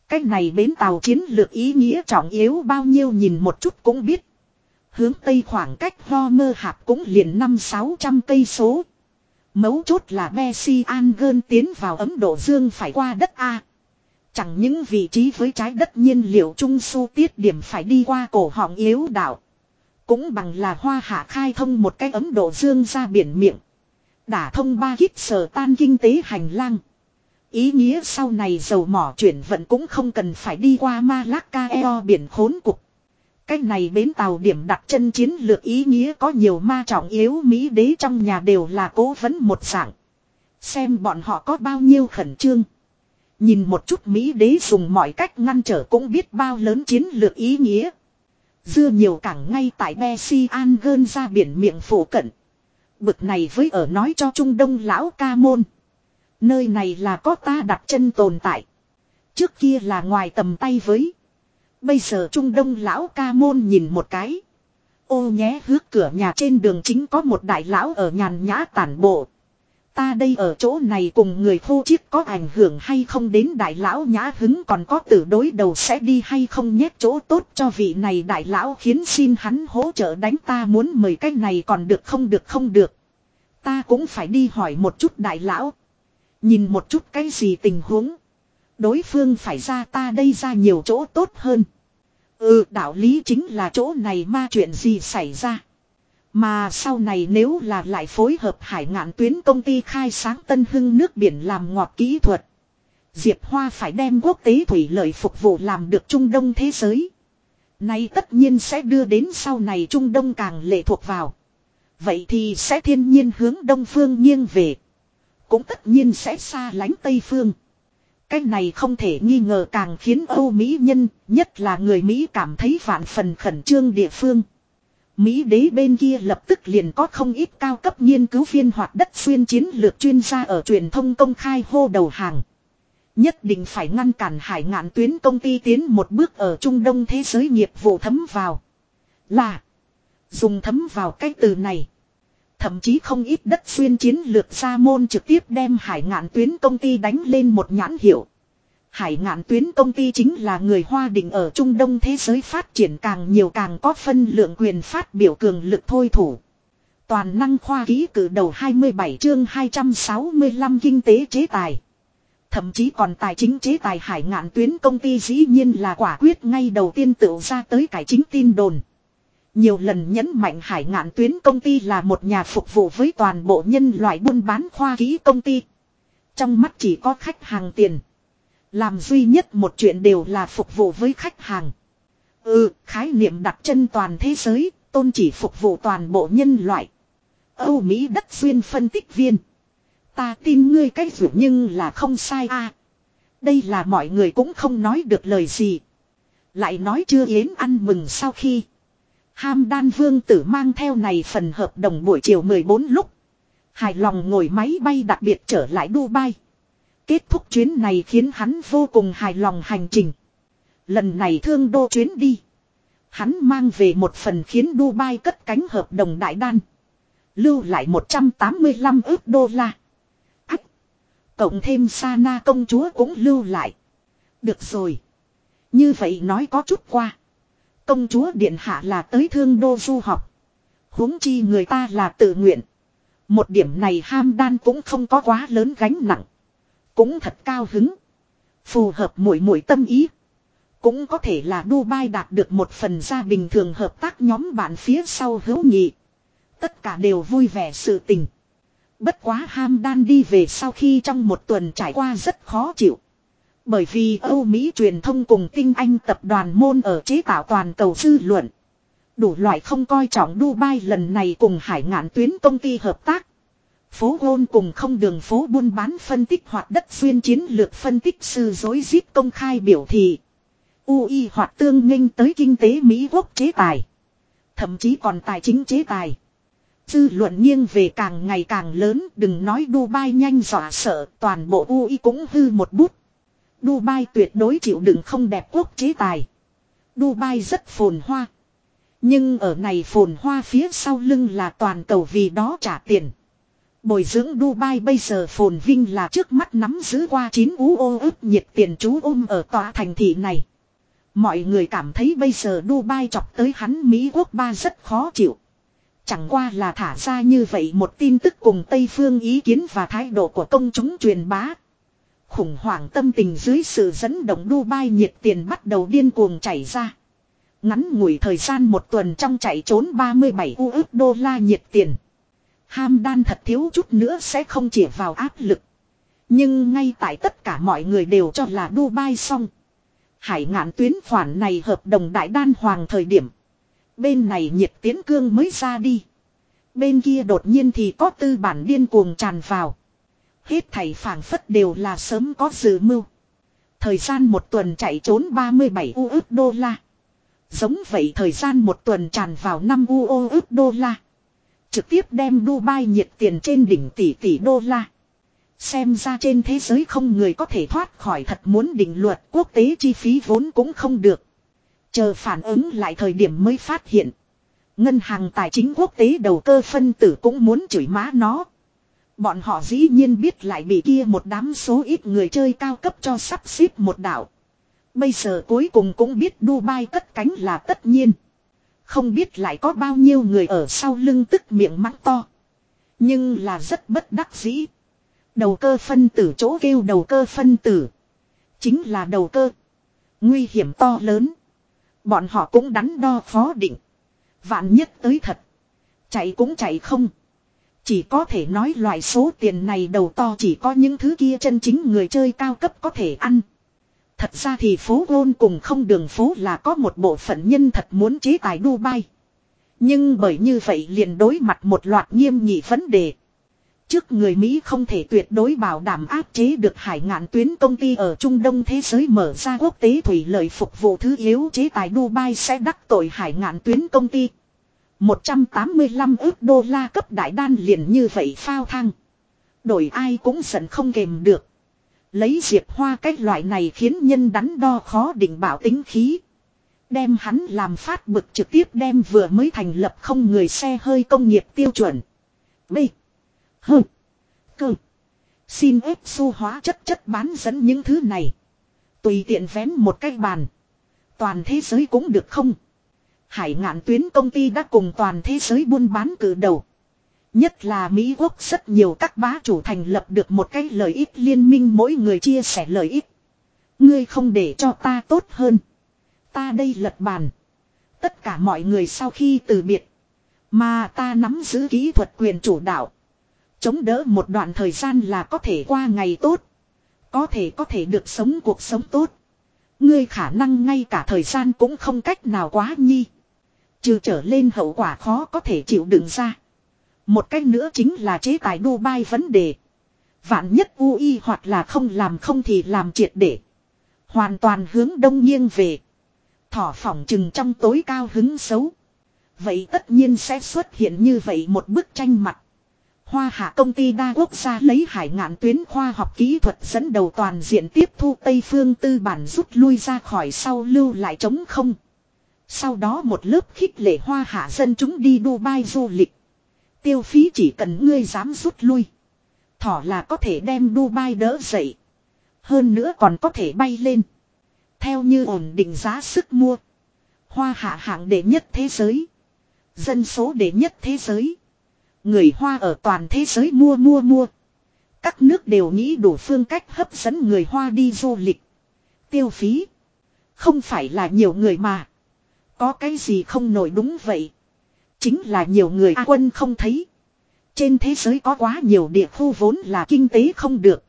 Cách này bến tàu chiến lược ý nghĩa trọng yếu bao nhiêu nhìn một chút cũng biết. Hướng tây khoảng cách ho mơ hạp cũng liền năm sáu trăm cây số. Mấu chốt là Messi An gơn tiến vào Ấn Độ Dương phải qua đất A. Chẳng những vị trí với trái đất nhiên liệu trung su tiết điểm phải đi qua cổ họng yếu đảo. Cũng bằng là hoa hạ khai thông một cái Ấn Độ Dương ra biển miệng. Đả thông ba hít sở tan kinh tế hành lang. Ý nghĩa sau này dầu mỏ chuyển vận cũng không cần phải đi qua Malacca eo biển khốn cục. Cách này bến tàu điểm đặt chân chiến lược ý nghĩa có nhiều ma trọng yếu Mỹ đế trong nhà đều là cố vấn một dạng. Xem bọn họ có bao nhiêu khẩn trương. Nhìn một chút Mỹ đế dùng mọi cách ngăn trở cũng biết bao lớn chiến lược ý nghĩa. Dưa nhiều cảng ngay tại Bessie An gơn ra biển miệng phủ cận. Bực này với ở nói cho Trung Đông lão ca môn. Nơi này là có ta đặt chân tồn tại. Trước kia là ngoài tầm tay với. Bây giờ Trung Đông lão ca môn nhìn một cái. Ô nhé, hước cửa nhà trên đường chính có một đại lão ở nhàn nhã tản bộ. Ta đây ở chỗ này cùng người khô chiếc có ảnh hưởng hay không đến đại lão nhã hứng còn có tử đối đầu sẽ đi hay không nhét chỗ tốt cho vị này đại lão khiến xin hắn hỗ trợ đánh ta muốn mời cái này còn được không được không được. Ta cũng phải đi hỏi một chút đại lão. Nhìn một chút cái gì tình huống. Đối phương phải ra ta đây ra nhiều chỗ tốt hơn. Ừ đạo lý chính là chỗ này ma chuyện gì xảy ra. Mà sau này nếu là lại phối hợp hải ngạn tuyến công ty khai sáng tân hưng nước biển làm ngọt kỹ thuật. Diệp Hoa phải đem quốc tế thủy lợi phục vụ làm được Trung Đông thế giới. nay tất nhiên sẽ đưa đến sau này Trung Đông càng lệ thuộc vào. Vậy thì sẽ thiên nhiên hướng Đông Phương nghiêng về. Cũng tất nhiên sẽ xa lánh Tây Phương. Cái này không thể nghi ngờ càng khiến Âu Mỹ nhân, nhất là người Mỹ cảm thấy vạn phần khẩn trương địa phương. Mỹ đế bên kia lập tức liền có không ít cao cấp nghiên cứu viên hoạt đất xuyên chiến lược chuyên gia ở truyền thông công khai hô đầu hàng. Nhất định phải ngăn cản hải ngạn tuyến công ty tiến một bước ở Trung Đông thế giới nghiệp vụ thấm vào. Là. Dùng thấm vào cái từ này. Thậm chí không ít đất xuyên chiến lược ra môn trực tiếp đem hải ngạn tuyến công ty đánh lên một nhãn hiệu. Hải ngạn tuyến công ty chính là người Hoa định ở Trung Đông thế giới phát triển càng nhiều càng có phân lượng quyền phát biểu cường lực thôi thủ. Toàn năng khoa ký cử đầu 27 chương 265 kinh tế chế tài. Thậm chí còn tài chính chế tài hải ngạn tuyến công ty dĩ nhiên là quả quyết ngay đầu tiên tự ra tới cải chính tin đồn. Nhiều lần nhấn mạnh hải ngạn tuyến công ty là một nhà phục vụ với toàn bộ nhân loại buôn bán khoa ký công ty. Trong mắt chỉ có khách hàng tiền. Làm duy nhất một chuyện đều là phục vụ với khách hàng. Ừ, khái niệm đặt chân toàn thế giới, tôn chỉ phục vụ toàn bộ nhân loại. Âu Mỹ đất xuyên phân tích viên. Ta tin ngươi cách dù nhưng là không sai a. Đây là mọi người cũng không nói được lời gì. Lại nói chưa yến ăn mừng sau khi. Ham đan vương tử mang theo này phần hợp đồng buổi chiều 14 lúc. Hài lòng ngồi máy bay đặc biệt trở lại Dubai. Kết thúc chuyến này khiến hắn vô cùng hài lòng hành trình. Lần này thương đô chuyến đi. Hắn mang về một phần khiến Dubai cất cánh hợp đồng đại đan. Lưu lại 185 ước đô la. Ách. Cộng thêm Sana công chúa cũng lưu lại. Được rồi. Như vậy nói có chút qua. Công chúa Điện Hạ là tới thương đô du học. huống chi người ta là tự nguyện. Một điểm này ham đan cũng không có quá lớn gánh nặng. Cũng thật cao hứng. Phù hợp mũi mũi tâm ý. Cũng có thể là Dubai đạt được một phần gia bình thường hợp tác nhóm bạn phía sau hữu nghị. Tất cả đều vui vẻ sự tình. Bất quá ham đan đi về sau khi trong một tuần trải qua rất khó chịu. Bởi vì Âu Mỹ truyền thông cùng tinh anh tập đoàn môn ở chế tạo toàn cầu dư luận. Đủ loại không coi trọng Dubai lần này cùng hải ngạn tuyến công ty hợp tác. Phố gôn cùng không đường phố buôn bán phân tích hoạt đất xuyên chiến lược phân tích sư dối díp công khai biểu thị. UI hoạt tương nghênh tới kinh tế Mỹ quốc chế tài. Thậm chí còn tài chính chế tài. Dư luận nghiêng về càng ngày càng lớn, đừng nói Dubai nhanh dọa sợ, toàn bộ UI cũng hư một bút. Dubai tuyệt đối chịu đựng không đẹp quốc chế tài. Dubai rất phồn hoa. Nhưng ở này phồn hoa phía sau lưng là toàn cầu vì đó trả tiền. Bồi dưỡng Dubai bây giờ phồn vinh là trước mắt nắm giữ qua 9 ú ô ức nhiệt tiền chú ôm ở tòa thành thị này. Mọi người cảm thấy bây giờ Dubai chọc tới hắn Mỹ quốc ba rất khó chịu. Chẳng qua là thả ra như vậy một tin tức cùng Tây Phương ý kiến và thái độ của công chúng truyền bá. Khủng hoảng tâm tình dưới sự dẫn động Dubai nhiệt tiền bắt đầu điên cuồng chảy ra. Ngắn ngủi thời gian một tuần trong chạy trốn 37 ước đô la nhiệt tiền. Ham đan thật thiếu chút nữa sẽ không chỉ vào áp lực. Nhưng ngay tại tất cả mọi người đều cho là Dubai xong. Hải ngạn tuyến khoản này hợp đồng đại đan hoàng thời điểm. Bên này nhiệt tiến cương mới ra đi. Bên kia đột nhiên thì có tư bản điên cuồng tràn vào. Hết thảy phảng phất đều là sớm có dự mưu. Thời gian một tuần chạy trốn 37 ước đô la. Giống vậy thời gian một tuần tràn vào 5 ước đô la. Trực tiếp đem Dubai nhiệt tiền trên đỉnh tỷ tỷ đô la. Xem ra trên thế giới không người có thể thoát khỏi thật muốn định luật, quốc tế chi phí vốn cũng không được. Chờ phản ứng lại thời điểm mới phát hiện. Ngân hàng tài chính quốc tế đầu cơ phân tử cũng muốn chửi má nó. Bọn họ dĩ nhiên biết lại bị kia một đám số ít người chơi cao cấp cho sắp xếp một đảo. Bây giờ cuối cùng cũng biết Dubai cất cánh là tất nhiên. Không biết lại có bao nhiêu người ở sau lưng tức miệng mắng to. Nhưng là rất bất đắc dĩ. Đầu cơ phân tử chỗ kêu đầu cơ phân tử. Chính là đầu cơ. Nguy hiểm to lớn. Bọn họ cũng đắn đo phó định. Vạn nhất tới thật. Chạy cũng chạy không. Chỉ có thể nói loại số tiền này đầu to chỉ có những thứ kia chân chính người chơi cao cấp có thể ăn. Thật ra thì phố gôn cùng không đường phố là có một bộ phận nhân thật muốn chế tài Dubai. Nhưng bởi như vậy liền đối mặt một loạt nghiêm nhị vấn đề. Trước người Mỹ không thể tuyệt đối bảo đảm áp chế được hải ngạn tuyến công ty ở Trung Đông thế giới mở ra quốc tế thủy lợi phục vụ thứ yếu chế tài Dubai sẽ đắc tội hải ngạn tuyến công ty. 185 ước đô la cấp đại đan liền như vậy phao thang. Đổi ai cũng giận không kềm được. Lấy diệp hoa cách loại này khiến nhân đắn đo khó định bảo tính khí. Đem hắn làm phát bực trực tiếp đem vừa mới thành lập không người xe hơi công nghiệp tiêu chuẩn. B. H. C. Xin ép su hóa chất chất bán dẫn những thứ này. Tùy tiện vén một cái bàn. Toàn thế giới cũng được không? Hải ngạn tuyến công ty đã cùng toàn thế giới buôn bán cử đầu. Nhất là Mỹ Quốc rất nhiều các bá chủ thành lập được một cái lợi ích liên minh, mỗi người chia sẻ lợi ích. Ngươi không để cho ta tốt hơn. Ta đây lật bàn. Tất cả mọi người sau khi từ biệt. Mà ta nắm giữ kỹ thuật quyền chủ đạo. Chống đỡ một đoạn thời gian là có thể qua ngày tốt. Có thể có thể được sống cuộc sống tốt. Ngươi khả năng ngay cả thời gian cũng không cách nào quá nhi. Trừ trở lên hậu quả khó có thể chịu đựng ra. Một cách nữa chính là chế tài Dubai vấn đề. Vạn nhất UI hoặc là không làm không thì làm triệt để. Hoàn toàn hướng đông nghiêng về. Thỏ phỏng chừng trong tối cao hứng xấu. Vậy tất nhiên sẽ xuất hiện như vậy một bức tranh mặt. Hoa hạ công ty đa quốc gia lấy hải ngạn tuyến khoa học kỹ thuật dẫn đầu toàn diện tiếp thu Tây phương tư bản rút lui ra khỏi sau lưu lại trống không. Sau đó một lớp khích lệ hoa hạ dân chúng đi Dubai du lịch. Tiêu phí chỉ cần ngươi dám rút lui. Thỏ là có thể đem Dubai đỡ dậy. Hơn nữa còn có thể bay lên. Theo như ổn định giá sức mua. Hoa hạ hạng đệ nhất thế giới. Dân số đệ nhất thế giới. Người Hoa ở toàn thế giới mua mua mua. Các nước đều nghĩ đủ phương cách hấp dẫn người Hoa đi du lịch. Tiêu phí. Không phải là nhiều người mà. Có cái gì không nổi đúng vậy. Chính là nhiều người A quân không thấy. Trên thế giới có quá nhiều địa khu vốn là kinh tế không được.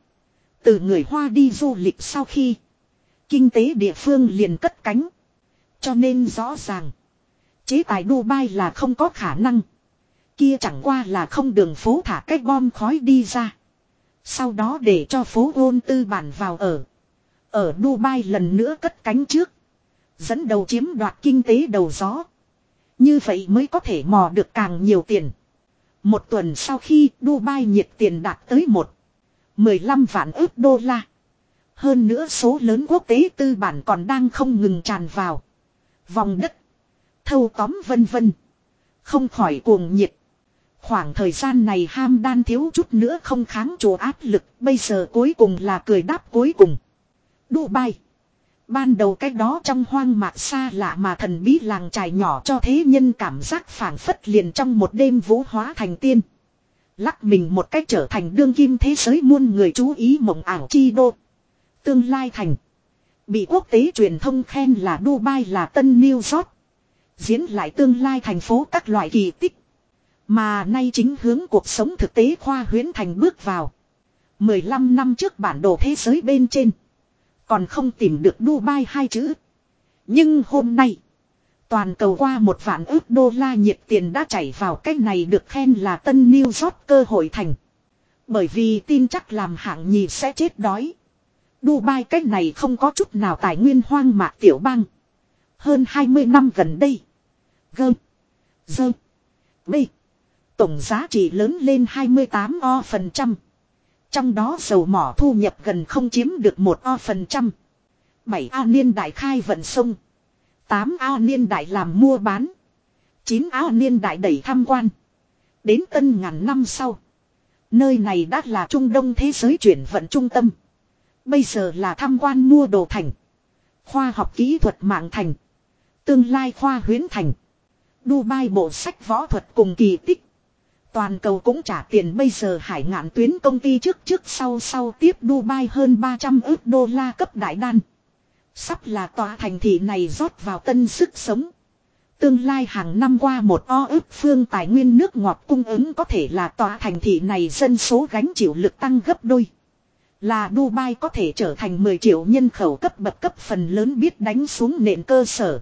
Từ người Hoa đi du lịch sau khi. Kinh tế địa phương liền cất cánh. Cho nên rõ ràng. Chế tài Dubai là không có khả năng. Kia chẳng qua là không đường phố thả cái bom khói đi ra. Sau đó để cho phố ôn tư bản vào ở. Ở Dubai lần nữa cất cánh trước. Dẫn đầu chiếm đoạt kinh tế đầu gió. Như vậy mới có thể mò được càng nhiều tiền. Một tuần sau khi Dubai nhiệt tiền đạt tới một 15 vạn ước đô la. Hơn nữa số lớn quốc tế tư bản còn đang không ngừng tràn vào. Vòng đất. Thâu tóm vân vân. Không khỏi cuồng nhiệt. Khoảng thời gian này ham đan thiếu chút nữa không kháng chủ áp lực. Bây giờ cuối cùng là cười đáp cuối cùng. Dubai. Ban đầu cách đó trong hoang mạc xa lạ mà thần bí làng trài nhỏ cho thế nhân cảm giác phảng phất liền trong một đêm vũ hóa thành tiên. Lắc mình một cách trở thành đương kim thế giới muôn người chú ý mộng ảo chi đô. Tương lai thành. Bị quốc tế truyền thông khen là Dubai là tân New York. Diễn lại tương lai thành phố các loại kỳ tích. Mà nay chính hướng cuộc sống thực tế khoa huyễn thành bước vào. 15 năm trước bản đồ thế giới bên trên. Còn không tìm được Dubai hai chữ. Nhưng hôm nay. Toàn cầu qua một vạn ước đô la nhiệt tiền đã chảy vào cách này được khen là tân New York cơ hội thành. Bởi vì tin chắc làm hạng nhì sẽ chết đói. Dubai cách này không có chút nào tài nguyên hoang mạc tiểu bang. Hơn 20 năm gần đây. Gơm. Dơm. B. Tổng giá trị lớn lên 28 o phần trăm. Trong đó dầu mỏ thu nhập gần không chiếm được một o phần trăm. 7 A niên đại khai vận sông. 8 A niên đại làm mua bán. 9 A niên đại đẩy tham quan. Đến tân ngàn năm sau. Nơi này đã là trung đông thế giới chuyển vận trung tâm. Bây giờ là tham quan mua đồ thành. Khoa học kỹ thuật mạng thành. Tương lai khoa huyến thành. Dubai bộ sách võ thuật cùng kỳ tích. Toàn cầu cũng trả tiền bây giờ hải ngạn tuyến công ty trước trước sau sau tiếp Dubai hơn 300 ước đô la cấp đại đan. Sắp là tòa thành thị này rót vào tân sức sống. Tương lai hàng năm qua một o ước phương tài nguyên nước ngọt cung ứng có thể là tòa thành thị này dân số gánh chịu lực tăng gấp đôi. Là Dubai có thể trở thành 10 triệu nhân khẩu cấp bậc cấp phần lớn biết đánh xuống nền cơ sở.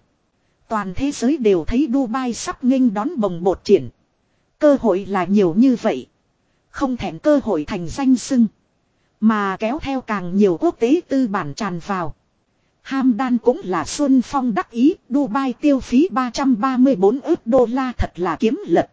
Toàn thế giới đều thấy Dubai sắp nghênh đón bồng bột triển. Cơ hội là nhiều như vậy. Không thèm cơ hội thành danh sưng. Mà kéo theo càng nhiều quốc tế tư bản tràn vào. Hamdan cũng là Xuân Phong đắc ý, Dubai tiêu phí 334 ước đô la thật là kiếm lật.